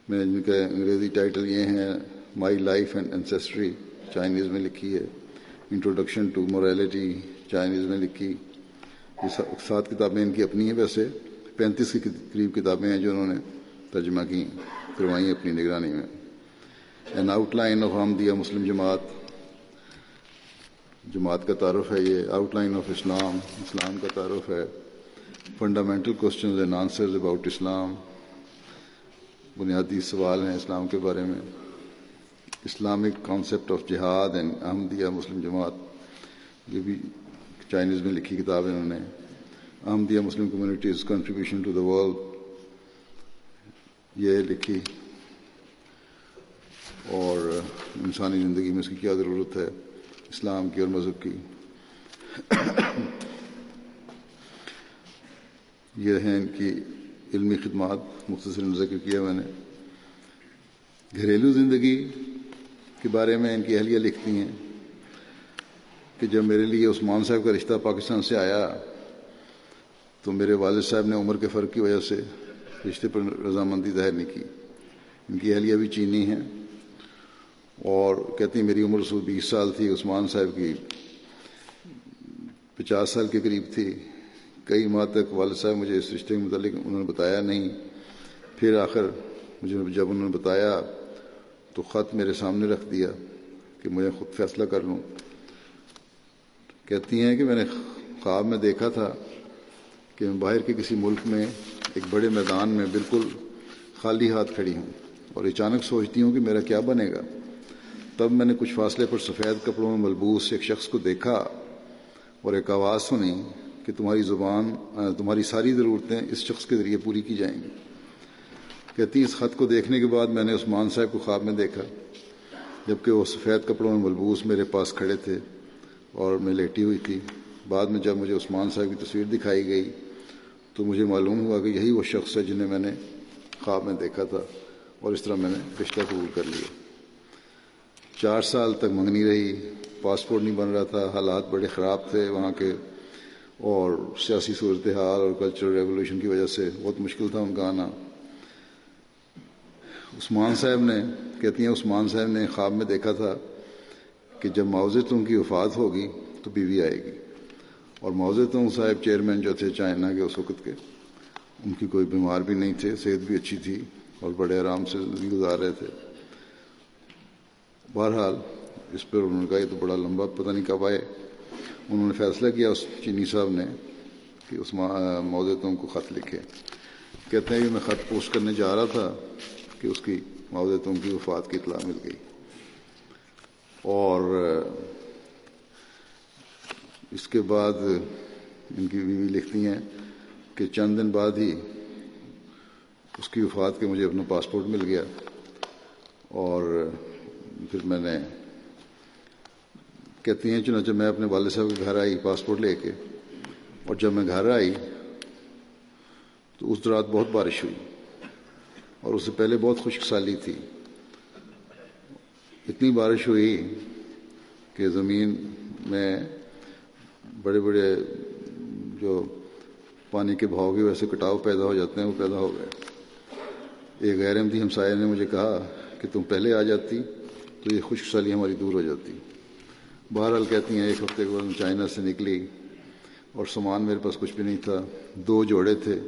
میں جن کا انگریزی ٹائٹل یہ ہیں my life and ancestry Chinese میں لکھی ہے۔ انٹروڈکشن ٹو مورالٹی چائنیز میں لکھی۔ یہ سات کتابیں ان کی اپنی ہیں، ویسے پینتیس کے قریب کتابیں ہیں جو انہوں نے ترجمہ کی کروائی اپنی نگرانی میں۔ An outline of Ahmadiyya Muslim Jamaat جماعت کا تعارف ہے یہ۔ آؤٹ لائن آف اسلام اسلام کا تعارف ہے۔ Fundamental questions and answers about Islam بنیادی سوال ہیں اسلام کے بارے میں۔ Islamic concept of jihad and Ahmadiyya Muslim Jamaat یہ بھی چائنیز میں لکھی کتاب ہے انہوں نے، Ahmadiyya Muslim community's contribution to the world یہ لکھی۔ اور انسانی زندگی میں اس کی کیا ضرورت ہے؟ اسلام کی اور مذہب کی۔ یہ ہیں ان کی علمی خدمات، مختصر ذکر کیا میں نے۔ گھریلو زندگی کے بارے میں ان کی اہلیہ لکھتی ہیں۔ کہ جب میرے لیے عثمان صاحب کا رشتہ پاکستان سے آیا، تو میرے والد صاحب نے عمر کے فرق کی وجہ سے رشتے پر رضامندی ظاہر نہیں کی۔ ان کی اہلیہ بھی چینی ہیں اور کہتی ہیں میری عمر سو بیس سال تھی، عثمان صاحب کی پچاس سال کے قریب تھی۔ کئی ماہ تک والد صاحب مجھے اس رشتے کے متعلق انہوں نے بتایا نہیں۔ پھر آخر مجھے جب انہوں نے بتایا تو خط میرے سامنے رکھ دیا کہ مجھے خود فیصلہ کر لوں۔ کہتی ہیں کہ میں نے خواب میں دیکھا تھا کہ میں باہر کے کسی ملک میں ایک بڑے میدان میں بالکل خالی ہاتھ کھڑی ہوں اور اچانک سوچتی ہوں کہ میرا کیا بنے گا۔ تب میں نے کچھ فاصلے پر سفید کپڑوں میں ملبوس ایک شخص کو دیکھا اور ایک آواز سنی کہ تمہاری زبان تمہاری ساری ضرورتیں اس شخص کے ذریعے پوری کی جائیں گی۔ کہتی اس خط کو دیکھنے کے بعد میں نے عثمان صاحب کو خواب میں دیکھا جبکہ وہ سفید کپڑوں میں ملبوس میرے پاس کھڑے تھے۔ اور میں لیٹی ہوئی تھی۔ بعد میں جب مجھے عثمان صاحب کی تصویر دکھائی گئی تو مجھے معلوم ہوا کہ یہی وہ شخص ہے جنہیں میں نے خواب میں دیکھا تھا اور اس طرح میں نے رشتہ قبول کر لیا۔ چار سال تک منگنی رہی، پاسپورٹ نہیں بن رہا تھا، حالات بڑے خراب تھے وہاں کے۔ اور سیاسی صورتحال اور کلچرل ریولیوشن کی وجہ سے بہت مشکل تھا ان کا آنا۔ عثمان صاحب نے، کہتی ہیں عثمان صاحب نے خواب میں دیکھا تھا کہ جب معاوضتوں کی وفات ہوگی تو بیوی آئے گی۔ اور معاوضتوں صاحب چیئرمین جو تھے چائنا کے اس وقت کے، ان کی کوئی بیمار بھی نہیں تھے، صحت بھی اچھی تھی اور بڑے آرام سے زندگی گزار رہے تھے۔ بہرحال، اس پر انہوں نے کہا، یہ تو بڑا لمبا پتہ نہیں کب آئے۔ انہوں نے فیصلہ کیا، اس چینی صاحب نے، کہ اس معاوضتوں کو خط لکھے۔ کہتے ہیں کہ میں خط پوسٹ کرنے جا رہا تھا کہ اس کی معاوضتوں کی وفات کی اطلاع مل گئی۔ اور اس کے بعد ان کی بیوی لکھتی ہیں کہ چند دن بعد ہی اس کی وفات کے مجھے اپنا پاسپورٹ مل گیا اور پھر میں نے کہتی ہیں، چنانچہ میں اپنے والد صاحب کے گھر آئی پاسپورٹ لے کے اور جب میں گھر آئی تو اس رات بہت بارش ہوئی اور اس سے پہلے بہت خشک سالی تھی۔ اتنی بارش ہوئی کہ زمین میں بڑے بڑے جو پانی کے بھاؤ کی وجہ سے کٹاؤ پیدا ہو جاتے ہیں، وہ پیدا ہو گئے۔ ایک غیر احمدی ہمسایہ نے مجھے کہا کہ تم پہلے آ جاتی تو یہ خشک سالی ہماری دور ہو جاتی۔ بہرحال کہتی ہیں، ایک ہفتے کے بعد چائنا سے نکلی اور سامان میرے پاس کچھ بھی نہیں تھا۔ دو جوڑے تھے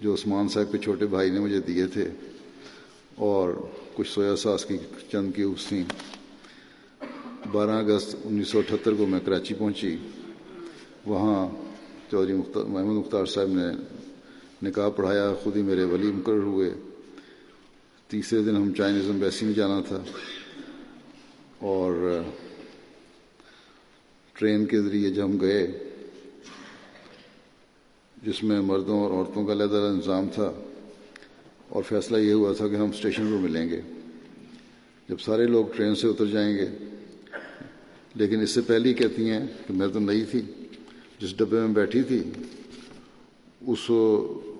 جو عثمان صاحب کے چھوٹے بھائی نے مجھے دیے تھے اور کچھ سویا ساس کی چند کیوبس تھیں۔ بارہ اگست انیس سو اٹھہتر کو میں کراچی پہنچی۔ وہاں چودھری مختار مختار صاحب نے نکاح پڑھایا، خود ہی میرے ولی مقرر ہوئے۔ تیسرے دن ہم چائنیز امبیسی میں جانا تھا۔ اور ٹرین کے ذریعے جب ہم گئے، جس میں مردوں اور عورتوں کا علیحدہ انتظام تھا اور فیصلہ یہ ہوا تھا کہ ہم اسٹیشن پر ملیں گے۔ جب سارے لوگ ٹرین سے اتر جائیں گے، لیکن اس سے پہلے ہی کہتی ہیں کہ میں تو نئی تھی، جس ڈبے میں بیٹھی تھی، اس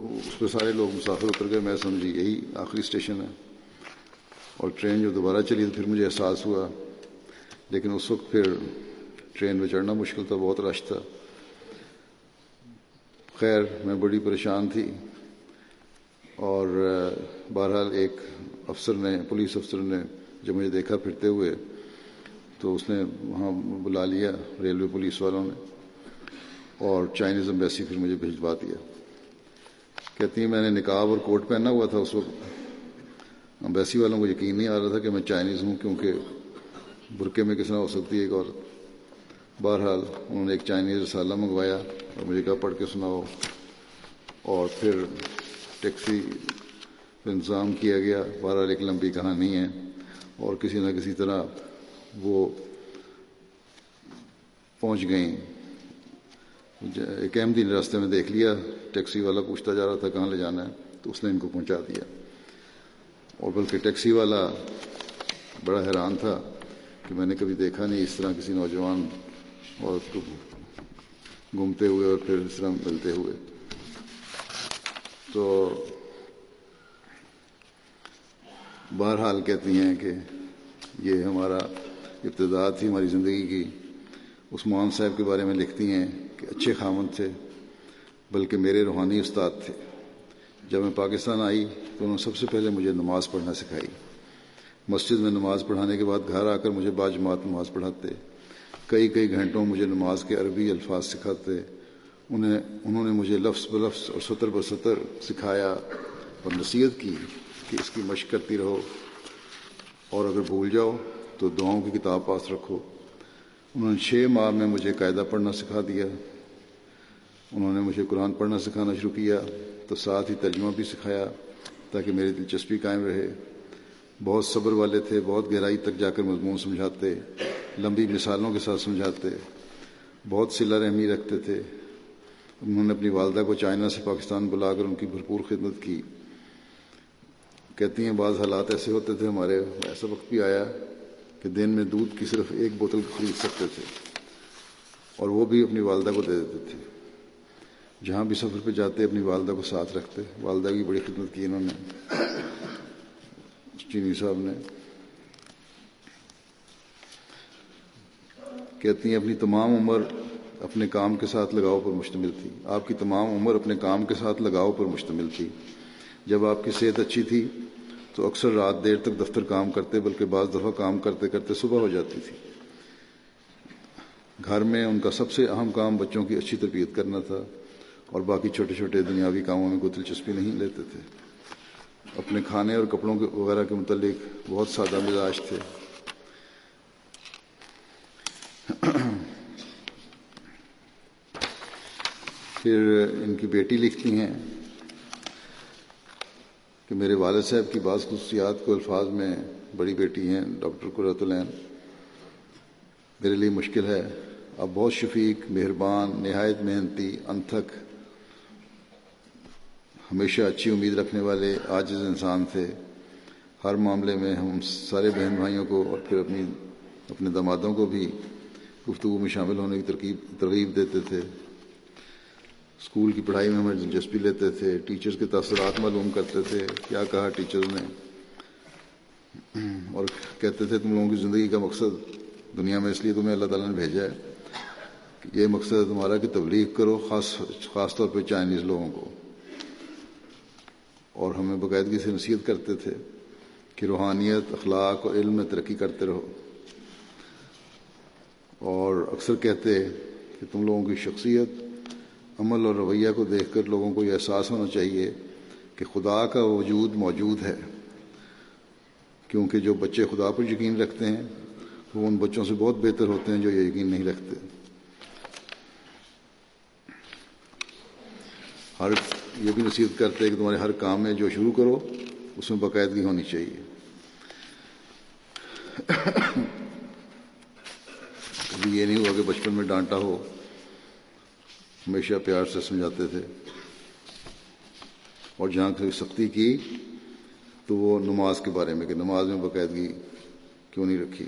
اس پہ سارے لوگ مسافر اتر گئے۔ میں سمجھی یہی آخری اسٹیشن ہے۔ اور ٹرین جو دوبارہ چلی تو پھر مجھے احساس ہوا۔ لیکن اس وقت پھر ٹرین میں چڑھنا مشکل تھا، بہت رش تھا۔ خیر، میں بڑی پریشان تھی۔ اور بہرحال ایک افسر نے، پولیس افسر نے جب مجھے دیکھا پھرتے ہوئے تو اس نے وہاں بلا لیا ریلوے پولیس والوں نے اور چائنیز امبیسی پھر مجھے بھجوا دیا۔ کہتی ہیں، میں نے نکاب اور کوٹ پہنا ہوا تھا اس وقت۔ امبیسی والوں کو یقین نہیں آ رہا تھا کہ میں چائنیز ہوں کیونکہ برقعے میں کس طرح ہو سکتی ہے ایک عورت۔ بہرحال انہوں نے ایک چائنیز رسالہ منگوایا اور مجھے کہا، پڑھ کے سناؤ۔ اور پھر ٹیکسی پہ انتظام کیا گیا، بہرحال ایک لمبی کہانی ہے اور کسی نہ کسی طرح وہ پہنچ گئیں۔ ایک احمدی نے راستے میں دیکھ لیا، ٹیکسی والا پوچھتا جا رہا تھا کہاں لے جانا ہے، تو اس نے ان کو پہنچا دیا۔ اور بلکہ ٹیکسی والا بڑا حیران تھا کہ میں نے کبھی دیکھا نہیں اس طرح کسی نوجوان عورت کو گھومتے ہوئے اور پھر اس طرح ملتے ہوئے۔ تو بہرحال کہتی ہیں کہ یہ ہمارا ابتدا تھی ہماری زندگی کی۔ عثمان صاحب کے بارے میں لکھتی ہیں کہ اچھے خامن تھے، بلکہ میرے روحانی استاد تھے۔ جب میں پاکستان آئی تو انہوں نے سب سے پہلے مجھے نماز پڑھنا سکھائی۔ مسجد میں نماز پڑھانے کے بعد گھر آ کر مجھے باجماعت نماز پڑھاتے۔ کئی کئی گھنٹوں مجھے نماز کے عربی الفاظ سکھاتے۔ انہیں، انہوں نے مجھے لفظ بلفظ اور سطر بسطر سکھایا اور نصیحت کی کہ اس کی مشق کرتی رہو اور اگر بھول جاؤ تو دعاؤں کی کتاب پاس رکھو۔ انہوں نے چھ ماہ میں مجھے قاعدہ پڑھنا سکھا دیا۔ انہوں نے مجھے قرآن پڑھنا سکھانا شروع کیا، تو ساتھ ہی ترجمہ بھی سکھایا تاکہ میری دلچسپی قائم رہے۔ بہت صبر والے تھے، بہت گہرائی تک جا کر مضمون سمجھاتے، لمبی مثالوں کے ساتھ سمجھاتے، بہت سلا رحمی رکھتے تھے۔ انہوں نے اپنی والدہ کو چائنا سے پاکستان بلا کر ان کی بھرپور خدمت کی۔ کہتی ہیں، بعض حالات ایسے ہوتے تھے، ہمارے ایسا وقت بھی آیا کہ دن میں دودھ کی صرف ایک بوتل خرید سکتے تھے اور وہ بھی اپنی والدہ کو دے دیتے تھے۔ جہاں بھی سفر پہ جاتے، اپنی والدہ کو ساتھ رکھتے۔ والدہ کی بڑی خدمت کی انہوں نے، چینی صاحب نے۔ کہتی ہیں، اپنی تمام عمر اپنے کام کے ساتھ لگاؤ پر مشتمل تھی۔ آپ کی تمام عمر اپنے کام کے ساتھ لگاؤ پر مشتمل تھی۔ جب آپ کی صحت اچھی تھی تو اکثر رات دیر تک دفتر کام کرتے، بلکہ بعض دفعہ کام کرتے کرتے صبح ہو جاتی تھی۔ گھر میں ان کا سب سے اہم کام بچوں کی اچھی تربیت کرنا تھا اور باقی چھوٹے چھوٹے دنیاوی کاموں میں کوئی دلچسپی نہیں لیتے تھے۔ اپنے کھانے اور کپڑوں کے وغیرہ کے متعلق بہت سادہ مزاج تھے۔ پھر ان کی بیٹی لکھتی ہیں کہ میرے والد صاحب کی بعض خصوصیات کو الفاظ میں بڑی بیٹی ہیں، ڈاکٹر قرۃ العین۔ میرے لیے مشکل ہے۔ اب بہت شفیق، مہربان، نہایت محنتی، انتھک، ہمیشہ اچھی امید رکھنے والے، عاجز انسان تھے۔ ہر معاملے میں ہم سارے بہن بھائیوں کو اور پھر اپنی، اپنے دمادوں کو بھی گفتگو میں شامل ہونے کی ترکیب، ترغیب دیتے تھے۔ اسکول کی پڑھائی میں ہمیں دلچسپی لیتے تھے، ٹیچرز کے تاثرات معلوم کرتے تھے، کیا کہا ٹیچرز نے؟ اور کہتے تھے تم لوگوں کی زندگی کا مقصد دنیا میں، اس لیے تمہیں اللہ تعالیٰ نے بھیجا ہے کہ یہ مقصد ہے تمہارا کہ تبلیغ کرو، خاص خاص طور پہ چائنیز لوگوں کو۔ اور ہمیں باقاعدگی سے نصیحت کرتے تھے کہ روحانیت، اخلاق اور علم میں ترقی کرتے رہو۔ اور اکثر کہتے کہ تم لوگوں کی شخصیت عمل اور رویہ کو دیکھ کر لوگوں کو یہ احساس ہونا چاہیے کہ خدا کا وجود موجود ہے۔ کیونکہ جو بچے خدا پر یقین رکھتے ہیں، وہ ان بچوں سے بہت بہتر ہوتے ہیں جو یہ یقین نہیں رکھتے۔ ہر یہ بھی نصیحت کرتے ہیں کہ تمہارے ہر کام میں جو شروع کرو، اس میں باقاعدگی ہونی چاہیے۔ <coughs> کبھی یہ نہیں ہوا کہ بچپن میں ڈانٹا ہو۔ ہمیشہ پیار سے سمجھاتے تھے۔ اور جہاں کوئی سختی کی تو وہ نماز کے بارے میں کہ نماز میں باقاعدگی کیوں نہیں رکھی۔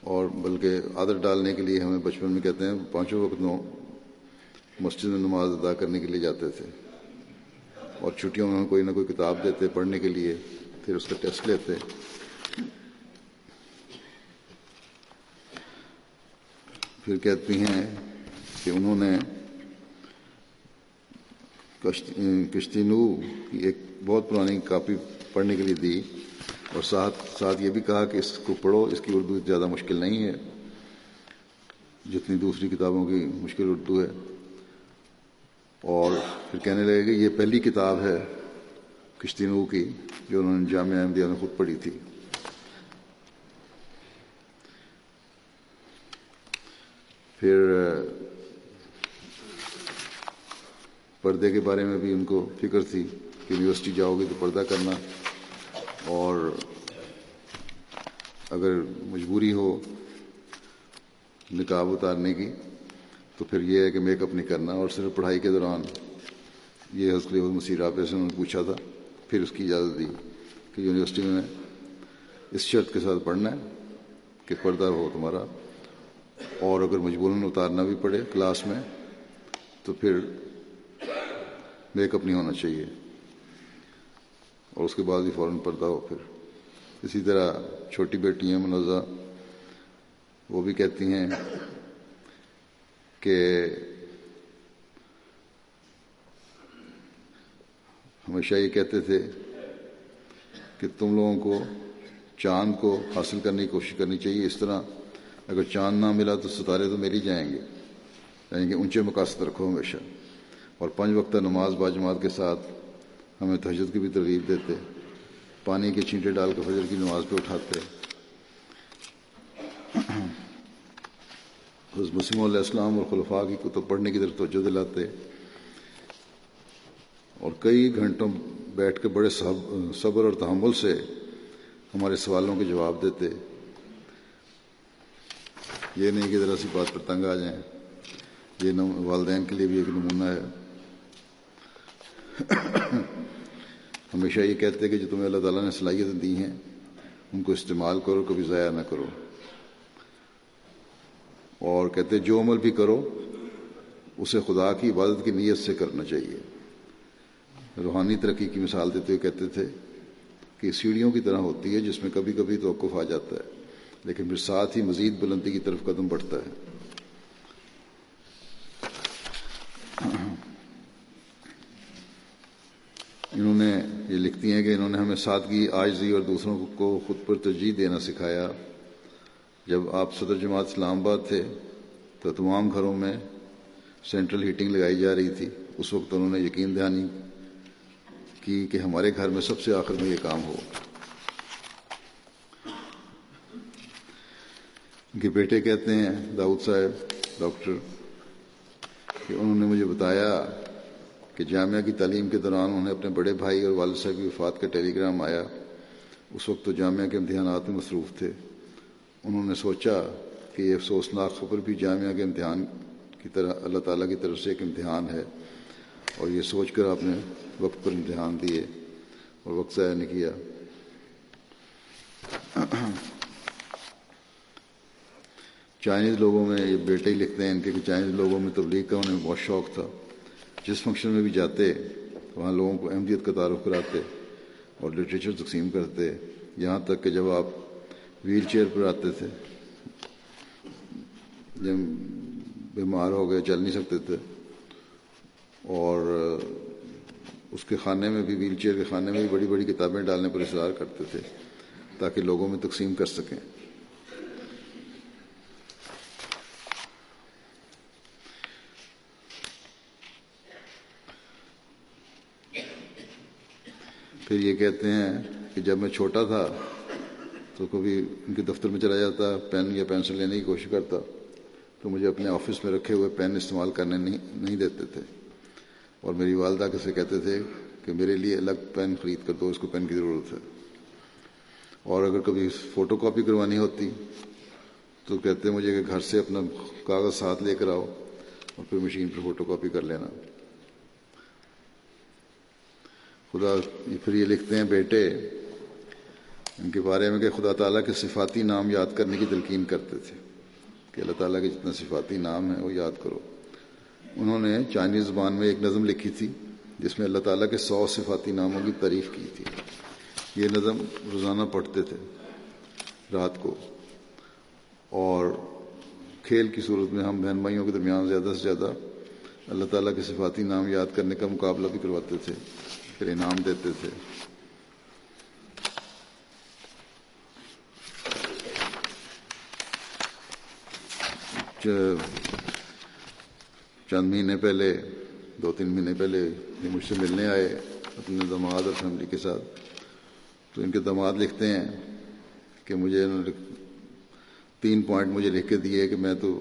اور بلکہ عادت ڈالنے کے لیے ہمیں بچپن میں کہتے ہیں پانچوں وقت نو مسجد میں نماز ادا کرنے کے لیے جاتے تھے۔ اور چھٹیوں میں ہم کوئی نہ کوئی کتاب دیتے پڑھنے کے لیے، پھر اس کا ٹیسٹ لیتے۔ پھر کہتی ہیں کہ انہوں نے کشتی نو کی ایک بہت پرانی کاپی پڑھنے کے لیے دی اور ساتھ ساتھ یہ بھی کہا کہ اس کو پڑھو، اس کی اردو زیادہ مشکل نہیں ہے، جتنی دوسری کتابوں کی مشکل اردو ہے۔ اور پھر کہنے لگے کہ یہ پہلی کتاب ہے کشتی نو کی جو انہوں نے جامعہ احمدیہ میں خود پڑھی تھی۔ پھر پردے کے بارے میں بھی ان کو فکر تھی کہ یونیورسٹی جاؤ گے تو پردہ کرنا، اور اگر مجبوری ہو نکاب اتارنے کی، تو پھر یہ ہے کہ میک اپ نہیں کرنا، اور صرف پڑھائی کے دوران یہ حضرت مسیح رابطے سے انہوں نے پوچھا تھا، پھر اس کی اجازت دی کہ یونیورسٹی میں اس شرط کے ساتھ پڑھنا ہے کہ پردہ ہو تمہارا۔ اور اگر مجبوراً اتارنا بھی پڑے کلاس میں، تو پھر میک اپ نہیں ہونا چاہیے۔ اور اس کے بعد بھی فوراً پردہ ہو پھر۔ اسی طرح چھوٹی بیٹی ہیں منوزہ وہ بھی کہتی ہیں کہ ہمیشہ یہ کہتے تھے کہ تم لوگوں کو چاند کو حاصل کرنے کی کوشش کرنی چاہیے۔ اس طرح اگر چاند نہ ملا تو ستارے تو مل ہی جائیں گے۔ یعنی کہ اونچے مقاصد رکھو ہمیشہ۔ اور پانچ وقتہ نماز باجماعت کے ساتھ ہمیں تہجد کی بھی ترغیب دیتے، پانی کے چھینٹے ڈال کے فجر کی نماز پہ اٹھاتے۔ <clears throat> حضرت مسلم علیہ السلام اور خلفاء کی کتب پڑھنے کی طرف توجہ دلاتے۔ اور کئی گھنٹوں بیٹھ کے بڑے صبر اور تحمل سے ہمارے سوالوں کے جواب دیتے۔ یہ نہیں کہ ذرا سی بات پر تنگ آ جائیں۔ یہ والدین کے لیے بھی ایک نمونہ ہے۔ ہمیشہ یہ کہتے کہ جو تمہیں اللہ تعالیٰ نے صلاحیتیں دی ہیں، ان کو استعمال کرو، کبھی ضائع نہ کرو۔ اور کہتے جو عمل بھی کرو، اسے خدا کی عبادت کی نیت سے کرنا چاہیے۔ روحانی ترقی کی مثال دیتے ہوئے کہتے تھے کہ سیڑھیوں کی طرح ہوتی ہے جس میں کبھی کبھی توقف آ جاتا ہے۔ لیکن پھر ساتھ ہی مزید بلندی کی طرف قدم بڑھتا ہے۔ انہوں نے یہ لکھتی ہیں کہ انہوں نے ہمیں سادگی آجزی اور دوسروں کو خود پر ترجیح دینا سکھایا۔ جب آپ صدر جماعت اسلام آباد تھے تو تمام گھروں میں سینٹرل ہیٹنگ لگائی جا رہی تھی۔ اس وقت انہوں نے یقین دہانی کی کہ ہمارے گھر میں سب سے آخر میں یہ کام ہو۔ ان کے بیٹے کہتے ہیں، داؤد صاحب، ڈاکٹر، کہ انہوں نے مجھے بتایا کہ جامعہ کی تعلیم کے دوران انہیں اپنے بڑے بھائی اور والد صاحب کی وفات کا ٹیلی گرام آیا۔ اس وقت تو جامعہ کے امتحانات میں مصروف تھے۔ انہوں نے سوچا کہ یہ افسوسناک خبر بھی جامعہ کے امتحان کی طرح، اللہ تعالیٰ کی طرف سے ایک امتحان ہے۔ اور یہ سوچ کر آپ نے وقت پر امتحان دیے اور وقت ضائع نہیں کیا۔ چائنیز لوگوں میں یہ بیٹے ہی لکھتے ہیں ان کے کہ چائنیز لوگوں میں تبلیغ کا انہیں بہت شوق تھا۔ جس فنکشن میں بھی جاتے، وہاں لوگوں کو احمدیت کا تعارف کراتے اور لٹریچر تقسیم کرتے۔ یہاں تک کہ جب آپ ویل چیئر پر آتے تھے، جب بیمار ہو گئے، چل نہیں سکتے تھے، اور اس کے خانے میں بھی ویل چیئر کے خانے میں بھی بڑی بڑی کتابیں ڈالنے پر اصرار کرتے تھے تاکہ لوگوں میں تقسیم کر سکیں۔ پھر یہ کہتے ہیں کہ جب میں چھوٹا تھا تو کبھی ان کے دفتر میں چلا جاتا، پین یا پینسل لینے کی کوشش کرتا، تو مجھے اپنے آفس میں رکھے ہوئے پین استعمال کرنے نہیں نہیں دیتے تھے۔ اور میری والدہ کیسے کہتے تھے کہ میرے لیے الگ پین خرید کر دو، اس کو پین کی ضرورت ہے۔ اور اگر کبھی فوٹو کاپی کروانی ہوتی تو کہتے مجھے کہ گھر سے اپنا کاغذ ساتھ لے کر آؤ اور پھر مشین پہ فوٹو کاپی کر لینا۔ خدا پھر یہ لکھتے ہیں بیٹے، ان کے بارے میں کہ خدا تعالیٰ کے صفاتی نام یاد کرنے کی تلقین کرتے تھے، کہ اللہ تعالیٰ کے جتنا صفاتی نام ہے وہ یاد کرو۔ انہوں نے چائنیز زبان میں ایک نظم لکھی تھی، جس میں اللہ تعالیٰ کے سو صفاتی ناموں کی تعریف کی تھی۔ یہ نظم روزانہ پڑھتے تھے رات کو۔ اور کھیل کی صورت میں ہم بہن بھائیوں کے درمیان زیادہ سے زیادہ اللہ تعالیٰ کے صفاتی نام یاد کرنے کا مقابلہ بھی کرواتے تھے۔ پھر انعام دیتے تھے چند مہینے پہلے دو تین مہینے پہلے یہ مجھ سے ملنے آئے اپنے دماد اور فیملی کے ساتھ تو ان کے دماد لکھتے ہیں کہ مجھے تین پوائنٹ مجھے لکھ کے دیے کہ میں تو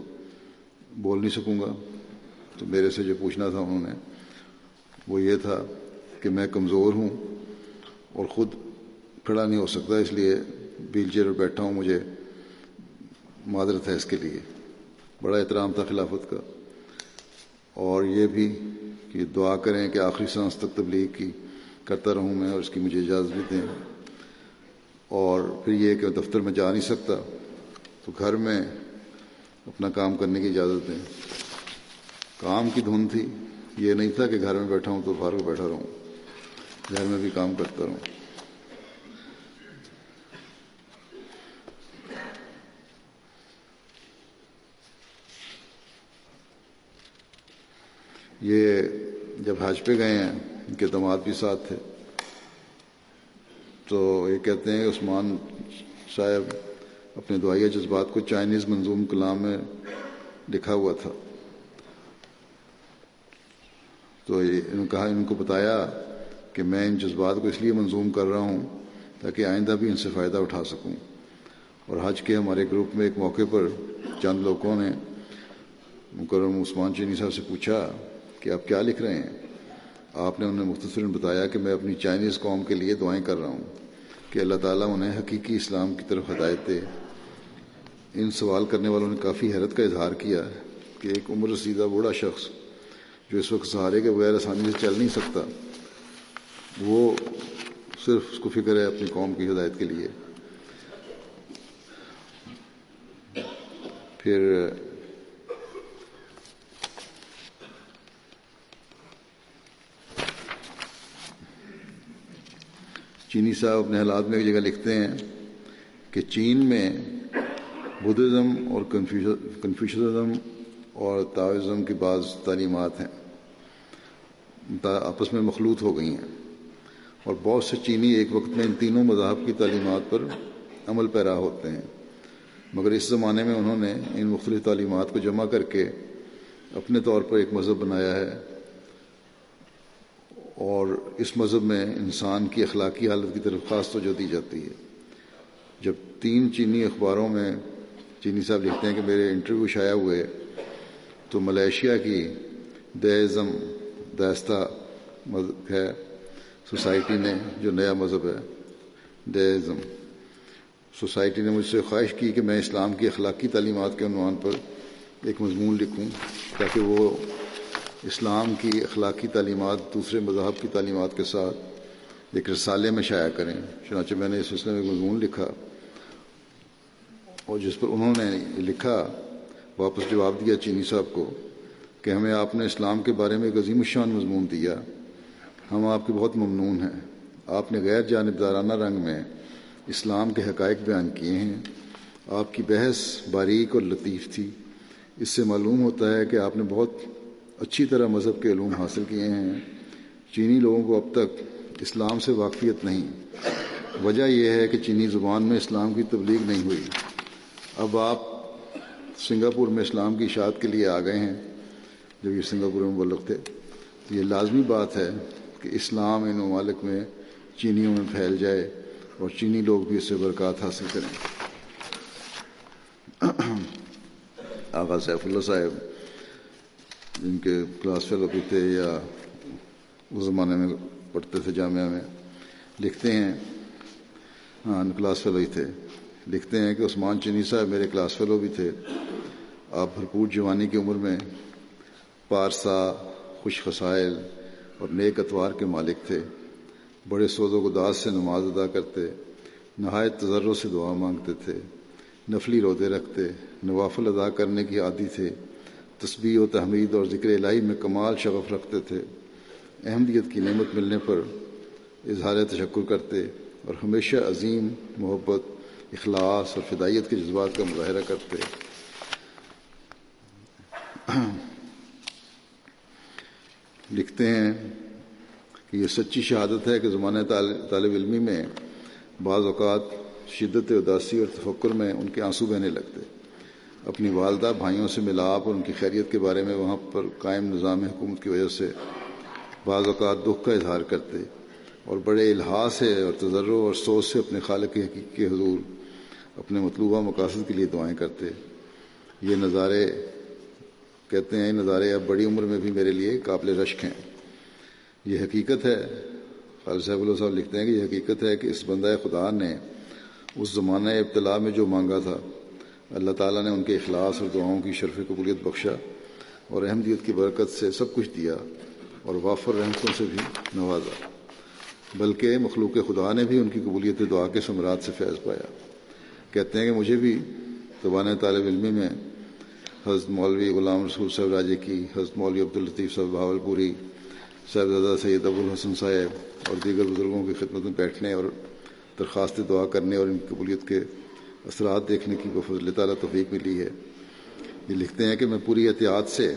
بول نہیں سکوں گا تو میرے سے جو پوچھنا تھا انہوں نے وہ یہ تھا کہ میں کمزور ہوں اور خود کھڑا نہیں ہو سکتا، اس لیے ویل چیئر پر بیٹھا ہوں، مجھے معذرت ہے اس کے لیے۔ بڑا احترام تھا خلافت کا۔ اور یہ بھی کہ دعا کریں کہ آخری سانس تک تبلیغ کی کرتا رہوں میں اور اس کی مجھے اجازت بھی دیں۔ اور پھر یہ کہ دفتر میں جا نہیں سکتا، تو گھر میں اپنا کام کرنے کی اجازت دیں۔ کام کی دھن تھی، یہ نہیں تھا کہ گھر میں بیٹھا ہوں تو باہر بیٹھا رہوں۔ گھر میں بھی کام کرتا رہوں۔ یہ جب حج پہ گئے ہیں، ان کے دماد بھی ساتھ تھے۔ تو یہ کہتے ہیں کہ عثمان صاحب اپنے دعائیہ جذبات کو چائنیز منظوم کلام میں لکھا ہوا تھا۔ تو یہ انہوں نے کہا، ان کو بتایا کہ میں ان جذبات کو اس لیے منظوم کر رہا ہوں تاکہ آئندہ بھی ان سے فائدہ اٹھا سکوں۔ اور حج کے ہمارے گروپ میں ایک موقع پر چند لوگوں نے مکرم عثمان چینی صاحب سے پوچھا کہ آپ کیا لکھ رہے ہیں؟ آپ نے انہیں مختصر بتایا کہ میں اپنی چائنیز قوم کے لیے دعائیں کر رہا ہوں کہ اللہ تعالیٰ انہیں حقیقی اسلام کی طرف ہدایت دے۔ ان سوال کرنے والوں نے کافی حیرت کا اظہار کیا کہ ایک عمر رسیدہ بوڑھا شخص جو اس وقت سہارے کے بغیر آسانی سے چل نہیں سکتا وہ صرف اس کو فکر ہے اپنی قوم کی ہدایت کے لیے۔ پھر چینی صاحب اپنے حالات میں ایک جگہ لکھتے ہیں کہ چین میں بدھزم اور کنفیوشزم اور تاوزم کی بعض تعلیمات ہیں۔ آپس میں مخلوط ہو گئی ہیں۔ اور بہت سے چینی ایک وقت میں ان تینوں مذاہب کی تعلیمات پر عمل پیرا ہوتے ہیں۔ مگر اس زمانے میں انہوں نے ان مختلف تعلیمات کو جمع کر کے اپنے طور پر ایک مذہب بنایا ہے۔ اور اس مذہب میں انسان کی اخلاقی حالت کی طرف خاص توجہ دی جاتی ہے۔ جب تین چینی اخباروں میں چینی صاحب لکھتے ہیں کہ میرے انٹرویو شائع ہوئے، تو ملیشیا کی دیزم داستہ مذہب ہے۔ سوسائٹی نے جو نیا مذہب ہے دیزم سوسائٹی نے مجھ سے خواہش کی کہ میں اسلام کی اخلاقی تعلیمات کے عنوان پر ایک مضمون لکھوں تاکہ وہ اسلام کی اخلاقی تعلیمات دوسرے مذہب کی تعلیمات کے ساتھ ایک رسالے میں شائع کریں۔ چنانچہ میں نے اس سلسلے میں مضمون لکھا اور جس پر انہوں نے لکھا، واپس جواب دیا چینی صاحب کو کہ ہمیں آپ نے اسلام کے بارے میں ایک عظیم الشان مضمون دیا۔ ہم آپ کے بہت ممنون ہیں۔ آپ نے غیر جانبدارانہ رنگ میں اسلام کے حقائق بیان کیے ہیں۔ آپ کی بحث باریک اور لطیف تھی۔ اس سے معلوم ہوتا ہے کہ آپ نے بہت اچھی طرح مذہب کے علوم حاصل کیے ہیں۔ چینی لوگوں کو اب تک اسلام سے واقفیت نہیں۔ وجہ یہ ہے کہ چینی زبان میں اسلام کی تبلیغ نہیں ہوئی۔ اب آپ سنگاپور میں اسلام کی اشاعت کے لیے آ گئے ہیں۔ جب یہ سنگاپور میں مبلغ تھے۔ یہ لازمی بات ہے کہ اسلام ان ممالک میں چینیوں میں پھیل جائے اور چینی لوگ بھی اس سے برکات حاصل کریں۔ آغا سیف اللہ صاحب، جن کے کلاس فیلو بھی تھے یا اس زمانے میں پڑھتے تھے جامعہ میں، لکھتے ہیں۔ ہاں کلاس فیلو ہی تھے۔ لکھتے ہیں کہ عثمان چینی صاحب میرے کلاس فیلو بھی تھے۔ آپ بھرپور جوانی کی عمر میں، پارسا، خوش خسائل اور نیک اتوار کے مالک تھے۔ بڑے سود و گداز سے نماز ادا کرتے، نہایت تجروں سے دعا مانگتے تھے، نفلی روزے رکھتے، نوافل ادا کرنے کی عادی تھے، تسبیح و تحمید اور ذکر الہی میں کمال شغف رکھتے تھے۔ احمدیت کی نعمت ملنے پر اظہار تشکر کرتے اور ہمیشہ عظیم محبت، اخلاص اور فدائیت کے جذبات کا مظاہرہ کرتے۔ لکھتے ہیں کہ یہ سچی شہادت ہے کہ زمانہ طالب علمی میں بعض اوقات شدت اداسی اور تفکر میں ان کے آنسو بہنے لگتے اپنی والدہ، بھائیوں سے ملاپ اور ان کی خیریت کے بارے میں وہاں پر قائم نظام حکومت کی وجہ سے بعض اوقات دکھ کا اظہار کرتے اور بڑے الحاظ سے اور تجرب اور سوچ سے اپنے خالق کے حقیق کے حضور، اپنے مطلوبہ مقاصد کے لیے دعائیں کرتے یہ نظارے کہتے ہیں یہ نظارے، اب بڑی عمر میں بھی میرے لیے قابل رشک ہیں. یہ حقیقت ہے۔ خالد صاحب اللہ صاحب لکھتے ہیں کہ یہ حقیقت ہے کہ اس بندہ خدا نے اس زمانہ ابتلا میں جو مانگا تھا، اللہ تعالیٰ نے ان کے اخلاص اور دعاؤں کی شرف قبولیت بخشا اور احمدیت کی برکت سے سب کچھ دیا اور وافر رحمتوں سے بھی نوازا، بلکہ مخلوق خدا نے بھی ان کی قبولیت دعا کے ثمرات سے فیض پایا۔ کہتے ہیں کہ مجھے بھی توانۂ طالب علمی میں حضرت مولوی غلام رسول صاحب راجے کی، حضرت مولوی عبداللطیف صاحب بھاول پوری صاحبزادہ سید ابوالحسن صاحب اور دیگر بزرگوں کی خدمت میں بیٹھنے اور درخواست دعا کرنے اور ان کی قبولیت کے اثرات دیکھنے کی فضل تعالیٰ توفیق ملی ہے۔ یہ لکھتے ہیں کہ میں پوری احتیاط سے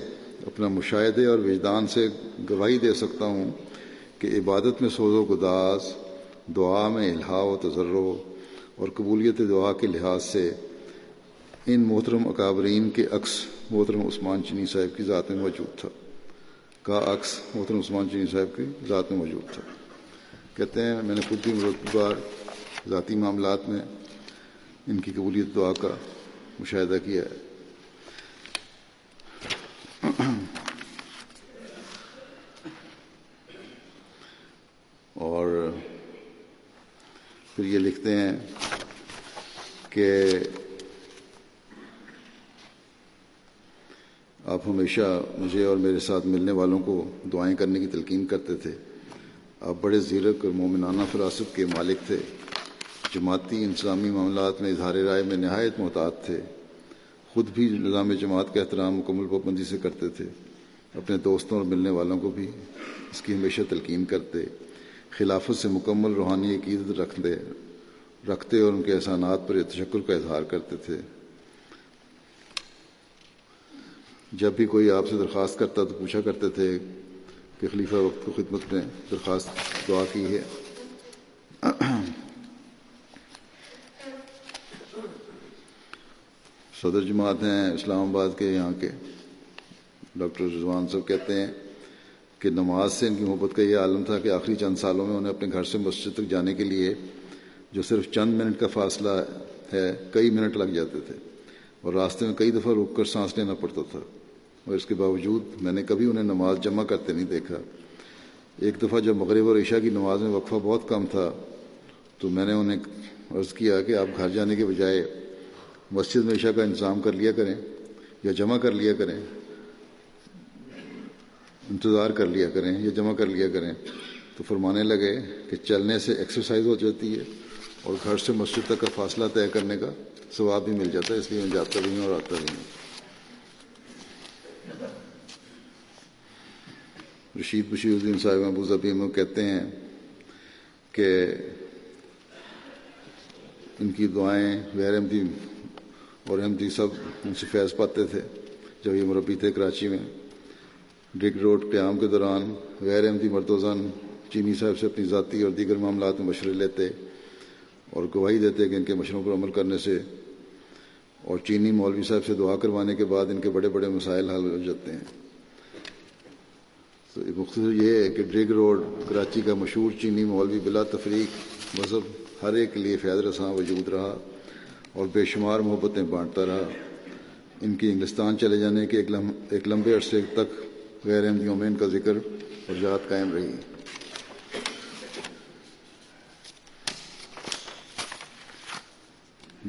اپنا مشاہدے اور وجدان سے گواہی دے سکتا ہوں کہ عبادت میں سوز و گداز، دعا میں الہا و تجرو اور قبولیت دعا کے لحاظ سے ان محترم اکابرین کے عکس محترم عثمان چینی صاحب کی ذات میں موجود تھا۔ کا عکس محترم عثمان چینی صاحب کی ذات میں موجود تھا۔ کہتے ہیں، میں نے خود بھی بار ذاتی معاملات میں ان کی قبولیت دعا کا مشاہدہ کیا ہے۔ اور پھر یہ لکھتے ہیں کہ آپ ہمیشہ مجھے اور میرے ساتھ ملنے والوں کو دعائیں کرنے کی تلقین کرتے تھے۔ آپ بڑے زیرک اور مومنانہ فراست کے مالک تھے۔ جماعتی انتظامی معاملات میں اظہار رائے میں نہایت محتاط تھے۔ خود بھی نظام جماعت کا احترام مکمل پابندی سے کرتے تھے۔ اپنے دوستوں اور ملنے والوں کو بھی اس کی ہمیشہ تلقین کرتے، خلافت سے مکمل روحانی عقیدت رکھتے رکھتے اور ان کے احسانات پر تشکر کا اظہار کرتے تھے۔ جب بھی کوئی آپ سے درخواست کرتا تو پوچھا کرتے تھے کہ خلیفہ وقت کو خدمت میں درخواست دعا کی ہے۔ صدر جماعت ہیں اسلام آباد کے یہاں کے۔ ڈاکٹر رضوان صاحب کہتے ہیں کہ نماز سے ان کی محبت کا یہ عالم تھا کہ آخری چند سالوں میں انہیں اپنے گھر سے مسجد تک جانے کے لیے جو صرف چند منٹ کا فاصلہ ہے، کئی منٹ لگ جاتے تھے اور راستے میں کئی دفعہ رک کر سانس لینا پڑتا تھا۔ اور اس کے باوجود میں نے کبھی انہیں نماز جمع کرتے نہیں دیکھا۔ ایک دفعہ جب مغرب اور عشاء کی نماز میں وقفہ بہت کم تھا، تو میں نے انہیں عرض کیا کہ آپ گھر جانے کے بجائے مسجد میں عشاء کا انتظام کر لیا کریں یا جمع کر لیا کریں۔ انتظار کر لیا کریں یا جمع کر لیا کریں۔ تو فرمانے لگے کہ چلنے سے ایکسرسائز ہو جاتی ہے اور گھر سے مسجد تک کا فاصلہ طے کرنے کا ثواب بھی مل جاتا ہے، اس لیے میں جاتا بھی ہوں اور آتا بھی ہوں۔ رشید بشیر الدین صاحب ابو ظبی میں کہتے ہیں کہ ان کی دعائیں غیر احمدی اور احمدی سب ان سے فیض پاتے تھے جب یہ مربی تھے کراچی میں۔ ڈگ روڈ قیام کے دوران غیر احمدی مردوزن چینی صاحب سے اپنی ذاتی اور دیگر معاملات میں مشورے لیتے اور گواہی دیتے کہ ان کے مشوروں پر عمل کرنے سے اور چینی مولوی صاحب سے دعا کروانے کے بعد ان کے بڑے بڑے مسائل حل ہو جاتے ہیں۔ تو مختصر یہ ہے کہ ڈرگ روڈ کراچی کا مشہور چینی مولوی بلا تفریق مذہب ہر ایک کے لیے فیض رساں وجود رہا اور بے شمار محبتیں بانٹتا رہا۔ ان کی انگلستان چلے جانے کے ایک لمبے عرصے تک غیر احمدیوں میں ان کا ذکر اور یاد قائم رہی۔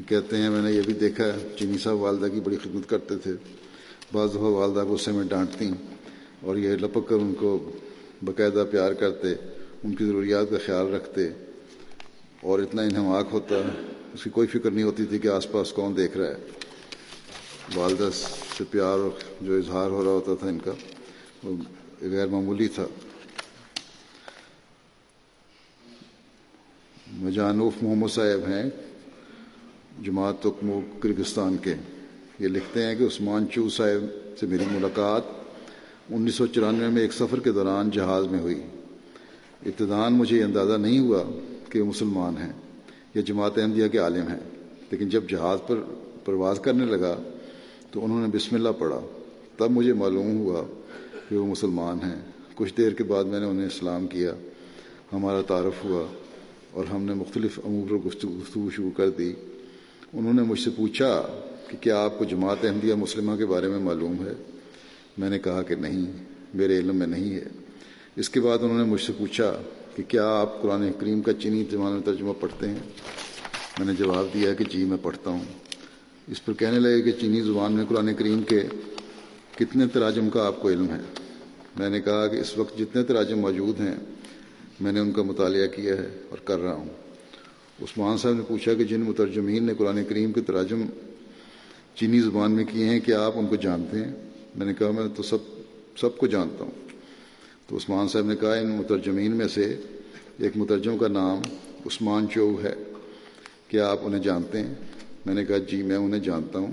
کہتے ہیں، میں نے یہ بھی دیکھا چینی صاحب والدہ کی بڑی خدمت کرتے تھے۔ بعض دفعہ والدہ غصے میں ڈانٹتی۔ اور یہ لپک کر ان کو باقاعدہ پیار کرتے، ان کی ضروریات کا خیال رکھتے اور اتنا انہماک ہوتا، اس کی کوئی فکر نہیں ہوتی تھی کہ آس پاس کون دیکھ رہا ہے۔ والدہ سے پیار جو اظہار ہو رہا ہوتا تھا ان کا، وہ غیر معمولی تھا۔ مجانوف محمد صاحب ہیں جماعت تکمو کرگستان کے۔ یہ لکھتے ہیں کہ عثمان چو صاحب سے میری ملاقات انیس سو چورانوے میں ایک سفر کے دوران جہاز میں ہوئی۔ ابتدان مجھے یہ اندازہ نہیں ہوا کہ وہ مسلمان ہیں یا جماعت احمدیہ کے عالم ہیں، لیکن جب جہاز پر پرواز کرنے لگا تو انہوں نے بسم اللہ پڑھا۔ تب مجھے معلوم ہوا کہ وہ مسلمان ہیں۔ کچھ دیر کے بعد میں نے انہیں اسلام کیا۔ ہمارا تعارف ہوا اور ہم نے مختلف امور گفتگو شروع کر دی۔ انہوں نے مجھ سے پوچھا کہ کیا آپ کو جماعت احمدیہ مسلمہ کے بارے میں معلوم ہے؟ میں نے کہا کہ نہیں، میرے علم میں نہیں ہے۔ اس کے بعد انہوں نے مجھ سے پوچھا کہ کیا آپ قرآن کریم کا چینی زبان میں ترجمہ پڑھتے ہیں؟ میں نے جواب دیا کہ جی میں پڑھتا ہوں۔ اس پر کہنے لگے کہ چینی زبان میں قرآن کریم کے کتنے تراجم کا آپ کو علم ہے؟ میں نے کہا کہ اس وقت جتنے تراجم موجود ہیں، میں نے ان کا مطالعہ کیا ہے اور کر رہا ہوں۔ عثمان صاحب نے پوچھا کہ جن مترجمین نے قرآن کریم کے تراجم چینی زبان میں کیے ہیں، کیا آپ ان کو جانتے ہیں؟ میں نے کہا میں تو سب سب کو جانتا ہوں۔ تو عثمان صاحب نے کہا ان مترجمین میں سے ایک مترجم کا نام عثمان چو ہے۔ کیا آپ انہیں جانتے ہیں؟ میں نے کہا جی میں انہیں جانتا ہوں۔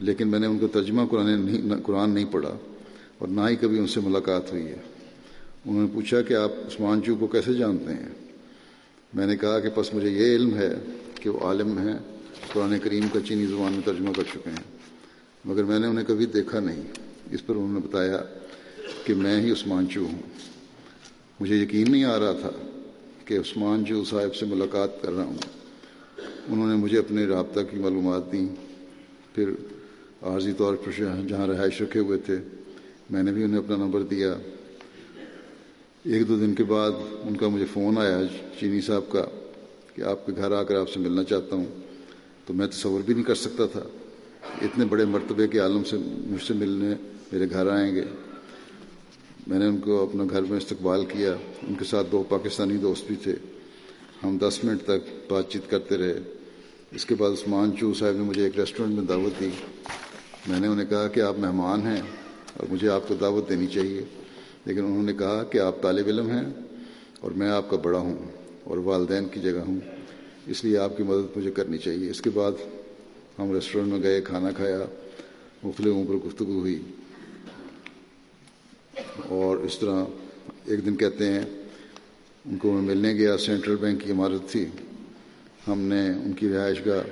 لیکن میں نے ان کا ترجمہ قرآن نہیں قرآن نہیں پڑھا اور نہ ہی کبھی ان سے ملاقات ہوئی ہے۔ انہوں نے پوچھا کہ آپ عثمان چو کو کیسے جانتے ہیں؟ میں نے کہا کہ بس مجھے یہ علم ہے کہ وہ عالم ہیں، قرآن کریم کا چینی زبان میں ترجمہ کر چکے ہیں۔ مگر میں نے انہیں کبھی دیکھا نہیں۔ اس پر انہوں نے بتایا کہ میں ہی عثمان چو ہوں۔ مجھے یقین نہیں آ رہا تھا کہ عثمان جو صاحب سے ملاقات کر رہا ہوں، انہوں نے مجھے اپنے رابطہ کی معلومات دیں۔ پھر عارضی طور پر جہاں رہائش رکھے ہوئے تھے، میں نے بھی انہیں اپنا نمبر دیا۔ ایک دو دن کے بعد ان کا مجھے فون آیا چینی صاحب کا کہ آپ کے گھر آ کر آپ سے ملنا چاہتا ہوں، تو میں تصور بھی نہیں کر سکتا تھا۔ اتنے بڑے مرتبے کے عالم سے مجھ سے ملنے میرے گھر آئیں گے۔ میں نے ان کو اپنا گھر میں استقبال کیا۔ ان کے ساتھ دو پاکستانی دوست بھی تھے۔ ہم دس منٹ تک بات چیت کرتے رہے۔ اس کے بعد عثمان چو صاحب نے مجھے ایک ریسٹورنٹ میں دعوت دی۔ میں نے انہیں کہا کہ آپ مہمان ہیں اور مجھے آپ کو دعوت دینی چاہیے۔ لیکن انہوں نے کہا کہ آپ طالب علم ہیں اور میں آپ کا بڑا ہوں اور والدین کی جگہ ہوں۔ اس لیے آپ کی مدد مجھے کرنی چاہیے۔ اس کے بعد ہم ریسٹورنٹ میں گئے، کھانا کھایا، مختلف عمر گفتگو ہوئی۔ اور اس طرح ایک دن کہتے ہیں، ان کو میں ملنے گیا، سینٹرل بینک کی عمارت تھی۔ ہم نے ان کی رہائش گاہ،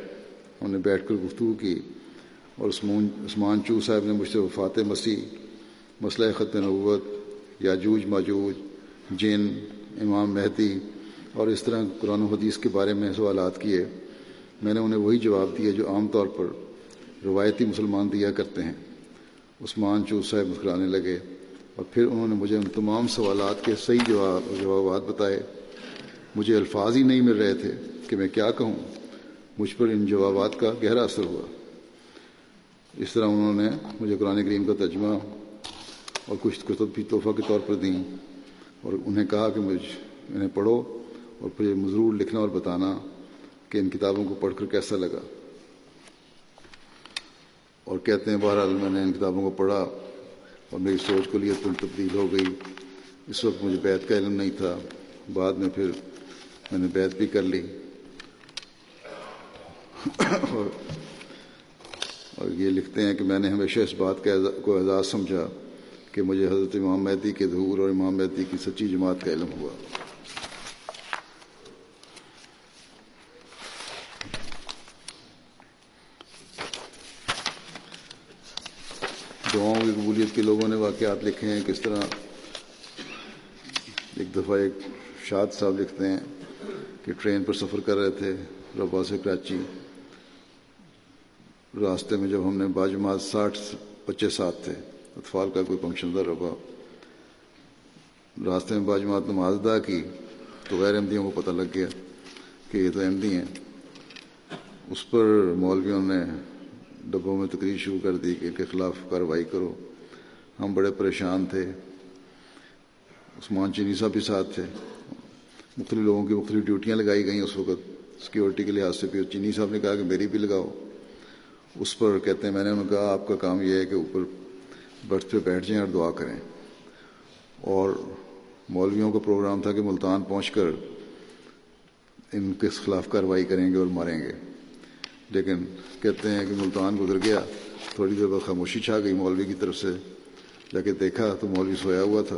ہم نے بیٹھ کر گفتگو کی۔ اور عثمان چو صاحب نے مجھ سے وفات مسیح، مسئلہ ختم نبوت، یاجوج، ماجوج، جن، امام مہدی، اور اس طرح قرآن و حدیث کے بارے میں سوالات کیے۔ میں نے انہیں وہی جواب دیا جو عام طور پر روایتی مسلمان دیا کرتے ہیں۔ عثمان چو صاحب مسکرانے لگے اور پھر انہوں نے مجھے ان تمام سوالات کے صحیح جواب جوابات بتائے۔ مجھے الفاظ ہی نہیں مل رہے تھے کہ میں کیا کہوں۔ مجھ پر ان جوابات کا گہرا اثر ہوا۔ اس طرح انہوں نے مجھے قرآن کریم کا ترجمہ اور کچھ کتب بھی تحفہ کے طور پر دیں اور انہیں کہا کہ مجھ انہیں پڑھو اور پھر مضرور لکھنا اور بتانا۔ کہ ان کتابوں کو پڑھ کر کیسا لگا؟ اور کہتے ہیں، بہرحال میں نے ان کتابوں کو پڑھا اور میری سوچ کو لیے تل تبدیل ہو گئی۔ اس وقت مجھے بیت کا علم نہیں تھا۔ بعد میں پھر میں نے بیت بھی کر لی۔ اور اور یہ لکھتے ہیں کہ میں نے ہمیشہ اس بات کو اعزاز سمجھا کہ مجھے حضرت امام مہدی کے دھور اور امام مہدی کی سچی جماعت کا علم ہوا۔ دعاؤں کی قبولیت کے لوگوں نے واقعات لکھے ہیں، کس طرح ایک دفعہ ایک شاد صاحب لکھتے ہیں کہ ٹرین پر سفر کر رہے تھے ربا سے کراچی۔ راستے میں جب ہم نے باجماعت ساٹھ بچے ساتھ تھے، اطفال کا کوئی فنکشن تھا ربا راستے میں باجماعت نماز ادا کی تو غیر احمدیوں کو پتہ لگ گیا کہ یہ تو احمدی ہیں۔ اس پر مولویوں نے ڈبوں میں تقریر شروع کر دی کہ ان کے خلاف کارروائی کرو۔ ہم بڑے پریشان تھے۔ عثمان چینی صاحب بھی ساتھ تھے۔ مختلف لوگوں کی مختلف ڈیوٹیاں لگائی گئیں اس وقت سیکورٹی کے لحاظ سے پھر چینی صاحب نے کہا کہ میری بھی لگاؤ۔ اس پر کہتے ہیں، میں نے انہوں نے کہا، آپ کا کام یہ ہے کہ اوپر برتھ پہ بیٹھ جائیں اور دعا کریں۔ اور مولویوں کا پروگرام تھا کہ ملتان پہنچ کر ان کے خلاف کارروائی کریں گے اور ماریں گے۔ لیکن کہتے ہیں کہ ملتان گزر گیا، تھوڑی دیر بعد خاموشی چھا گئی مولوی کی طرف سے جا کے دیکھا تو مولوی سویا ہوا تھا۔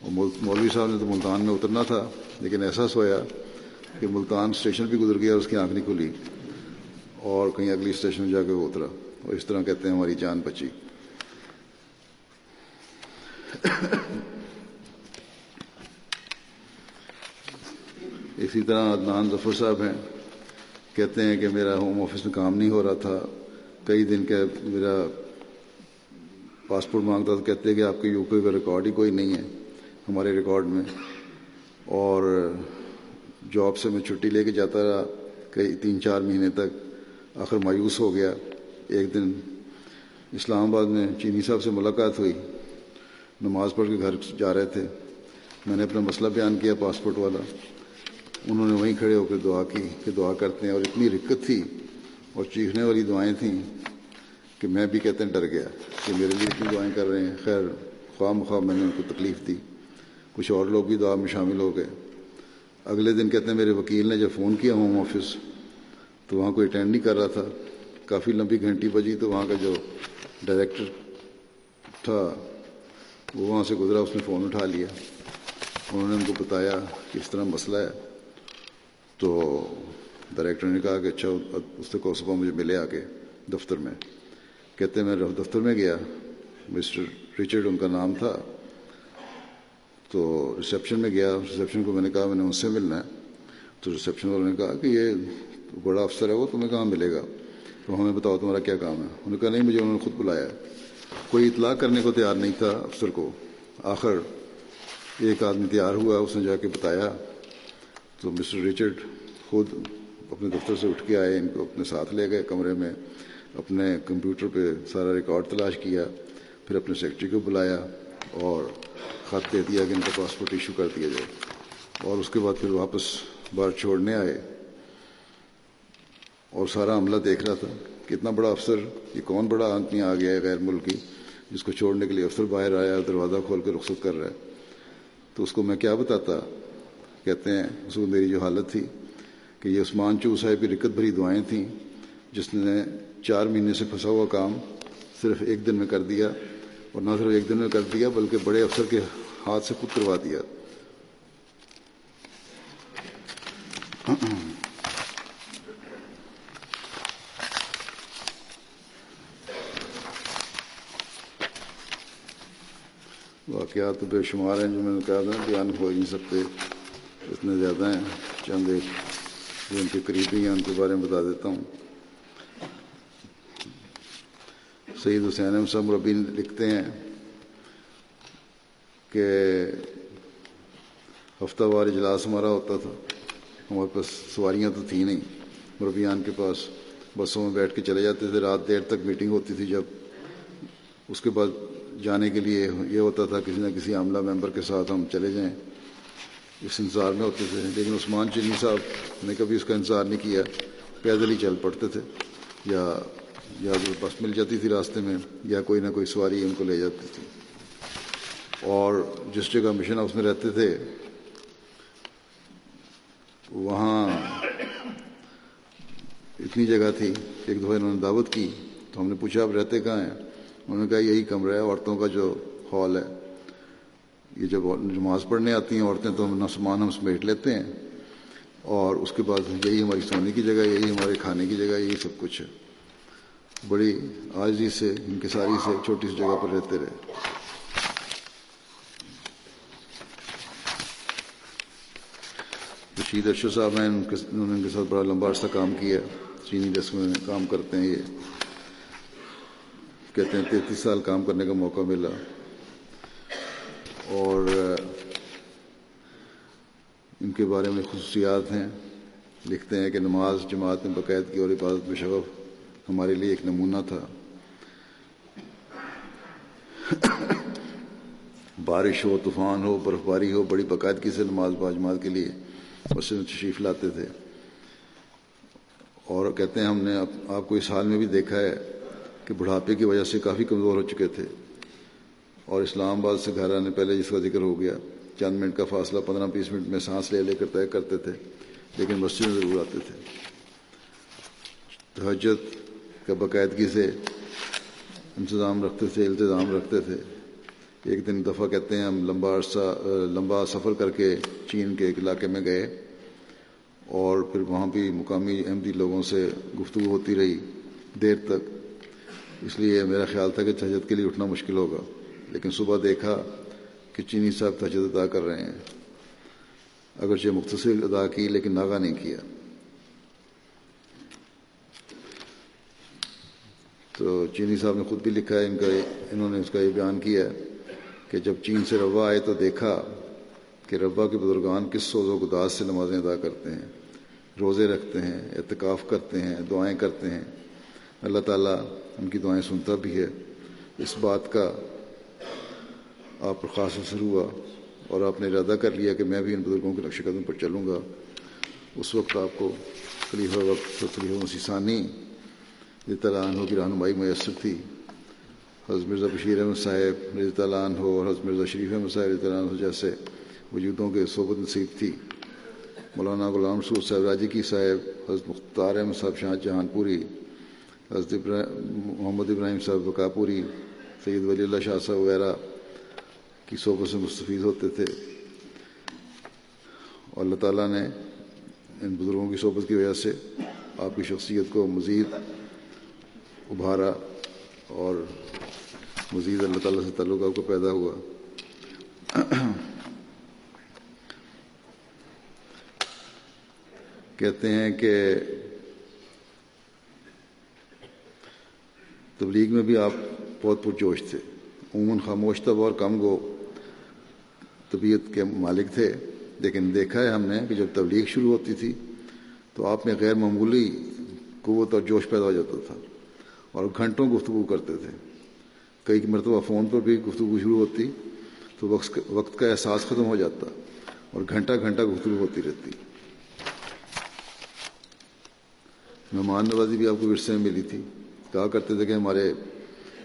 اور مولوی صاحب نے تو ملتان میں اترنا تھا، لیکن ایسا سویا کہ ملتان اسٹیشن بھی گزر گیا اور اس کی آنکھ نہیں کھلی۔ اور کہیں اگلی اسٹیشن میں جا کے وہ اترا۔ اور اس طرح کہتے ہیں ہماری جان بچی۔ اسی طرح عدنان ظفر صاحب ہیں۔ کہتے ہیں کہ میرا ہوم آفس میں کام نہیں ہو رہا تھا۔ کئی دن کا میرا پاسپورٹ مانگتا تھا، کہتے ہیں کہ آپ کے یو پی کا ریکارڈ ہی کوئی نہیں ہے ہمارے ریکارڈ میں۔ اور جاب سے میں چھٹی لے کے جاتا رہا، کئی تین چار مہینے تک۔ آخر مایوس ہو گیا ایک دن۔ اسلام آباد میں چینی صاحب سے ملاقات ہوئی۔ نماز پڑھ کے گھر جا رہے تھے۔ میں نے اپنا مسئلہ بیان کیا پاسپورٹ والا۔ انہوں نے وہیں کھڑے ہو کے دعا کی کہ دعا کرتے ہیں اور اتنی رکت تھی اور چیخنے والی دعائیں تھیں کہ میں بھی کہتے ہیں ڈر گیا کہ میرے لیے اتنی دعائیں کر رہے ہیں۔ خیر، خواہ مخواہ میں نے ان کو تکلیف دی۔ کچھ اور لوگ بھی دعا میں شامل ہو گئے۔ اگلے دن کہتے ہیں میرے وکیل نے جب فون کیا ہوم آفس، تو وہاں کوئی اٹینڈ نہیں کر رہا تھا۔ کافی لمبی گھنٹی بجی تو وہاں کا جو ڈائریکٹر تھا، وہ وہاں سے گزرا، اس نے فون اٹھا لیا۔ انہوں نے ان کو بتایا کہ اس طرح مسئلہ ہے۔ تو ڈائریکٹر نے کہا کہ اچھا اس کو صبح مجھے ملے آ کے دفتر میں۔ کہتے میں دفتر میں گیا۔ مسٹر رچرڈ ان کا نام تھا۔ تو ریسیپشن میں گیا۔ ریسیپشن کو میں نے کہا، میں نے ان سے ملنا ہے۔ تو ریسیپشن والوں نے کہا کہ یہ بڑا افسر ہے، وہ تمہیں کہاں ملے گا؟ تو ہمیں بتاؤ تمہارا کیا کام ہے؟ انہوں نے کہا، نہیں، مجھے انہوں نے خود بلایا۔ کوئی اطلاع کرنے کو تیار نہیں تھا افسر کو۔ آخر ایک آدمی تیار ہوا، اس نے جا کے بتایا تو مسٹر رچرڈ خود اپنے دفتر سے اٹھ کے آئے، ان کو اپنے ساتھ لے گئے کمرے میں، اپنے کمپیوٹر پہ سارا ریکارڈ تلاش کیا، پھر اپنے سیکٹری کو بلایا اور خط دے دیا کہ ان کا پاسپورٹ ایشو کر دیا جائے۔ اور اس کے بعد پھر واپس بار چھوڑنے آئے۔ اور سارا عملہ دیکھ رہا تھا کہ اتنا بڑا افسر، یہ کون بڑا آدمی آ گیا ہے غیر ملکی، جس کو چھوڑنے کے لیے افسر باہر آیا، دروازہ کھول کے رخصت کر رہا ہے۔ تو اس کو میں کیا بتاتا؟ کہتے ہیں، اس کو میری جو حالت تھی کہ یہ عثمان چو صاحب کی رکت بھری دعائیں تھیں، جس نے چار مہینے سے پھنسا ہوا کام صرف ایک دن میں کر دیا اور نہ صرف ایک دن میں کر دیا، بلکہ بڑے افسر کے ہاتھ سے خود کروا دیا۔ واقعات تو بے شمار ہیں جو میں نے کہا تھا، بیان ہو ہی نہیں سکتے۔ اتنے زیادہ ہیں چند ایک جو ان کے قریبی ہیں، ان کے بارے میں بتا دیتا ہوں۔ سعید حسین احمد صاحب ربی لکھتے ہیں کہ ہفتہ وار اجلاس ہمارا ہوتا تھا۔ ہمارے پاس سواریاں تو تھیں نہیں، مربیان کے پاس بسوں میں بیٹھ کے چلے جاتے تھے۔ رات دیر تک میٹنگ ہوتی تھی جب اس کے بعد جانے کے لیے یہ ہوتا تھا، کسی نہ کسی عاملہ ممبر کے ساتھ ہم چلے جائیں۔ اس انتظار میں ہوتے تھے۔ لیکن عثمان چینی صاحب نے کبھی اس کا انتظار نہیں کیا، پیدل ہی چل پڑتے تھے، یا یا بس مل جاتی تھی راستے میں، یا کوئی نہ کوئی سواری ان کو لے جاتی تھی۔ اور جس جگہ مشن ہاؤس میں رہتے تھے، وہاں اتنی جگہ تھی کہ ایک دفعہ انہوں نے دعوت کی تو ہم نے پوچھا آپ رہتے کہاں ہیں؟ انہوں نے کہا، یہی کمرہ ہے، عورتوں کا جو ہال ہے۔ یہ جب نماز پڑھنے آتی ہیں عورتیں تو ہم سامان ہم سمیٹ لیتے ہیں اور اس کے بعد یہی ہماری سونے کی جگہ، یہی ہمارے کھانے کی جگہ، یہی سب کچھ ہے۔ بڑی آجی سے انکساری سے چھوٹی سی جگہ پر رہتے رہے۔ رشید ارشد صاحب ہیں انہوں نے ان کے ساتھ بڑا لمبا عرصہ کام کیا چینی ڈسک میں کام کرتے ہیں یہ۔ کہتے ہیں تینتیس سال کام کرنے کا موقع ملا۔ اور ان کے بارے میں خصوصیات ہیں۔ لکھتے ہیں کہ نماز جماعت میں باقاعدگی اور عبادت میں شغف ہمارے لیے ایک نمونہ تھا۔ بارش ہو، طوفان ہو برف باری ہو، بڑی باقاعدگی سے نماز باجماعت کے لیے مسجد میں تشریف لاتے تھے۔ اور کہتے ہیں ہم نے آپ کو اس حال میں بھی دیکھا ہے کہ بڑھاپے کی وجہ سے کافی کمزور ہو چکے تھے۔ اور اسلام آباد سے گھر آنے پہلے جس کا ذکر ہو گیا، چند منٹ کا فاصلہ، پندرہ بیس منٹ میں سانس لے لے کر طے کرتے تھے، لیکن مسجد میں ضرور آتے تھے۔ تہجد کا باقاعدگی سے انتظام رکھتے تھے، التظام رکھتے تھے۔ ایک دن دفعہ کہتے ہیں، ہم لمبا عرصہ، لمبا سفر کر کے چین کے ایک علاقے میں گئے اور پھر وہاں بھی مقامی احمدی لوگوں سے گفتگو ہوتی رہی دیر تک۔ اس لیے میرا خیال تھا کہ تہجد کے لیے اٹھنا مشکل ہوگا۔ لیکن صبح دیکھا کہ چینی صاحب تہجد ادا کر رہے ہیں۔ اگرچہ مختصر ادا کی لیکن ناغا نہیں کیا۔ تو چینی صاحب نے خود بھی لکھا ہے، ان کا انہوں نے اس کا یہ بیان کیا ہے کہ جب چین سے روا آئے تو دیکھا کہ ربا کے بزرگان کس سوز و گداز سے نمازیں ادا کرتے ہیں۔ روزے رکھتے ہیں، اعتکاف کرتے ہیں، دعائیں کرتے ہیں۔ اللہ تعالیٰ ان کی دعائیں سنتا بھی ہے۔ اس بات کا آپ پر خاص اثر ہوا اور آپ نے ارادہ کر لیا کہ میں بھی ان بزرگوں کے نقش قدم پر چلوں گا۔ اس وقت آپ کو خلیفہ وقت خلیفہ مسیسانی طرح عنہ کی رہنمائی میسر تھی۔ حضرت مرزا بشیر احمد صاحب رضی اللہ عنہ اور حضرت مرزا شریف احمد صاحب رضی اللہ عنہ جیسے وجودوں کے صحبت نصیب تھی۔ مولانا غلام رسول صاحب راجی کی صاحب، حضرت مختار احمد صاحب شاہ جہان پوری، حضرت محمد ابراہیم صاحب بکا پوری سید ولی اللہ شاہ صاحب وغیرہ۔ کی صحبت سے مستفید ہوتے تھے۔ اور اللہ تعالیٰ نے ان بزرگوں کی صحبت کی وجہ سے آپ کی شخصیت کو مزید ابھارا اور مزید اللہ تعالیٰ سے تعلق آپ کو پیدا ہوا۔ کہتے ہیں کہ تبلیغ میں بھی آپ بہت پرجوش تھے۔ عموماً خاموش تب اور کم گو۔ طبیعت کے مالک تھے، لیکن دیکھا ہے ہم نے کہ جب تبلیغ شروع ہوتی تھی تو آپ میں غیر معمولی قوت اور جوش پیدا ہو جاتا تھا اور گھنٹوں گفتگو کرتے تھے۔ کئی مرتبہ فون پر بھی گفتگو شروع ہوتی تو وقت کا احساس ختم ہو جاتا اور گھنٹہ گھنٹہ گفتگو ہوتی رہتی۔ مہمان نوازی بھی آپ کو ورثے میں ملی تھی۔ کہا کرتے تھے کہ ہمارے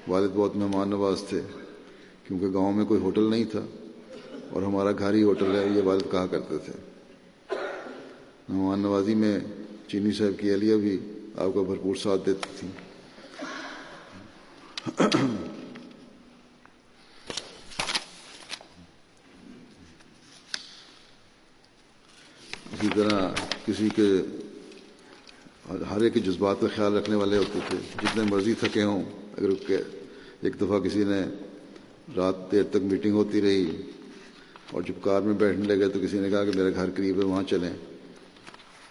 والد بہت مہمان نواز تھے، کیونکہ گاؤں میں کوئی ہوٹل نہیں تھا۔ اور ہمارا گھر ہی ہوٹل ہے، یہ والد کہا کرتے تھے؟ مہمان نوازی میں چینی صاحب کی اہلیہ بھی آپ کا بھرپور ساتھ دیتی تھی اسی طرح کسی کے ہر ایک کے جذبات کا خیال رکھنے والے ہوتے تھے۔ جتنے مرضی تھکے ہوں، اگر ایک دفعہ کسی نے رات دیر تک میٹنگ ہوتی رہی اور جب کار میں بیٹھنے لگے تو کسی نے کہا کہ میرا گھر قریب ہے، وہاں چلیں۔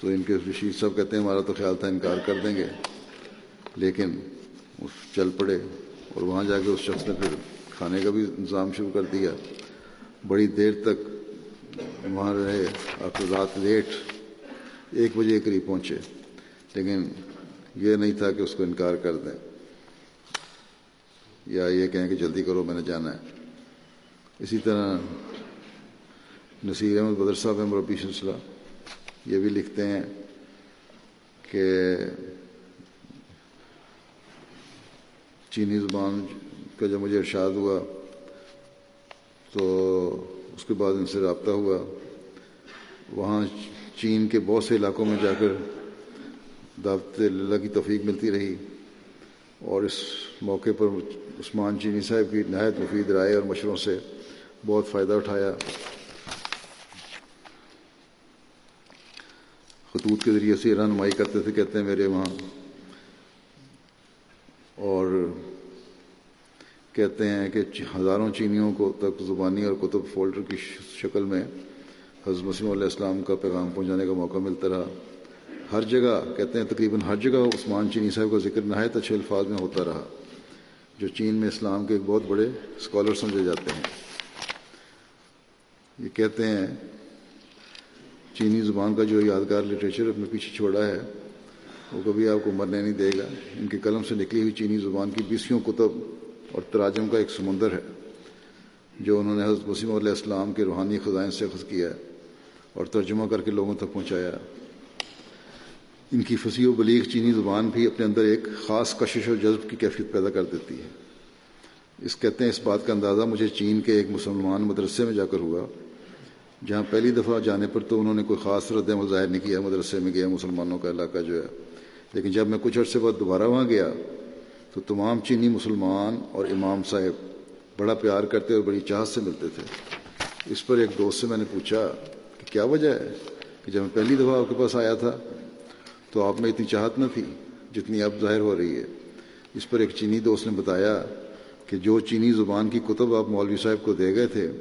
تو ان کے رشید صاحب کہتے ہیں، ہمارا تو خیال تھا انکار کر دیں گے۔ لیکن چل پڑے اور وہاں جا کے اس شخص نے پھر کھانے کا بھی انتظام شروع کر دیا۔ بڑی دیر تک وہاں رہے، آپ رات لیٹ ایک بجے قریب پہنچے۔ لیکن یہ نہیں تھا کہ اس کو انکار کر دیں۔ یا یہ کہیں کہ جلدی کرو، میں نے جانا ہے۔ اسی طرح نصیر احمد بدر صاحب ہیں، مربی سلسلہ، یہ بھی لکھتے ہیں کہ چینی زبان کا جب مجھے ارشاد ہوا تو اس کے بعد ان سے رابطہ ہوا۔ وہاں چین کے بہت سے علاقوں میں جا کر دعوت اللہ کی توفیق ملتی رہی اور اس موقع پر عثمان چینی صاحب کی نہایت مفید رائے اور مشوروں سے بہت فائدہ اٹھایا۔ خطوط کے ذریعے سے رہنمائی کرتے تھے، کہتے ہیں میرے وہاں۔ اور کہتے ہیں کہ ہزاروں چینیوں کو تک زبانی اور کتب فولڈر کی شکل میں حضرت مسلم علیہ السلام کا پیغام پہنچانے کا موقع ملتا رہا۔ ہر جگہ، کہتے ہیں تقریباً ہر جگہ عثمان چینی صاحب کا ذکر نہایت اچھے الفاظ میں ہوتا رہا، جو چین میں اسلام کے ایک بہت بڑے اسکالر سمجھے جاتے ہیں۔ یہ کہتے ہیں چینی زبان کا جو یادگار لٹریچر اپنے پیچھے چھوڑا ہے، وہ کبھی آپ کو مرنے نہیں دے گا۔ ان کے قلم سے نکلی ہوئی چینی زبان کی بیسیوں کتب اور تراجم کا ایک سمندر ہے، جو انہوں نے حضرت وسیم علیہ السلام کے روحانی خزائن سے اخذ کیا ہے اور ترجمہ کر کے لوگوں تک پہنچایا ان کی فصیح و بلیغ چینی زبان بھی اپنے اندر ایک خاص کشش و جذب کی کیفیت پیدا کر دیتی ہے۔ اس کہتے ہیں، اس بات کا اندازہ مجھے چین کے ایک مسلمان مدرسے میں جا کر ہوا۔ جہاں پہلی دفعہ جانے پر تو انہوں نے کوئی خاص رد عمل ظاہر نہیں کیا، مدرسے میں گیا مسلمانوں کا علاقہ جو ہے۔ لیکن جب میں کچھ عرصے بعد دوبارہ وہاں گیا تو تمام چینی مسلمان اور امام صاحب بڑا پیار کرتے اور بڑی چاہت سے ملتے تھے۔ اس پر ایک دوست سے میں نے پوچھا کہ کیا وجہ ہے کہ جب میں پہلی دفعہ آپ کے پاس آیا تھا تو آپ میں اتنی چاہت نہ تھی جتنی اب ظاہر ہو رہی ہے۔ اس پر ایک چینی دوست نے بتایا کہ جو چینی زبان کی کتب آپ مولوی صاحب کو دے گئے تھے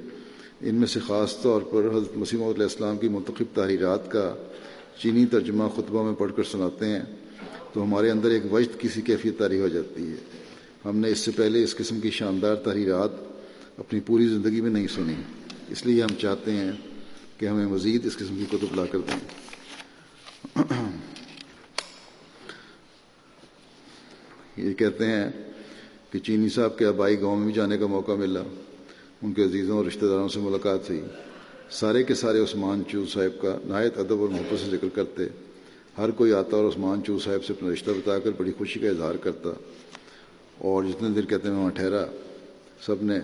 ان میں سے خاص طور پر حضرت مسیم علیہ السلام کی منتخب تحریرات کا چینی ترجمہ خطبہ میں پڑھ کر سناتے ہیں، تو ہمارے اندر ایک وجد کسی کیفیت تاری ہو جاتی ہے۔ ہم نے اس سے پہلے اس قسم کی شاندار تحریرات اپنی پوری زندگی میں نہیں سنی۔ اس لیے ہم چاہتے ہیں کہ ہمیں مزید اس قسم کی کتب لا کر دیں۔ یہ کہتے ہیں کہ چینی صاحب کے آبائی گاؤں میں بھی جانے کا موقع ملا۔ ان کے عزیزوں اور رشتہ داروں سے ملاقات ہوئی۔ سارے کے سارے عثمان چو صاحب کا نہایت ادب اور محبت سے ذکر کرتے۔ ہر کوئی آتا اور عثمان چو صاحب سے اپنا رشتہ بتا کر بڑی خوشی کا اظہار کرتا۔ اور جتنے دیر کہتے ہیں وہاں ٹھہرا، سب نے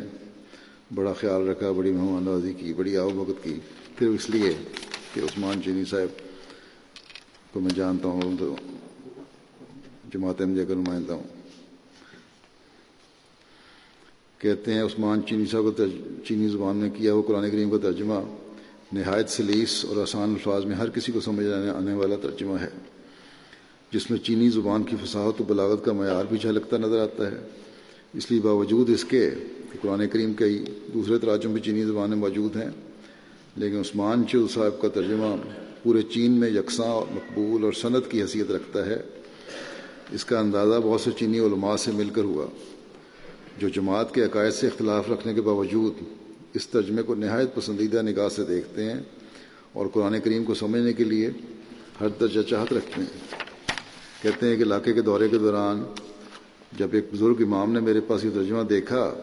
بڑا خیال رکھا، بڑی مہمان نوازی کی، بڑی آؤ بھگت کی۔ پھر اس لیے کہ عثمان چینی صاحب کو میں جانتا ہوں، تو جماعت احمدیہ کا نمائندہ ہوں۔ کہتے ہیں عثمان چینی صاحب کو چینی زبان میں کیا وہ قرآن کریم کا ترجمہ نہایت سلیس اور آسان الفاظ میں ہر کسی کو سمجھ آنے آنے والا ترجمہ ہے، جس میں چینی زبان کی فصاحت و بلاغت کا معیار بھی جھلکتا نظر آتا ہے۔ اس لیے باوجود اس کے کہ قرآن کریم کئی دوسرے تراجم بھی چینی زبانیں موجود ہیں، لیکن عثمان چو صاحب کا ترجمہ پورے چین میں یکساں اور مقبول اور صنعت کی حیثیت رکھتا ہے۔ اس کا اندازہ بہت سے چینی علماء سے مل کر ہوا۔ جو جماعت کے عقائد سے اختلاف رکھنے کے باوجود اس ترجمے کو نہایت پسندیدہ نگاہ سے دیکھتے ہیں اور قرآن کریم کو سمجھنے کے لیے ہر درجہ چاہت رکھتے ہیں۔ کہتے ہیں کہ علاقے کے دورے کے دوران جب ایک بزرگ امام نے میرے پاس یہ ترجمہ دیکھا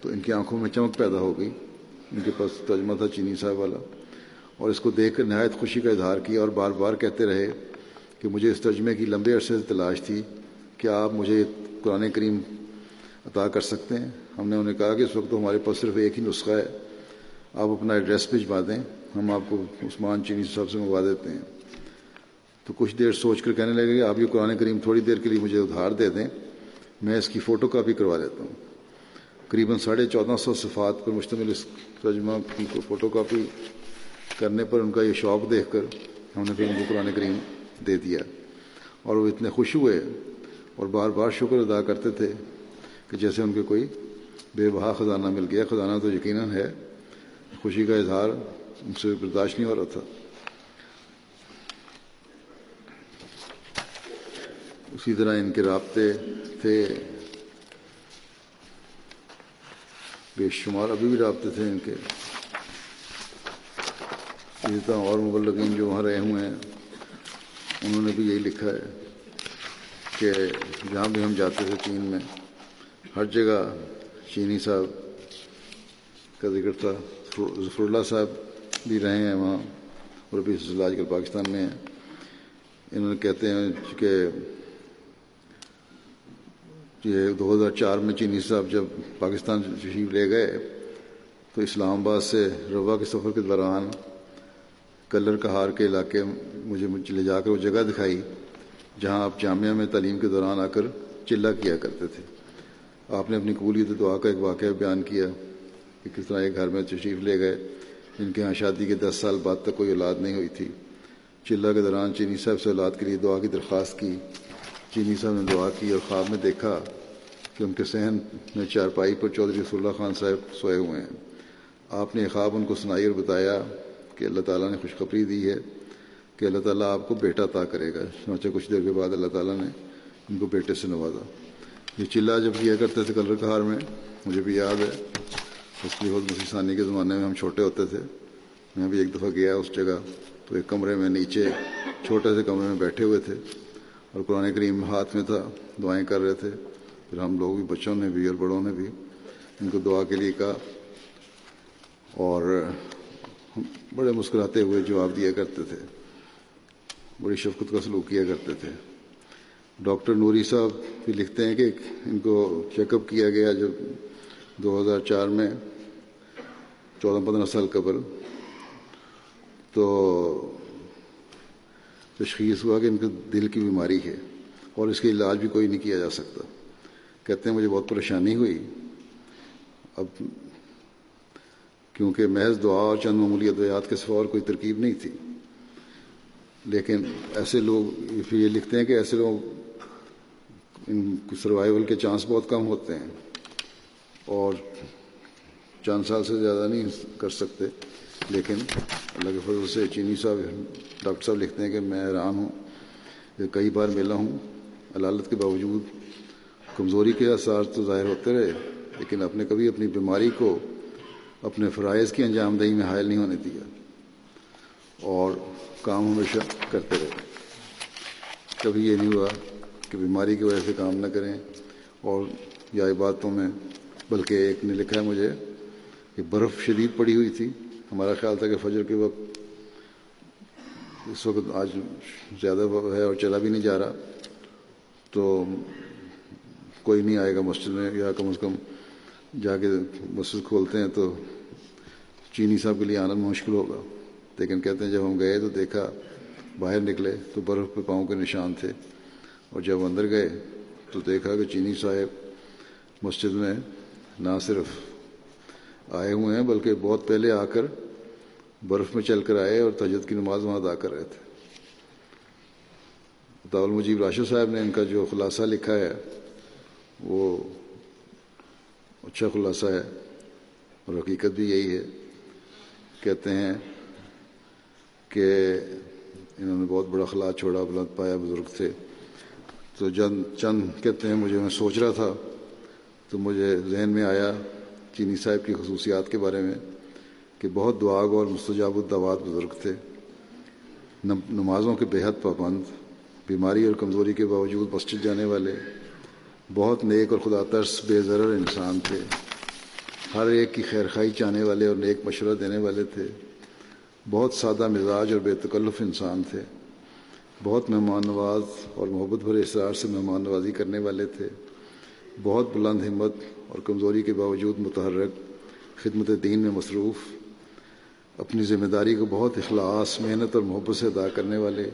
تو ان کی آنکھوں میں چمک پیدا ہو گئی۔ ان کے پاس ترجمہ تھا چینی صاحب والا۔ اور اس کو دیکھ کر نہایت خوشی کا اظہار کیا اور بار بار کہتے رہے کہ مجھے اس ترجمے کی لمبے عرصے سے تلاش تھی۔ کہ آپ مجھے قرآن کریم عطا کر سکتے ہیں۔ ہم نے انہیں کہا کہ اس وقت تو ہمارے پاس صرف ایک ہی نسخہ ہے۔ آپ اپنا ایڈریس بھجوا دیں۔ ہم آپ کو عثمان چینی صاحب سے منگوا دیتے ہیں۔ تو کچھ دیر سوچ کر کہنے لگے کہ آپ یہ قرآن کریم تھوڑی دیر کے لیے مجھے ادھار دے دیں۔ میں اس کی فوٹو کاپی کروا لیتا ہوں۔ قریباً ساڑھے چودہ سو صفات پر مشتمل اس ترجمہ کی فوٹو کاپی کرنے پر ان کا یہ شوق دیکھ کر ہم نے پھر ان کو قرآن کریم دے دیا۔ اور وہ اتنے خوش ہوئے اور بار بار شکر ادا کرتے تھے۔ کہ جیسے ان کے کوئی بے بہا خزانہ مل گیا، خزانہ تو یقیناً ہے، خوشی کا اظہار ان سے برداشت نہیں ہو رہا تھا۔ اسی طرح ان کے رابطے تھے۔ بے شمار ابھی بھی رابطے تھے ان کے۔ اسی طرح اور مبلغین جو وہاں رہے ہوئے ہیں، انہوں نے بھی یہی لکھا ہے کہ جہاں بھی ہم جاتے تھے چین میں ہر جگہ چینی صاحب کا ذکر تھا ظفر اللہ صاحب بھی رہے ہیں وہاں، اور ابھی آج کل پاکستان میں ہیں۔ انہوں نے کہتے ہیں کہ یہ دو ہزار چار میں چینی صاحب جب پاکستان تشریف لے گئے تو اسلام آباد سے روا کے سفر کے دوران کلر کہار کے علاقے مجھے لے جا کر وہ جگہ دکھائی جہاں آپ جامعہ میں تعلیم کے دوران آ کر چلا کیا کرتے تھے۔ آپ نے اپنی قبولیت دعا کا ایک واقعہ بیان کیا کہ کس طرح ایک گھر میں تشریف لے گئے۔ جن کے یہاں شادی کے دس سال بعد تک کوئی اولاد نہیں ہوئی تھی۔ چلا کے دوران چینی صاحب سے اولاد کے لیے دعا کی درخواست کی۔ چینی صاحب نے دعا کی اور خواب میں دیکھا کہ ان کے صحن میں چارپائی پر چودھری رسول اللہ خان صاحب سوئے ہوئے ہیں۔ آپ نے خواب ان کو سنائی اور بتایا کہ اللہ تعالیٰ نے خوشخبری دی ہے کہ اللہ تعالیٰ آپ کو بیٹا عطا کرے گا۔ چنانچہ کچھ دیر کے بعد اللہ تعالیٰ نے ان کو بیٹے سے نوازا۔ یہ چلا جب کیا کرتے تھے کلر کہار میں، مجھے بھی یاد ہے۔ اس کی بہت مسیح ثانی کے زمانے میں ہم چھوٹے ہوتے تھے۔ میں بھی ایک دفعہ گیا اس جگہ، تو ایک کمرے میں نیچے چھوٹے سے کمرے میں بیٹھے ہوئے تھے۔ اور قرآن کریم ہاتھ میں تھا، دعائیں کر رہے تھے۔ پھر ہم لوگ بھی، بچوں نے بھی اور بڑوں نے بھی ان کو دعا کے لیے کہا۔ اور بڑے مسکراتے ہوئے جواب دیا کرتے تھے۔ بڑی شفقت کا سلوک کیا کرتے تھے۔ ڈاکٹر نوری صاحب بھی لکھتے ہیں کہ ان کو چیک اپ کیا گیا جب دو ہزار چار میں چودہ پندرہ سال قبل۔ تو تشخیص ہوا کہ ان کو دل کی بیماری ہے اور اس کے علاج بھی کوئی نہیں کیا جا سکتا۔ کہتے ہیں مجھے بہت پریشانی ہوئی۔ اب کیونکہ محض دعا اور چند معمولی ادویات کے سوا اور کوئی ترکیب نہیں تھی۔ لیکن ایسے لوگ پھر یہ لکھتے ہیں کہ ایسے لوگ ان سروائیول کے چانس بہت کم ہوتے ہیں اور چند سال سے زیادہ نہیں کر سکتے، لیکن اللہ کے فضل سے چینی صاحب، ڈاکٹر صاحب لکھتے ہیں کہ میں حیران ہوں، کہ کئی بار ملا ہوں، علالت کے باوجود کمزوری کے اثار تو ظاہر ہوتے رہے، لیکن اپنے کبھی اپنی بیماری کو اپنے فرائض کی انجام دہی میں حائل نہیں ہونے دیا اور کام ہمیشہ کرتے رہے۔ کبھی یہ نہیں ہوا کہ بیماری کی وجہ سے کام نہ کریں اور یا عبادتوں میں بلکہ ایک نے لکھا ہے مجھے کہ برف شدید پڑی ہوئی تھی۔ ہمارا خیال تھا کہ فجر کے وقت اس وقت آج زیادہ ہے اور چلا بھی نہیں جا رہا۔ تو کوئی نہیں آئے گا مسجد میں یا کم از کم جا کے مسجد کھولتے ہیں تو چینی صاحب کے لیے آنا مشکل ہوگا۔ لیکن کہتے ہیں جب ہم گئے تو دیکھا باہر نکلے تو برف پہ پاؤں کے نشان تھے۔ اور جب اندر گئے تو دیکھا کہ چینی صاحب مسجد میں نہ صرف آئے ہوئے ہیں بلکہ بہت پہلے آ کر برف میں چل کر آئے اور تجد کی نماز وہاں ادا کر رہے تھے۔ داول مجیب راشد صاحب نے ان کا جو خلاصہ لکھا ہے، وہ اچھا خلاصہ ہے اور حقیقت بھی یہی ہے۔ کہتے ہیں کہ انہوں نے بہت بڑا خلا چھوڑا، بلند پایا، بزرگ تھے۔ تو جن چند کہتے ہیں، مجھے میں سوچ رہا تھا، تو مجھے ذہن میں آیا چینی صاحب کی خصوصیات کے بارے میں کہ بہت دعاگ اور مستجاب الدوات بزرگ تھے۔ نمازوں کے بےحد پابند، بیماری اور کمزوری کے باوجود مسجد جانے والے، بہت نیک اور خدا ترس بے ضرر انسان تھے۔ ہر ایک کی خیر خائی چاہنے والے اور نیک مشورہ دینے والے تھے۔ بہت سادہ مزاج اور بے تکلف انسان تھے۔ بہت مہمان نواز اور محبت بھرے اصرار سے مہمان نوازی کرنے والے تھے۔ بہت بلند ہمت اور کمزوری کے باوجود متحرک، خدمت دین میں مصروف، اپنی ذمہ داری کو بہت اخلاص، محنت اور محبت سے ادا کرنے والے۔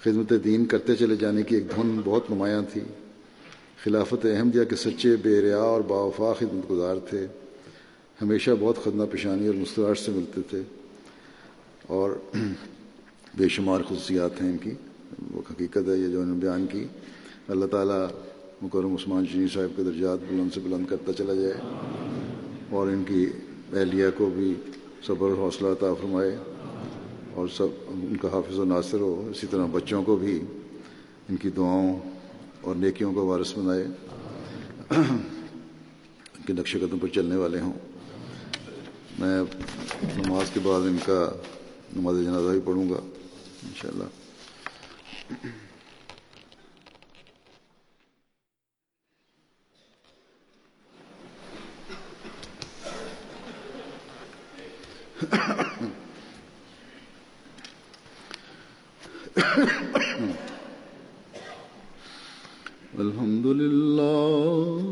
خدمت دین کرتے چلے جانے کی ایک دھن بہت نمایاں تھی۔ خلافت احمدیہ کے سچے بے ریا اور باوفا خدمت گزار تھے۔ ہمیشہ بہت خدمہ پیشانی اور مستراٹ سے ملتے تھے۔ اور بے شمار خصوصیات ہیں ان کی، وہ حقیقت ہے، یہ جو انہوں نے بیان کی۔ اللہ تعالیٰ مکرم عثمان چینی صاحب کے درجات بلند سے بلند کرتا چلا جائے اور ان کی اہلیہ کو بھی صبر اور حوصلہ عطا فرمائے اور سب ان کا حافظ و ناصر ہو۔ اسی طرح بچوں کو بھی ان کی دعاؤں اور نیکیوں کا وارث بنائے۔ ان کے نقش قدم پر چلنے والے ہوں۔ میں نماز کے بعد ان کا نماز جنازہ بھی پڑھوں گا۔ انشاءاللہ۔ الحمد لله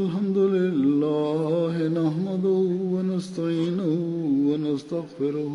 الحمد لله نحمده ونستعينه ونستغفره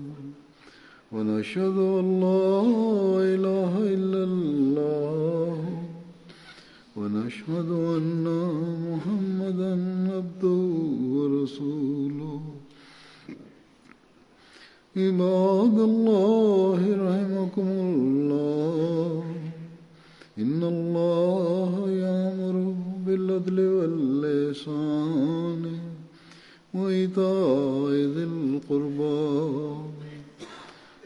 ونشهد أن لا إله إلا الله. ونشهد أن محمدا عبده ورسوله. عباد الله رحمكم الله. إن الله يأمر بالعدل واللسان وإيتاء ذي القربى.